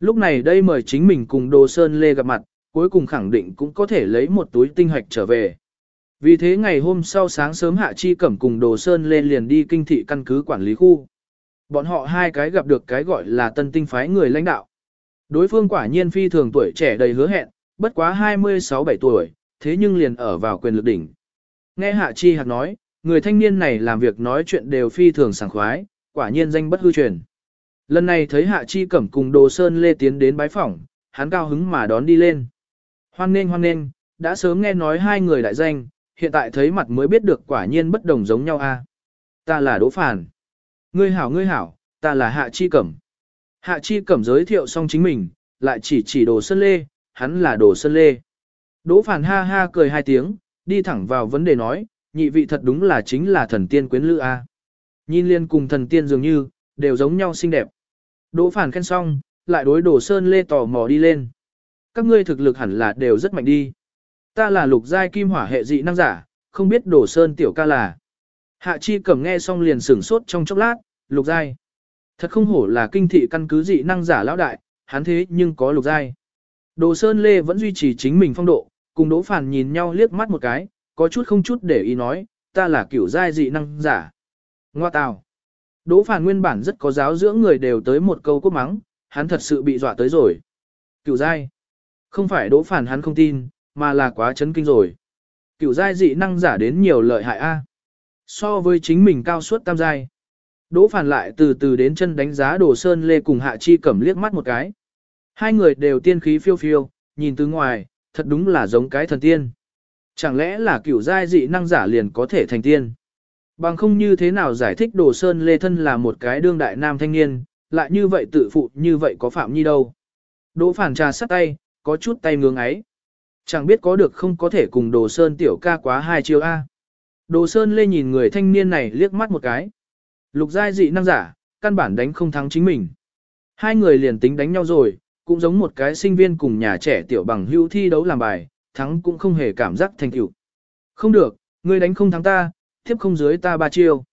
Lúc này đây mời chính mình cùng Đồ Sơn Lê gặp mặt, cuối cùng khẳng định cũng có thể lấy một túi tinh hoạch trở về. Vì thế ngày hôm sau sáng sớm Hạ Chi Cẩm cùng Đồ Sơn lên liền đi kinh thị căn cứ quản lý khu. Bọn họ hai cái gặp được cái gọi là tân tinh phái người lãnh đạo. Đối phương quả nhiên phi thường tuổi trẻ đầy hứa hẹn, bất quá 26-7 tuổi, thế nhưng liền ở vào quyền lực đỉnh. Nghe Hạ Chi Hạc nói, người thanh niên này làm việc nói chuyện đều phi thường sảng khoái, quả nhiên danh bất hư truyền. Lần này thấy Hạ Chi Cẩm cùng Đồ Sơn Lê tiến đến bái phỏng, hắn cao hứng mà đón đi lên. Hoan nên hoan nên, đã sớm nghe nói hai người đại danh, hiện tại thấy mặt mới biết được quả nhiên bất đồng giống nhau a. Ta là Đỗ Phản. Ngươi hảo ngươi hảo, ta là Hạ Chi Cẩm. Hạ Chi Cẩm giới thiệu xong chính mình, lại chỉ chỉ Đồ Sơn Lê, hắn là Đồ Sơn Lê. Đỗ Phản ha ha cười hai tiếng, đi thẳng vào vấn đề nói, nhị vị thật đúng là chính là thần tiên quyến lữ a. Nhìn liên cùng thần tiên dường như, đều giống nhau xinh đẹp. Đỗ phản khen xong, lại đối đồ sơn lê tò mò đi lên. Các ngươi thực lực hẳn là đều rất mạnh đi. Ta là lục giai kim hỏa hệ dị năng giả, không biết đồ sơn tiểu ca là. Hạ chi cẩm nghe xong liền sửng sốt trong chốc lát, lục giai. Thật không hổ là kinh thị căn cứ dị năng giả lão đại, hắn thế nhưng có lục giai. Đồ Sơn Lê vẫn duy trì chính mình phong độ, cùng Đỗ Phản nhìn nhau liếc mắt một cái, có chút không chút để ý nói, ta là kiểu giai dị năng giả. Ngoa tào. Đỗ Phản nguyên bản rất có giáo dưỡng người đều tới một câu cốt mắng, hắn thật sự bị dọa tới rồi. Cửu giai. Không phải Đỗ Phản hắn không tin, mà là quá chấn kinh rồi. Cửu giai dị năng giả đến nhiều lợi hại a. So với chính mình cao suốt tam giai. Đỗ Phản lại từ từ đến chân đánh giá Đồ Sơn Lê cùng Hạ Chi Cẩm liếc mắt một cái. Hai người đều tiên khí phiêu phiêu, nhìn từ ngoài, thật đúng là giống cái thần tiên. Chẳng lẽ là cửu giai dị năng giả liền có thể thành tiên? Bằng không như thế nào giải thích Đồ Sơn Lê Thân là một cái đương đại nam thanh niên, lại như vậy tự phụ như vậy có phạm nhi đâu. Đỗ phản trà sắt tay, có chút tay ngưỡng ấy. Chẳng biết có được không có thể cùng Đồ Sơn tiểu ca quá hai chiêu A. Đồ Sơn Lê nhìn người thanh niên này liếc mắt một cái. Lục giai dị năng giả, căn bản đánh không thắng chính mình. Hai người liền tính đánh nhau rồi, cũng giống một cái sinh viên cùng nhà trẻ tiểu bằng hữu thi đấu làm bài, thắng cũng không hề cảm giác thành tựu. Không được, ngươi đánh không thắng ta, tiếp không dưới ta ba chiêu.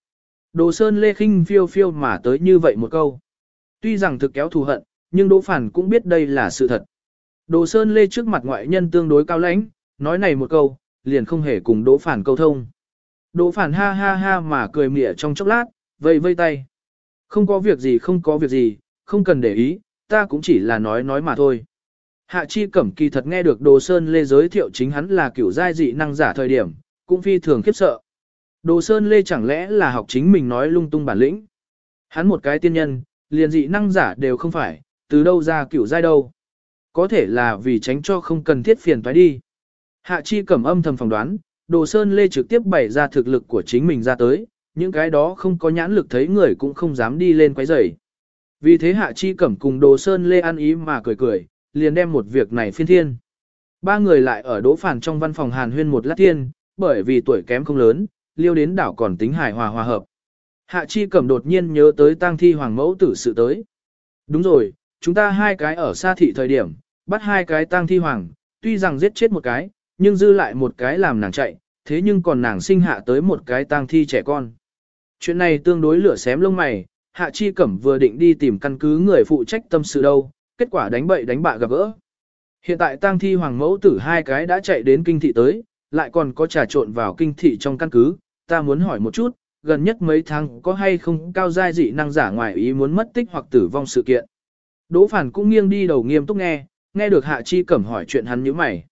Đồ Sơn Lê khinh phiêu phiêu mà tới như vậy một câu. Tuy rằng thực kéo thù hận, nhưng Đỗ Phản cũng biết đây là sự thật. Đồ Sơn Lê trước mặt ngoại nhân tương đối cao lãnh, nói này một câu, liền không hề cùng Đỗ Phản câu thông. Đỗ Phản ha ha ha mà cười mỉa trong chốc lát, vây vây tay. Không có việc gì không có việc gì, không cần để ý, ta cũng chỉ là nói nói mà thôi. Hạ Chi Cẩm kỳ thật nghe được Đồ Sơn Lê giới thiệu chính hắn là kiểu giai dị năng giả thời điểm, cũng phi thường khiếp sợ. Đồ Sơn Lê chẳng lẽ là học chính mình nói lung tung bản lĩnh. Hắn một cái tiên nhân, liền dị năng giả đều không phải, từ đâu ra kiểu giai đâu. Có thể là vì tránh cho không cần thiết phiền phải đi. Hạ Chi Cẩm âm thầm phỏng đoán, Đồ Sơn Lê trực tiếp bày ra thực lực của chính mình ra tới, những cái đó không có nhãn lực thấy người cũng không dám đi lên quấy rầy. Vì thế Hạ Chi Cẩm cùng Đồ Sơn Lê ăn ý mà cười cười, liền đem một việc này phiên thiên. Ba người lại ở đỗ phản trong văn phòng hàn huyên một lát thiên, bởi vì tuổi kém không lớn, liêu đến đảo còn tính hài hòa hòa hợp. Hạ Chi Cẩm đột nhiên nhớ tới tang thi hoàng mẫu tử sự tới. Đúng rồi, chúng ta hai cái ở xa thị thời điểm, bắt hai cái tang thi hoàng, tuy rằng giết chết một cái, nhưng dư lại một cái làm nàng chạy, thế nhưng còn nàng sinh hạ tới một cái tang thi trẻ con. Chuyện này tương đối lửa xém lông mày, Hạ Chi Cẩm vừa định đi tìm căn cứ người phụ trách tâm sự đâu, kết quả đánh bậy đánh bạ gặp gỡ. Hiện tại tang thi hoàng mẫu tử hai cái đã chạy đến kinh thị tới, lại còn có trà trộn vào kinh thị trong căn cứ, ta muốn hỏi một chút, gần nhất mấy tháng có hay không cao giai dị năng giả ngoài ý muốn mất tích hoặc tử vong sự kiện. Đỗ Phản cũng nghiêng đi đầu nghiêm túc nghe, nghe được Hạ Chi Cẩm hỏi chuyện hắn như mày.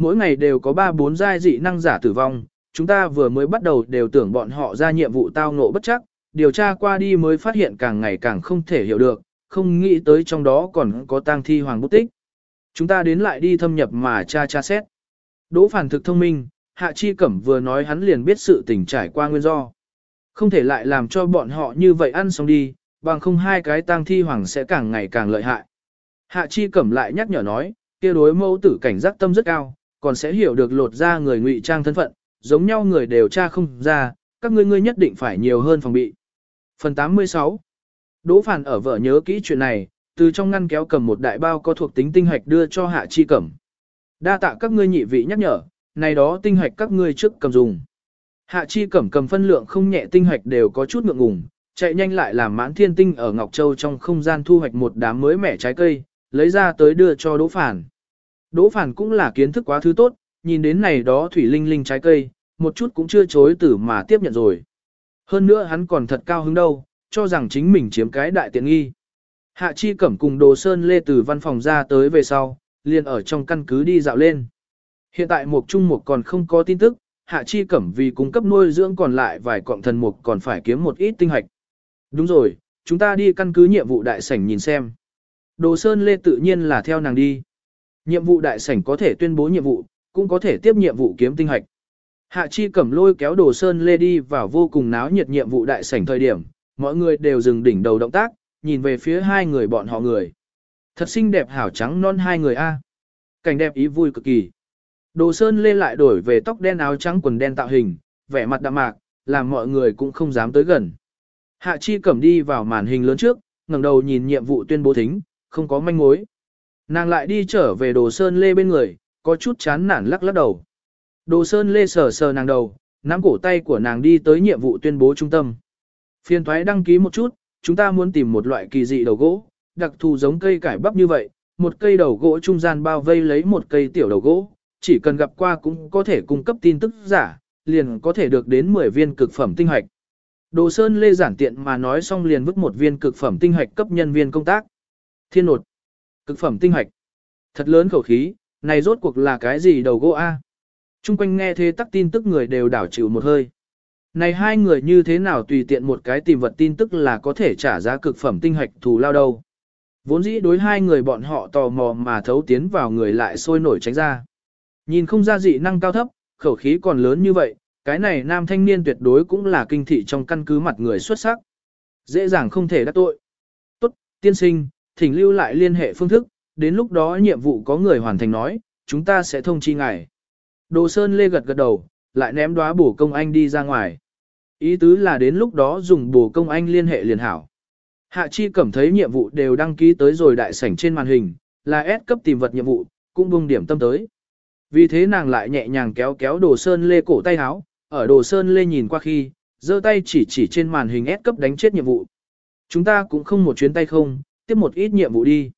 Mỗi ngày đều có 3-4 giai dị năng giả tử vong, chúng ta vừa mới bắt đầu đều tưởng bọn họ ra nhiệm vụ tao ngộ bất chắc, điều tra qua đi mới phát hiện càng ngày càng không thể hiểu được, không nghĩ tới trong đó còn có tang thi hoàng bút tích. Chúng ta đến lại đi thâm nhập mà tra tra xét. Đỗ Phản thực thông minh, Hạ Chi Cẩm vừa nói hắn liền biết sự tình trải qua nguyên do. Không thể lại làm cho bọn họ như vậy ăn xong đi, bằng không hai cái tang thi hoàng sẽ càng ngày càng lợi hại. Hạ Chi Cẩm lại nhắc nhở nói, kia đối mẫu tử cảnh giác tâm rất cao, còn sẽ hiểu được lột ra người ngụy trang thân phận, giống nhau người đều tra không ra, các ngươi ngươi nhất định phải nhiều hơn phòng bị. Phần 86 Đỗ Phản ở vợ nhớ kỹ chuyện này, từ trong ngăn kéo cầm một đại bao có thuộc tính tinh hạch đưa cho Hạ Chi Cẩm. Đa tạ các ngươi nhị vị nhắc nhở, này đó tinh hạch các ngươi trước cầm dùng. Hạ Chi Cẩm cầm phân lượng không nhẹ tinh hạch đều có chút ngượng ngùng, chạy nhanh lại làm mãn thiên tinh ở Ngọc Châu trong không gian thu hoạch một đám mới mẻ trái cây, lấy ra tới đưa cho Đỗ Phản. Đỗ Phản cũng là kiến thức quá thứ tốt, nhìn đến này đó thủy linh linh trái cây, một chút cũng chưa chối từ mà tiếp nhận rồi. Hơn nữa hắn còn thật cao hứng đâu, cho rằng chính mình chiếm cái đại tiện nghi. Hạ Chi Cẩm cùng Đồ Sơn Lê từ văn phòng ra tới về sau, liền ở trong căn cứ đi dạo lên. Hiện tại Mục Trung Mục còn không có tin tức, Hạ Chi Cẩm vì cung cấp nuôi dưỡng còn lại vài cọng thần mục còn phải kiếm một ít tinh hạch. Đúng rồi, chúng ta đi căn cứ nhiệm vụ đại sảnh nhìn xem. Đồ Sơn Lê tự nhiên là theo nàng đi. Nhiệm vụ đại sảnh có thể tuyên bố nhiệm vụ, cũng có thể tiếp nhiệm vụ kiếm tinh hạch. Hạ Chi Cẩm lôi kéo Đồ Sơn Lê đi vào vô cùng náo nhiệt nhiệm vụ đại sảnh thời điểm, mọi người đều dừng đỉnh đầu động tác, nhìn về phía hai người bọn họ người. Thật xinh đẹp hảo trắng non hai người a. Cảnh đẹp ý vui cực kỳ. Đồ Sơn Lê lại đổi về tóc đen áo trắng quần đen tạo hình, vẻ mặt đạm mạc, làm mọi người cũng không dám tới gần. Hạ Chi Cẩm đi vào màn hình lớn trước, ngẩng đầu nhìn nhiệm vụ tuyên bố thính, không có manh mối. Nàng lại đi trở về Đồ Sơn Lê bên người, có chút chán nản lắc lắc đầu. Đồ Sơn Lê sờ sờ nàng đầu, nắm cổ tay của nàng đi tới nhiệm vụ tuyên bố trung tâm. Phiên thoái đăng ký một chút, chúng ta muốn tìm một loại kỳ dị đầu gỗ, đặc thù giống cây cải bắp như vậy, một cây đầu gỗ trung gian bao vây lấy một cây tiểu đầu gỗ, chỉ cần gặp qua cũng có thể cung cấp tin tức giả, liền có thể được đến 10 viên cực phẩm tinh hoạch. Đồ Sơn Lê giản tiện mà nói xong liền vứt một viên cực phẩm tinh hoạch cấp nhân viên công tác. Thiên nột. Cực phẩm tinh hoạch. Thật lớn khẩu khí, này rốt cuộc là cái gì đầu gỗ A? Trung quanh nghe thế tắc tin tức người đều đảo chịu một hơi. Này hai người như thế nào tùy tiện một cái tìm vật tin tức là có thể trả giá cực phẩm tinh hoạch thù lao đâu. Vốn dĩ đối hai người bọn họ tò mò mà thấu tiến vào người lại sôi nổi tránh ra. Nhìn không ra dị năng cao thấp, khẩu khí còn lớn như vậy, cái này nam thanh niên tuyệt đối cũng là kinh thị trong căn cứ mặt người xuất sắc. Dễ dàng không thể đắc tội. Tốt, tiên sinh, thỉnh lưu lại liên hệ phương thức, đến lúc đó nhiệm vụ có người hoàn thành nói, chúng ta sẽ thông chi ngài. Đồ Sơn Lê gật gật đầu, lại ném đóa bổ công anh đi ra ngoài. Ý tứ là đến lúc đó dùng bổ công anh liên hệ liền hảo. Hạ Chi cảm thấy nhiệm vụ đều đăng ký tới rồi đại sảnh trên màn hình, là S cấp tìm vật nhiệm vụ, cũng bung điểm tâm tới. Vì thế nàng lại nhẹ nhàng kéo kéo Đồ Sơn Lê cổ tay áo, ở Đồ Sơn Lê nhìn qua khi, giơ tay chỉ chỉ trên màn hình S cấp đánh chết nhiệm vụ. Chúng ta cũng không một chuyến tay không, tiếp một ít nhiệm vụ đi.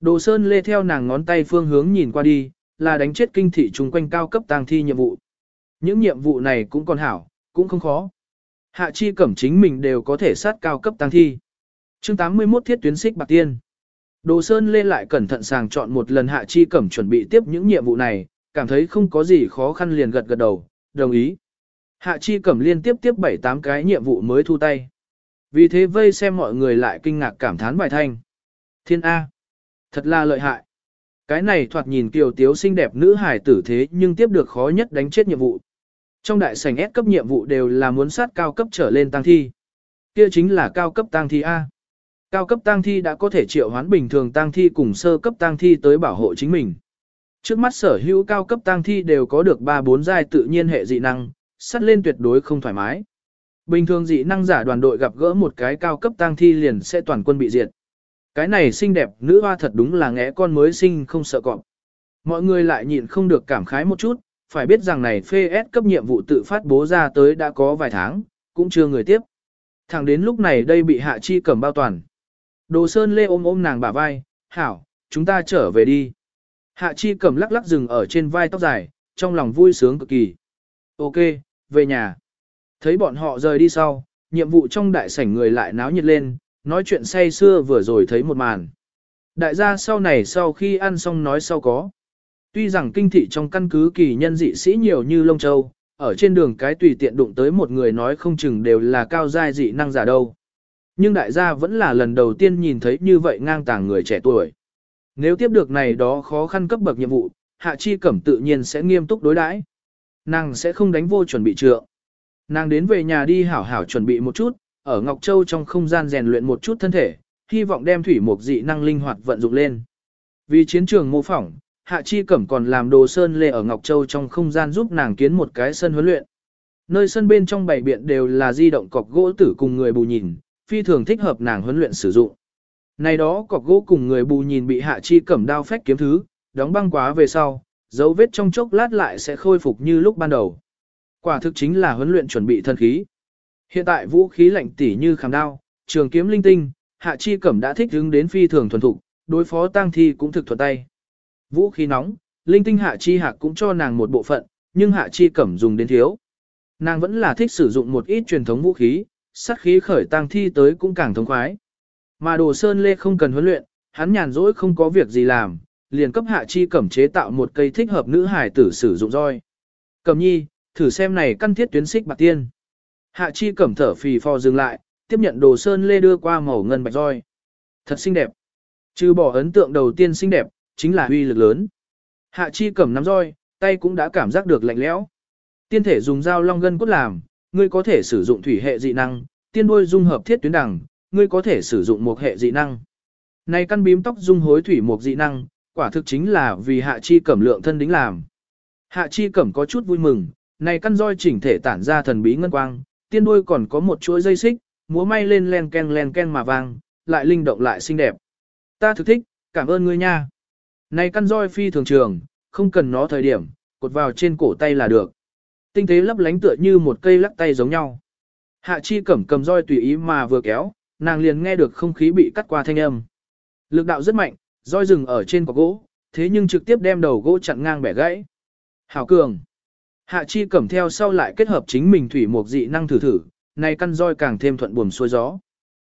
Đồ Sơn Lê theo nàng ngón tay phương hướng nhìn qua đi, là đánh chết kinh thị chung quanh cao cấp tang thi nhiệm vụ. Những nhiệm vụ này cũng còn hảo, cũng không khó. Hạ chi cẩm chính mình đều có thể sát cao cấp tang thi. chương 81 thiết tuyến xích bạc tiên. Đồ Sơn lên lại cẩn thận sàng chọn một lần Hạ Chi Cẩm chuẩn bị tiếp những nhiệm vụ này, cảm thấy không có gì khó khăn liền gật gật đầu, đồng ý. Hạ Chi Cẩm liên tiếp tiếp 7-8 cái nhiệm vụ mới thu tay. Vì thế vây xem mọi người lại kinh ngạc cảm thán bài thanh. Thiên A. Thật là lợi hại. Cái này thoạt nhìn kiều tiếu xinh đẹp nữ hải tử thế nhưng tiếp được khó nhất đánh chết nhiệm vụ. Trong đại sảnh S cấp nhiệm vụ đều là muốn sát cao cấp trở lên tăng thi. Kia chính là cao cấp tăng thi A. Cao cấp tăng thi đã có thể triệu hoán bình thường tăng thi cùng sơ cấp tăng thi tới bảo hộ chính mình. Trước mắt sở hữu cao cấp tăng thi đều có được 3-4 giai tự nhiên hệ dị năng, sắt lên tuyệt đối không thoải mái. Bình thường dị năng giả đoàn đội gặp gỡ một cái cao cấp tăng thi liền sẽ toàn quân bị diệt. Cái này xinh đẹp nữ hoa thật đúng là ngẽ con mới sinh không sợ cọp. Mọi người lại nhịn không được cảm khái một chút, phải biết rằng này phê S cấp nhiệm vụ tự phát bố ra tới đã có vài tháng, cũng chưa người tiếp. Thẳng đến lúc này đây bị hạ chi cầm bao toàn. Đồ Sơn Lê ôm ôm nàng bả vai, hảo, chúng ta trở về đi. Hạ chi cầm lắc lắc rừng ở trên vai tóc dài, trong lòng vui sướng cực kỳ. Ok, về nhà. Thấy bọn họ rời đi sau, nhiệm vụ trong đại sảnh người lại náo nhiệt lên, nói chuyện say xưa vừa rồi thấy một màn. Đại gia sau này sau khi ăn xong nói sau có. Tuy rằng kinh thị trong căn cứ kỳ nhân dị sĩ nhiều như lông châu, ở trên đường cái tùy tiện đụng tới một người nói không chừng đều là cao giai dị năng giả đâu. Nhưng đại gia vẫn là lần đầu tiên nhìn thấy như vậy ngang tàng người trẻ tuổi. Nếu tiếp được này đó khó khăn cấp bậc nhiệm vụ, Hạ Chi Cẩm tự nhiên sẽ nghiêm túc đối đãi. Nàng sẽ không đánh vô chuẩn bị trượng. Nàng đến về nhà đi hảo hảo chuẩn bị một chút, ở Ngọc Châu trong không gian rèn luyện một chút thân thể, hy vọng đem thủy mục dị năng linh hoạt vận dụng lên. Vì chiến trường mô phỏng, Hạ Chi Cẩm còn làm đồ sơn lê ở Ngọc Châu trong không gian giúp nàng kiến một cái sân huấn luyện. Nơi sân bên trong bảy biện đều là di động cọc gỗ tử cùng người bù nhìn, phi thường thích hợp nàng huấn luyện sử dụng. Này đó cọc gỗ cùng người bù nhìn bị Hạ Chi Cẩm đao phách kiếm thứ, đóng băng quá về sau, dấu vết trong chốc lát lại sẽ khôi phục như lúc ban đầu. Quả thực chính là huấn luyện chuẩn bị thân khí. Hiện tại vũ khí lạnh tỉ như khảm đao, trường kiếm linh tinh, Hạ Chi Cẩm đã thích ứng đến phi thường thuần thục, đối phó tang thi cũng thực thuận tay. Vũ khí nóng, linh tinh Hạ Chi Hạc cũng cho nàng một bộ phận, nhưng Hạ Chi Cẩm dùng đến thiếu. Nàng vẫn là thích sử dụng một ít truyền thống vũ khí, sát khí khởi tang thi tới cũng càng thống khoái. Mà Đồ Sơn Lê không cần huấn luyện, hắn nhàn rỗi không có việc gì làm, liền cấp Hạ Chi Cẩm chế tạo một cây thích hợp nữ hải tử sử dụng roi. Cẩm nhi, thử xem này căn thiết tuyến xích bạc tiên. Hạ chi cẩm thở phì phò dừng lại, tiếp nhận đồ sơn lê đưa qua màu ngân bạch roi. Thật xinh đẹp. Trừ bỏ ấn tượng đầu tiên xinh đẹp, chính là uy lực lớn. Hạ chi cẩm nắm roi, tay cũng đã cảm giác được lạnh lẽo. Tiên thể dùng dao long gân cốt làm, ngươi có thể sử dụng thủy hệ dị năng, tiên đuôi dung hợp thiết tuyến đẳng, ngươi có thể sử dụng một hệ dị năng. Này căn bím tóc dung hối thủy một dị năng, quả thực chính là vì hạ chi cẩm lượng thân đính làm. Hạ chi cẩm có chút vui mừng, này căn roi chỉnh thể tản ra thần bí ngân quang, tiên đuôi còn có một chuỗi dây xích, múa may lên len ken len ken mà vang, lại linh động lại xinh đẹp. Ta thực thích, cảm ơn ngươi nha. Này căn roi phi thường trường, không cần nó thời điểm, cột vào trên cổ tay là được. Tinh tế lấp lánh tựa như một cây lắc tay giống nhau. Hạ chi cẩm cầm roi tùy ý mà vừa kéo, nàng liền nghe được không khí bị cắt qua thanh âm. Lực đạo rất mạnh, roi rừng ở trên cọc gỗ, thế nhưng trực tiếp đem đầu gỗ chặn ngang bẻ gãy. Hảo cường. Hạ chi cẩm theo sau lại kết hợp chính mình thủy một dị năng thử thử, này căn roi càng thêm thuận buồm xuôi gió.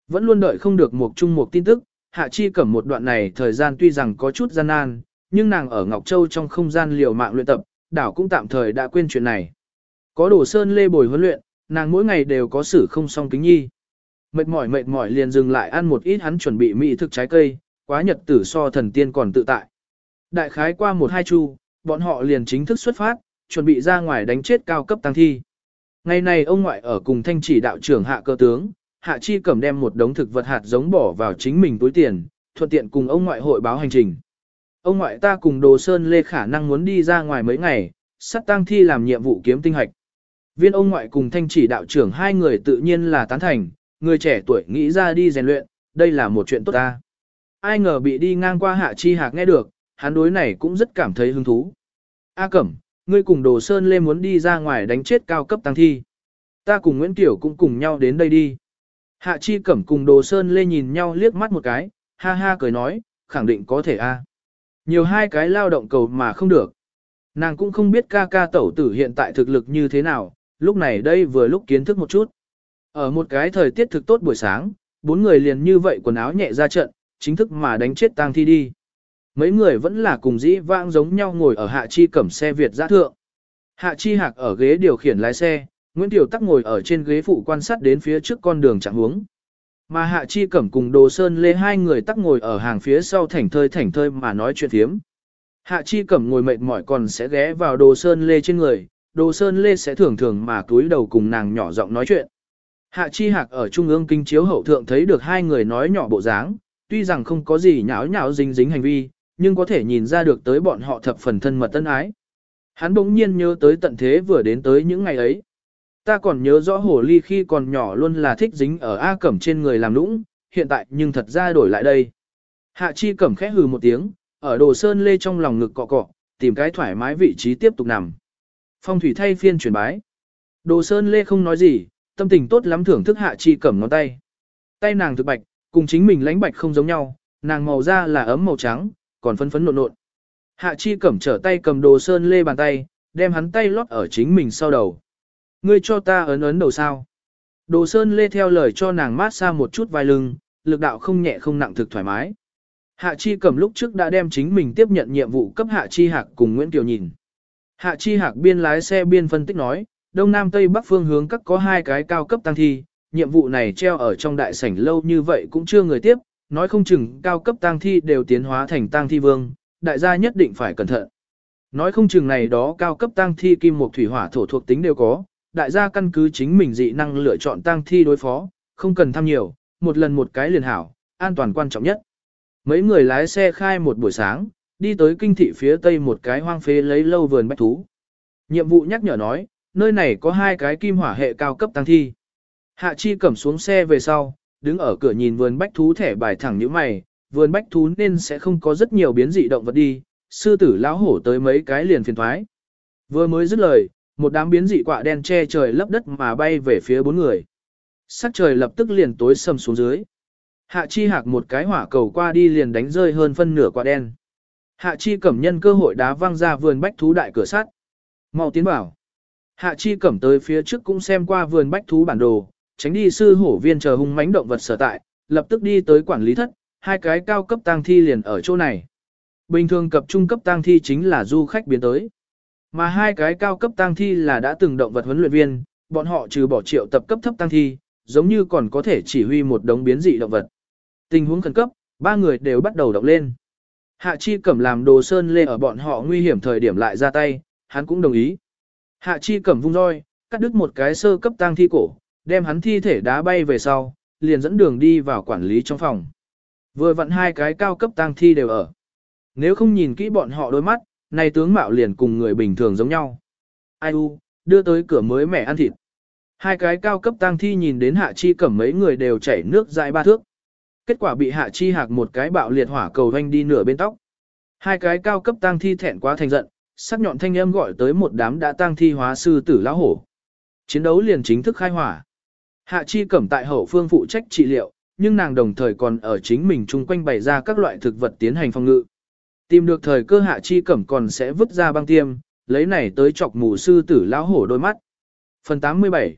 Vẫn luôn đợi không được một chung một tin tức, hạ chi cẩm một đoạn này thời gian tuy rằng có chút gian nan, nhưng nàng ở Ngọc Châu trong không gian liều mạng luyện tập, đảo cũng tạm thời đã quên chuyện này. Có đổ sơn lê bồi huấn luyện, nàng mỗi ngày đều có xử không song kính nhi. Mệt mỏi mệt mỏi liền dừng lại ăn một ít hắn chuẩn bị mỹ thực trái cây, quá nhật tử so thần tiên còn tự tại. Đại khái qua một hai chu, bọn họ liền chính thức xuất phát, chuẩn bị ra ngoài đánh chết cao cấp tăng thi. Ngày này ông ngoại ở cùng thanh chỉ đạo trưởng hạ cơ tướng, hạ chi cầm đem một đống thực vật hạt giống bỏ vào chính mình túi tiền, thuận tiện cùng ông ngoại hội báo hành trình. Ông ngoại ta cùng đồ sơn lê khả năng muốn đi ra ngoài mấy ngày, sắt tăng thi làm nhiệm vụ kiếm tinh hạch. Viên ông ngoại cùng thanh chỉ đạo trưởng hai người tự nhiên là tán thành, người trẻ tuổi nghĩ ra đi rèn luyện, đây là một chuyện tốt ta. Ai ngờ bị đi ngang qua hạ chi hạc nghe được, hắn đối này cũng rất cảm thấy hứng thú. A Cẩm, ngươi cùng Đồ Sơn Lê muốn đi ra ngoài đánh chết cao cấp tăng thi. Ta cùng Nguyễn Tiểu cũng cùng nhau đến đây đi. Hạ Chi Cẩm cùng Đồ Sơn Lê nhìn nhau liếc mắt một cái, ha ha cười nói, khẳng định có thể a. Nhiều hai cái lao động cầu mà không được. Nàng cũng không biết ca ca tẩu tử hiện tại thực lực như thế nào, lúc này đây vừa lúc kiến thức một chút. Ở một cái thời tiết thực tốt buổi sáng, bốn người liền như vậy quần áo nhẹ ra trận, chính thức mà đánh chết tang thi đi. Mấy người vẫn là cùng dĩ vãng giống nhau ngồi ở hạ chi cẩm xe Việt giã thượng. Hạ chi hạc ở ghế điều khiển lái xe, Nguyễn Tiểu Tắc ngồi ở trên ghế phụ quan sát đến phía trước con đường chẳng hướng. Mà Hạ Chi Cẩm cùng Đồ Sơn Lê hai người tắc ngồi ở hàng phía sau thảnh thơi thảnh thơi mà nói chuyện thiếm. Hạ Chi Cẩm ngồi mệt mỏi còn sẽ ghé vào Đồ Sơn Lê trên người, Đồ Sơn Lê sẽ thường thường mà túi đầu cùng nàng nhỏ giọng nói chuyện. Hạ chi hạc ở trung ương kinh chiếu hậu thượng thấy được hai người nói nhỏ bộ dáng, tuy rằng không có gì nháo nháo dính dính hành vi, nhưng có thể nhìn ra được tới bọn họ thập phần thân mật tân ái. Hắn bỗng nhiên nhớ tới tận thế vừa đến tới những ngày ấy. Ta còn nhớ rõ hồ ly khi còn nhỏ luôn là thích dính ở A Cẩm trên người làm nũng, hiện tại nhưng thật ra đổi lại đây. Hạ chi Cẩm khẽ hừ một tiếng, ở đồ sơn lê trong lòng ngực cọ cọ, tìm cái thoải mái vị trí tiếp tục nằm. Phong thủy thay phiên chuyển bái. Đồ sơn lê không nói gì, tâm tình tốt lắm thưởng thức hạ chi Cẩm ngón tay. Tay nàng thực bạch, cùng chính mình lãnh bạch không giống nhau, nàng màu da là ấm màu trắng, còn phấn phấn nộn nộn. Hạ chi cẩm trở tay cầm đồ sơn lê bàn tay, đem hắn tay lót ở chính mình sau đầu. Ngươi cho ta ấn ấn đầu sao. Đồ sơn lê theo lời cho nàng mát xa một chút vai lưng, lực đạo không nhẹ không nặng thực thoải mái. Hạ chi cẩm lúc trước đã đem chính mình tiếp nhận nhiệm vụ cấp hạ chi hạc cùng Nguyễn Kiều nhìn. Hạ chi hạc biên lái xe biên phân tích nói, đông nam tây bắc phương hướng các có hai cái cao cấp tăng thi, nhiệm vụ này treo ở trong đại sảnh lâu như vậy cũng chưa người tiếp, nói không chừng cao cấp tang thi đều tiến hóa thành tang thi vương, đại gia nhất định phải cẩn thận. Nói không chừng này đó cao cấp tang thi kim một thủy hỏa thổ thuộc tính đều có, đại gia căn cứ chính mình dị năng lựa chọn tang thi đối phó, không cần tham nhiều, một lần một cái liền hảo, an toàn quan trọng nhất. Mấy người lái xe khai một buổi sáng, đi tới kinh thị phía tây một cái hoang phế lấy lâu vườn bách thú. Nhiệm vụ nhắc nhở nói, nơi này có hai cái kim hỏa hệ cao cấp tăng thi. Hạ Chi cẩm xuống xe về sau, đứng ở cửa nhìn vườn bách thú thẻ bài thẳng như mày, vườn bách thú nên sẽ không có rất nhiều biến dị động vật đi, sư tử lão hổ tới mấy cái liền phiền thoái. Vừa mới dứt lời, một đám biến dị quạ đen che trời lấp đất mà bay về phía bốn người. Sắc trời lập tức liền tối sầm xuống dưới. Hạ chi hạc một cái hỏa cầu qua đi liền đánh rơi hơn phân nửa quạ đen. Hạ chi cẩm nhân cơ hội đá văng ra vườn bách thú đại cửa sắt. Mau tiến bảo. Hạ chi cẩm tới phía trước cũng xem qua vườn bách thú bản đồ, tránh đi sư hổ viên chờ hung mãnh động vật sở tại, lập tức đi tới quản lý thất, hai cái cao cấp tang thi liền ở chỗ này. Bình thường cập trung cấp tang thi chính là du khách biến tới. Mà hai cái cao cấp tang thi là đã từng động vật huấn luyện viên, bọn họ trừ bỏ triệu tập cấp thấp tang thi, giống như còn có thể chỉ huy một đống biến dị động vật. Tình huống khẩn cấp, ba người đều bắt đầu động lên. Hạ Chi Cẩm làm đồ sơn lê ở bọn họ nguy hiểm thời điểm lại ra tay, hắn cũng đồng ý. Hạ Chi Cẩm vung roi, cắt đứt một cái sơ cấp tang thi cổ, đem hắn thi thể đá bay về sau, liền dẫn đường đi vào quản lý trong phòng. Vừa vặn hai cái cao cấp tang thi đều ở. Nếu không nhìn kỹ bọn họ đôi mắt, này tướng mạo liền cùng người bình thường giống nhau. Ai u, đưa tới cửa mới mẻ ăn thịt. Hai cái cao cấp tang thi nhìn đến hạ chi cẩm mấy người đều chảy nước dại ba thước. Kết quả bị hạ chi hạc một cái bạo liệt hỏa cầu hoanh đi nửa bên tóc. Hai cái cao cấp tang thi thẹn quá thành giận, sắc nhọn thanh âm gọi tới một đám đã tang thi hóa sư tử lão hổ. Chiến đấu liền chính thức khai hỏa. Hạ chi cẩm tại hậu phương phụ trách trị liệu, nhưng nàng đồng thời còn ở chính mình chung quanh bày ra các loại thực vật tiến hành phòng ngự. Tìm được thời cơ hạ chi cẩm còn sẽ vứt ra băng tiêm, lấy này tới chọc mù sư tử lão hổ đôi mắt. Phần 87